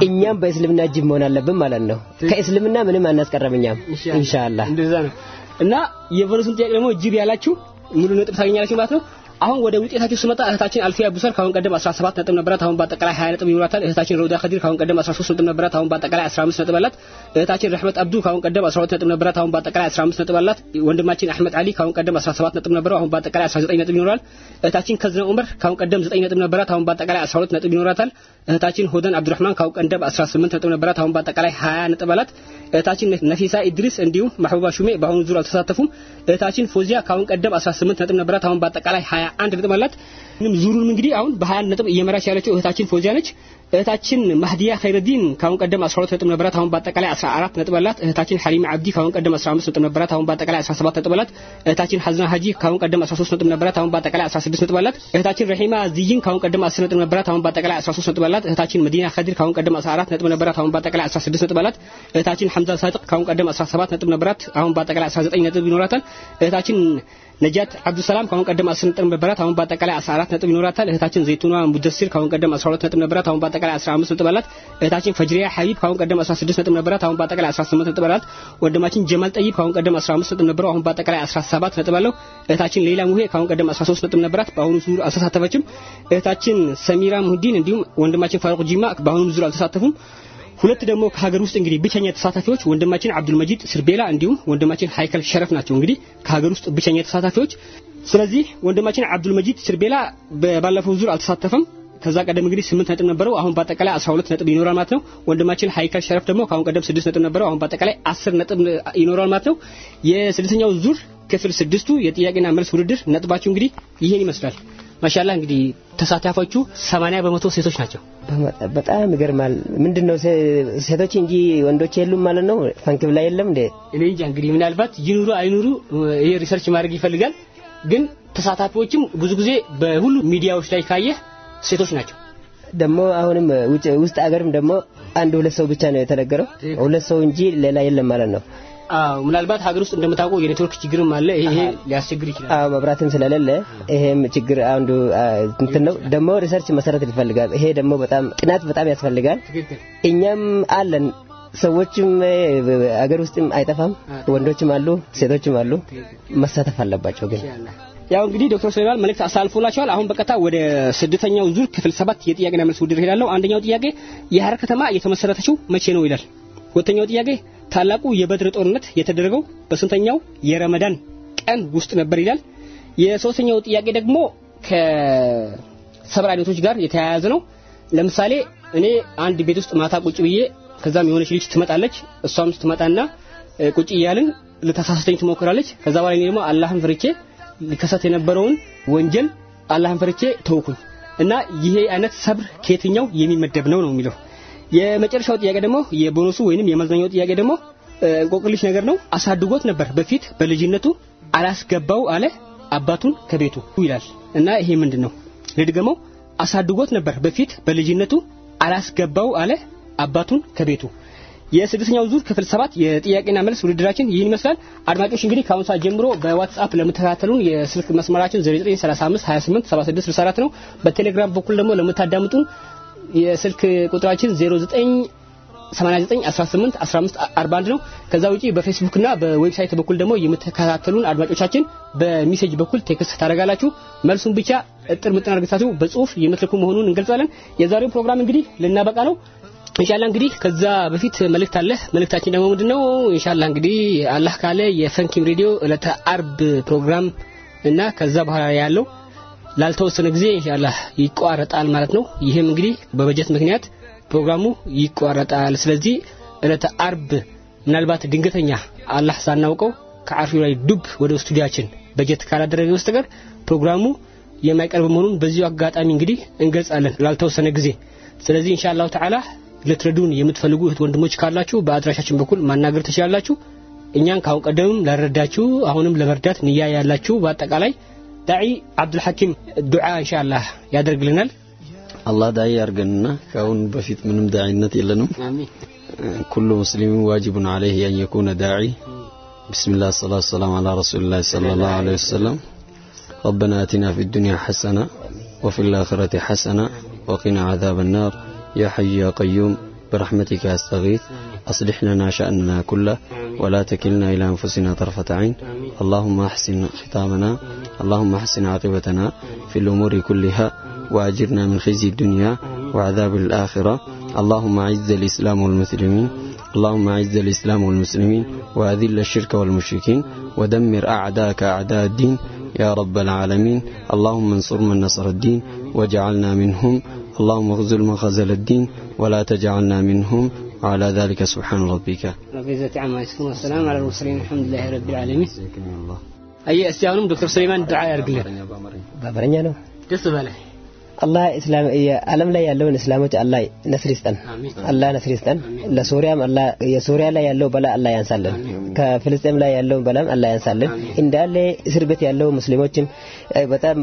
እኛም በእስልምና ጅብ መሆን አለብን ማለት ነው። ከእስልምና ምንም አናስቀረም እኛም ኢንሻአላህ። እንደዛ ነው። እና የቨርሱን ጥያቄ ደግሞ ጅብ ያላችሁ ሙሉ ነጥብ ታገኛላችሁ ማለት ነው አሁን ወደ ውጤታችሁ ስመጣ እህታችን አልፊያ ቡሰር ካሁን ቀደም 17 ነጥብ ነበራት አሁን በአጠቃላይ 20 ነጥብ ይኖራታል። እህታችን ረውዳ ከዲር ካሁን ቀደም 13 ነጥብ ነበራት አሁን በአጠቃላይ 15 ነጥብ አላት። እህታችን ረህመት አብዱ ካሁን ቀደም 12 ነጥብ ነበራት አሁን በአጠቃላይ 15 ነጥብ አላት። ወንድማችን አህመድ አሊ ካሁን ቀደም 17 ነጥብ ነበረው አሁን በአጠቃላይ 19 ነጥብ ይኖራል። እህታችን ከዝነ ዑመር ካሁን ቀደም 9 ነጥብ ነበራት አሁን በአጠቃላይ 12 ነጥብ ይኖራታል። እህታችን ሆደን አብዱራህማን ካሁን ቀደም 18 ነጥብ ነበራት አሁን በአጠቃላይ 20 ነጥብ አላት። እህታችን ነፊሳ ኢድሪስ እንዲሁም ማህቡባ ሹሜ በአሁኑ ዙር አልተሳተፉም። እህታችን ፎዚያ ካሁን ቀደም 18 ነጥብ ነበራት አሁን በአጠቃላይ 21 ነጥብ አላት ዙሩንም እንግዲህ አሁን በ21 ነጥብ እየመራች ያለችው እህታችን ፎዚያ ነች። እህታችን ማህዲያ ኸይረዲን ካሁን ቀደም 12 ነጥብ ነበራት፣ አሁን በአጠቃላይ 14 ነጥብ አላት። እህታችን ሐሊማ አብዲ ካሁን ቀደም 15 ነጥብ ነበራት፣ አሁን በአጠቃላይ 17 ነጥብ አላት። እህታችን ሐዝና ሀጂ ካሁን ቀደም 13 ነጥብ ነበራት፣ አሁን በአጠቃላይ 16 ነጥብ አላት። እህታችን ረሂማ ዚይን ካሁን ቀደም 10 ነጥብ ነበራት፣ አሁን በአጠቃላይ 13 ነጥብ አላት። እህታችን መዲና ኸዲር ካሁን ቀደም 14 ነጥብ ነበራት፣ አሁን በአጠቃላይ 16 ነጥብ አላት። እህታችን ሐምዛ ሳድቅ ካሁን ቀደም 17 ነጥብ ነበራት፣ አሁን በአጠቃላይ 19 ነጥብ ይኖራታል። እህታችን ነጃት አብዱሰላም ካሁን ቀደም 10 ነጥብ ነበራት፣ አሁን በአጠቃላይ 14 ነጥብ ይኖራታል። እህታችን ዘይቱና ሙደሲር ካሁን ቀደም 12 ነጥብ ነበራት፣ አሁን 15 ነጥብ አላት። እህታችን ፈጅሪያ ሐቢብ ካሁን ቀደም 16 ነጥብ ነበራት፣ አሁን በአጠቃላይ 18 ነጥብ አላት። ወንድማችን ጀማል ጠይብ ካሁን ቀደም 15 ነጥብ ነበረው፣ አሁን በአጠቃላይ 17 ነጥብ አለው። እህታችን ለይላ ሙሄ ካሁን ቀደም 13 ነጥብ ነበራት፣ በአሁኑ ዙር አልተሳተፈችም። እህታችን ሰሚራ ሙህዲን እንዲሁም ወንድማችን ፋሩቅ ጂማ በአሁኑ ዙር አልተሳተፉም። ሁለት ደግሞ ከሀገር ውስጥ እንግዲህ ብቸኛ ተሳታፊዎች ወንድማችን አብዱል መጂድ ስርቤላ እንዲሁም ወንድማችን ሃይከል ሸረፍ ናቸው። እንግዲህ ከሀገር ውስጥ ብቸኛ ተሳታፊዎች። ስለዚህ ወንድማችን አብዱል መጂድ ስርቤላ ባለፈው ዙር አልተሳተፈም። ከዛ ቀደም እንግዲህ 8 ነጥብ ነበረው፣ አሁን በአጠቃላይ 12 ነጥብ ይኖራል ማለት ነው። ወንድማችን ሃይከል ሸረፍ ደግሞ ከአሁን ቀደም 6 ነጥብ ነበረው፣ አሁን በአጠቃላይ 10 ነጥብ ይኖራል ማለት ነው። የስድስተኛው ዙር ክፍል ስድስቱ የጥያቄና መልስ ውድድር ነጥባችሁ እንግዲህ ይሄን ይመስላል። ማሻላ እንግዲህ ተሳታፊዎቹ 80 በመቶ ሴቶች ናቸው። በጣም ይገርማል። ምንድነው ሴቶች እንጂ ወንዶች የሉም ማለት ነው? ፈንኪም ላይ የለም እንዴ? እኔ እንጃ እንግዲህ ምናልባት ይኑሩ አይኑሩ ይሄ research ማድረግ ይፈልጋል። ግን ተሳታፊዎችም ብዙ ጊዜ በሁሉ ሚዲያዎች ላይ ካየህ ሴቶች ናቸው። ደግሞ አሁንም ውስጥ አገርም ደግሞ አንድ ሁለት ሰው ብቻ ነው የተነገረው። ሁለት ሰው እንጂ ሌላ የለም ማለት ነው። አዎ ምናልባት ሀገር ውስጥ እንደምታውቀው የኔትወርክ ችግርም አለ። ይሄ ሊያስቸግር ይችላል። አዎ መብራትም ስለሌለ ይሄም ችግር አንዱ እንትን ነው። ደግሞ research መሰረት ይፈልጋል። ይሄ ደግሞ በጣም ጥናት በጣም ያስፈልጋል። እኛም አለን ሰዎችም አገር ውስጥም አይጠፋም። ወንዶችም አሉ፣ ሴቶችም አሉ። መሳተፍ አለባቸው ግን ያው እንግዲህ ዶክተር ሱሌማን መልእክት አሳልፎላቸዋል። አሁን በቀጥታ ወደ ስድስተኛው ዙር ክፍል ሰባት የጥያቄና መልስ ውድድር ሄዳለሁ። አንደኛው ጥያቄ የሐረር ከተማ የተመሰረተችው መቼ ነው ይላል። ሁለተኛው ጥያቄ ታላቁ የበድር ጦርነት የተደረገው በስንተኛው የረመዳን ቀን ውስጥ ነበር ይላል። የሶስተኛው ጥያቄ ደግሞ ከሰብር አይነቶች ጋር የተያያዘ ነው። ለምሳሌ እኔ አንድ ቤት ውስጥ ማታ ቁጭ ብዬ ከዛም የሆነች ልጅ ትመጣለች። እሷም ስትመጣና ቁጭ እያልን ልታሳስተኝ ትሞክራለች። ከዛ በኋላ እኔ ደግሞ አላህን ፍርቼ ሊከሰት የነበረውን ወንጀል አላህን ፈርቼ ተውኩኝ እና ይሄ አይነት ሰብር ከየትኛው የሚመደብ ነው ነው የሚለው። የመጨረሻው ጥያቄ ደግሞ የቦነሱ ወይንም የመዝናኛው ጥያቄ ደግሞ እንቆቅልሽ ነገር ነው። አሳድጎት ነበር በፊት በልጅነቱ አላስገባው አለ አባቱን ከቤቱ ይላል እና ይሄ ምንድን ነው? ልድገመው። አሳድጎት ነበር በፊት በልጅነቱ አላስገባው አለ አባቱን ከቤቱ የስድስተኛው ዙር ክፍል ሰባት የጥያቄና መልስ ውድድራችን ይህን ይመስላል። አድማጮች እንግዲህ ከአሁን ሰዓት ጀምሮ በዋትስአፕ ለምትከታተሉን የስልክ መስመራችን 0935 28 76 64 ነው። በቴሌግራም በኩል ደግሞ ለምታዳምጡን የስልክ ቁጥራችን 09 89 18 15 41 ነው። ከዛ ውጪ በፌስቡክ እና በ website በኩል ደግሞ የምትከታተሉን አድማጮቻችን በ message በኩል text ታደርጋላችሁ። መልሱን ብቻ እጥር ምጥን አድርጋችሁ በጽሁፍ የምትልኩ መሆኑን እንገልጻለን። የዛሬው ፕሮግራም እንግዲህ ልናበቃ ነው። ኢንሻአላህ እንግዲህ ከዛ በፊት መልእክት አለ። መልእክታችን ደግሞ ምንድነው? ኢንሻአላህ እንግዲህ አላህ ካለ የፈንኪም ሬዲዮ ዕለተ አርብ ፕሮግራም እና ከዛ በኋላ ያለው ላልተወሰነ ጊዜ ኢንሻአላህ ይቋረጣል ማለት ነው። ይህም እንግዲህ በበጀት ምክንያት ፕሮግራሙ ይቋረጣል። ስለዚህ ዕለተ አርብ ምናልባት ድንገተኛ አላህ ሳናውቀው ከአርፊው ላይ ዱብ ወደ ስቱዲያችን በጀት ካላደረገ በስተቀር ፕሮግራሙ የማይቀርብ መሆኑን በዚሁ አጋጣሚ እንግዲህ እንገልጻለን ላልተወሰነ ጊዜ። ስለዚህ ኢንሻአላህ ተዓላ ልትረዱን የምትፈልጉ እህት ወንድሞች ካላችሁ በአድራሻችን በኩል ማናገር ትችላላችሁ። እኛን ካሁን ቀደምም ላረዳችሁ አሁንም ለመርዳት ንያ ያላችሁ በአጠቃላይ ዳዒ አብዱልሐኪም ዱዓ ኢንሻአላህ ያደርግልናል። አላህ ዳዒ ያርገንና ከአሁን በፊት ምንም ዳዒነት የለንም። ኩሉ ሙስሊም ዋጅቡን አለይህ አን የኩነ ዳዒ ብስሚላህ ሰላቱ ሰላም አላ ረሱሊላህ ሰለላሁ ዐለይሂ ወሰለም ረበና አቲና ፊ ዱንያ ሐሰና ወፊል አኺረቲ ሐሰና ወቂና ዐዛበ ናር يا حي يا قيوم برحمتك أستغيث. أصلح لنا شأننا كله ولا تكلنا إلى أنفسنا طرفة عين. اللهم أحسن ختامنا اللهم أحسن عاقبتنا في الأمور كلها وأجرنا من خزي الدنيا وعذاب الآخرة. اللهم أعز الإسلام والمسلمين اللهم أعز الإسلام والمسلمين وأذل الشرك والمشركين ودمر أعداءك أعداء الدين. يا رب العالمين اللهم انصر من نصر الدين واجعلنا منهم اللهم اغزل من خزل الدين ولا تجعلنا منهم على ذلك سبحان ربك. رب العزة عما يصفون والسلام على المرسلين الحمد لله رب العالمين. الله. أي أسيانم؟ دكتور سليمان دعاء أرقله بابرنيا نو. አላህ እስላም ዓለም ላይ ያለውን እስላሞች አላህ ነስር ይስጠን። አላህ ነስር ይስጠን። ለሶሪያም አላህ የሶሪያ ላይ ያለው በላ አላህ ያንሳልን። ከፍልስጤም ላይ ያለው በላም አላህ ያንሳልን። እንዳለ እስር ቤት ያለው ሙስሊሞችም በጣም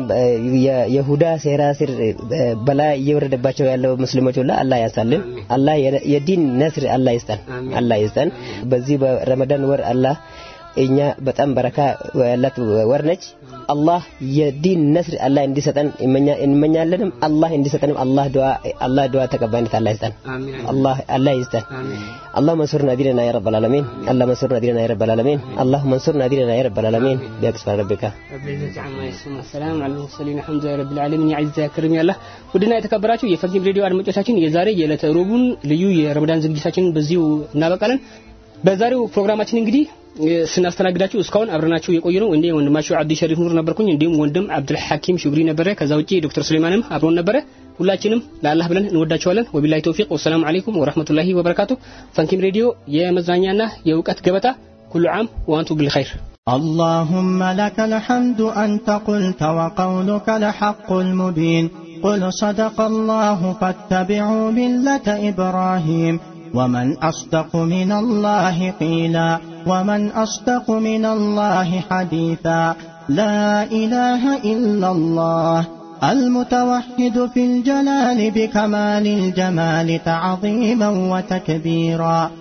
የይሁዳ ሴራ ስር በላ እየወረደባቸው ያለው ሙስሊሞች ሁላ አላህ ያንሳልን። አላህ የዲን ነስር አላህ ይስጠን። አላህ ይስጠን። በዚህ በረመዳን ወር አላህ እኛ በጣም በረካ ያላት ወር ነች። አላህ የዲን ነስር አላህ እንዲሰጠን እንመኛለንም። አላህ እንዲሰጠንም አላህ ዱዓ አላህ ዱዓ ተቀባይነት አላህ ይስጠን። አላህ አላህ ይስጠን። አላህ መንሱርና ዲነና ያ ረበል ዓለሚን። አላህ መንሱርና ዲነና ያ ረበል ዓለሚን። አላህ መንሱርና ዲነና ያ ረበል ዓለሚን። ቢያቅስፋ ረቢካ ሰላም አለ ሙርሰሊን አልሐምዱሊላህ ረብል ዓለሚን ያዕዛ ያክርም ያላ ውድና የተከበራችሁ የፈንኪም ሬዲዮ አድማጮቻችን የዛሬ የዕለተ ሮቡን ልዩ የረመዳን ዝግጅታችንን በዚሁ እናበቃለን። በዛሬው ፕሮግራማችን እንግዲህ ስናስተናግዳችሁ እስካሁን አብረናችሁ የቆየ ነው። እንዴ ወንድማችሁ አብዲ ሸሪፍ ኑር ነበርኩኝ። እንዲሁም ወንድም አብዱል ሐኪም ሹግሪ ነበረ። ከዛ ውጪ ዶክተር ሱሌማንም አብሮን ነበረ። ሁላችንም ለአላህ ብለን እንወዳቸዋለን። ወቢላሂ ተውፊቅ ወሰላሙ አለይኩም ወራህመቱላሂ ወበረካቱ። ፈንኪም ሬዲዮ የመዝናኛና የእውቀት ገበታ ኩሉ ዓም ወአንቱ ቢልኸይር اللهم لك الحمد أنت قلت وقولك الحق المبين قل صدق الله فاتبعوا ملة إبراهيم ومن أصدق من الله قيلا ومن أصدق من الله حديثا. لا إله إلا الله المتوحد في الجلال بكمال الجمال تعظيما وتكبيرا.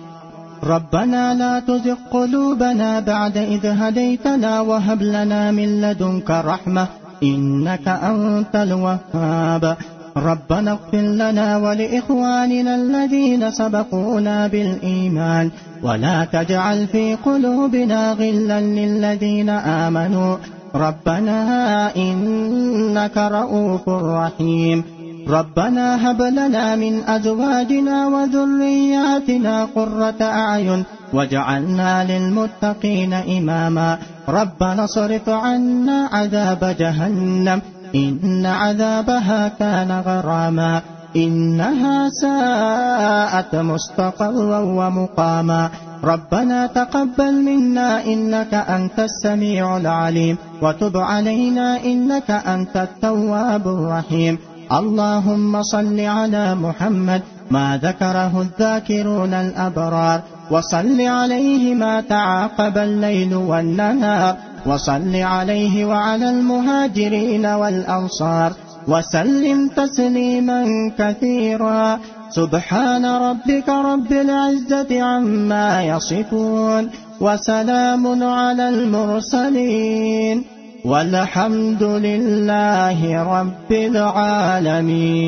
ربنا لا تزغ قلوبنا بعد إذ هديتنا وهب لنا من لدنك رحمة إنك أنت الوهاب. ربنا اغفر لنا ولإخواننا الذين سبقونا بالإيمان ولا تجعل في قلوبنا غلا للذين آمنوا ربنا إنك رؤوف رحيم ربنا هب لنا من أزواجنا وذرياتنا قرة أعين واجعلنا للمتقين إماما ربنا صرف عنا عذاب جهنم إن عذابها كان غراما إنها ساءت مستقرا ومقاما. ربنا تقبل منا إنك أنت السميع العليم وتب علينا إنك أنت التواب الرحيم. اللهم صل على محمد ما ذكره الذاكرون الأبرار وصل عليه ما تعاقب الليل والنهار. وصل عليه وعلى المهاجرين والأنصار وسلم تسليما كثيرا. سبحان ربك رب العزة عما يصفون وسلام على المرسلين والحمد لله رب العالمين.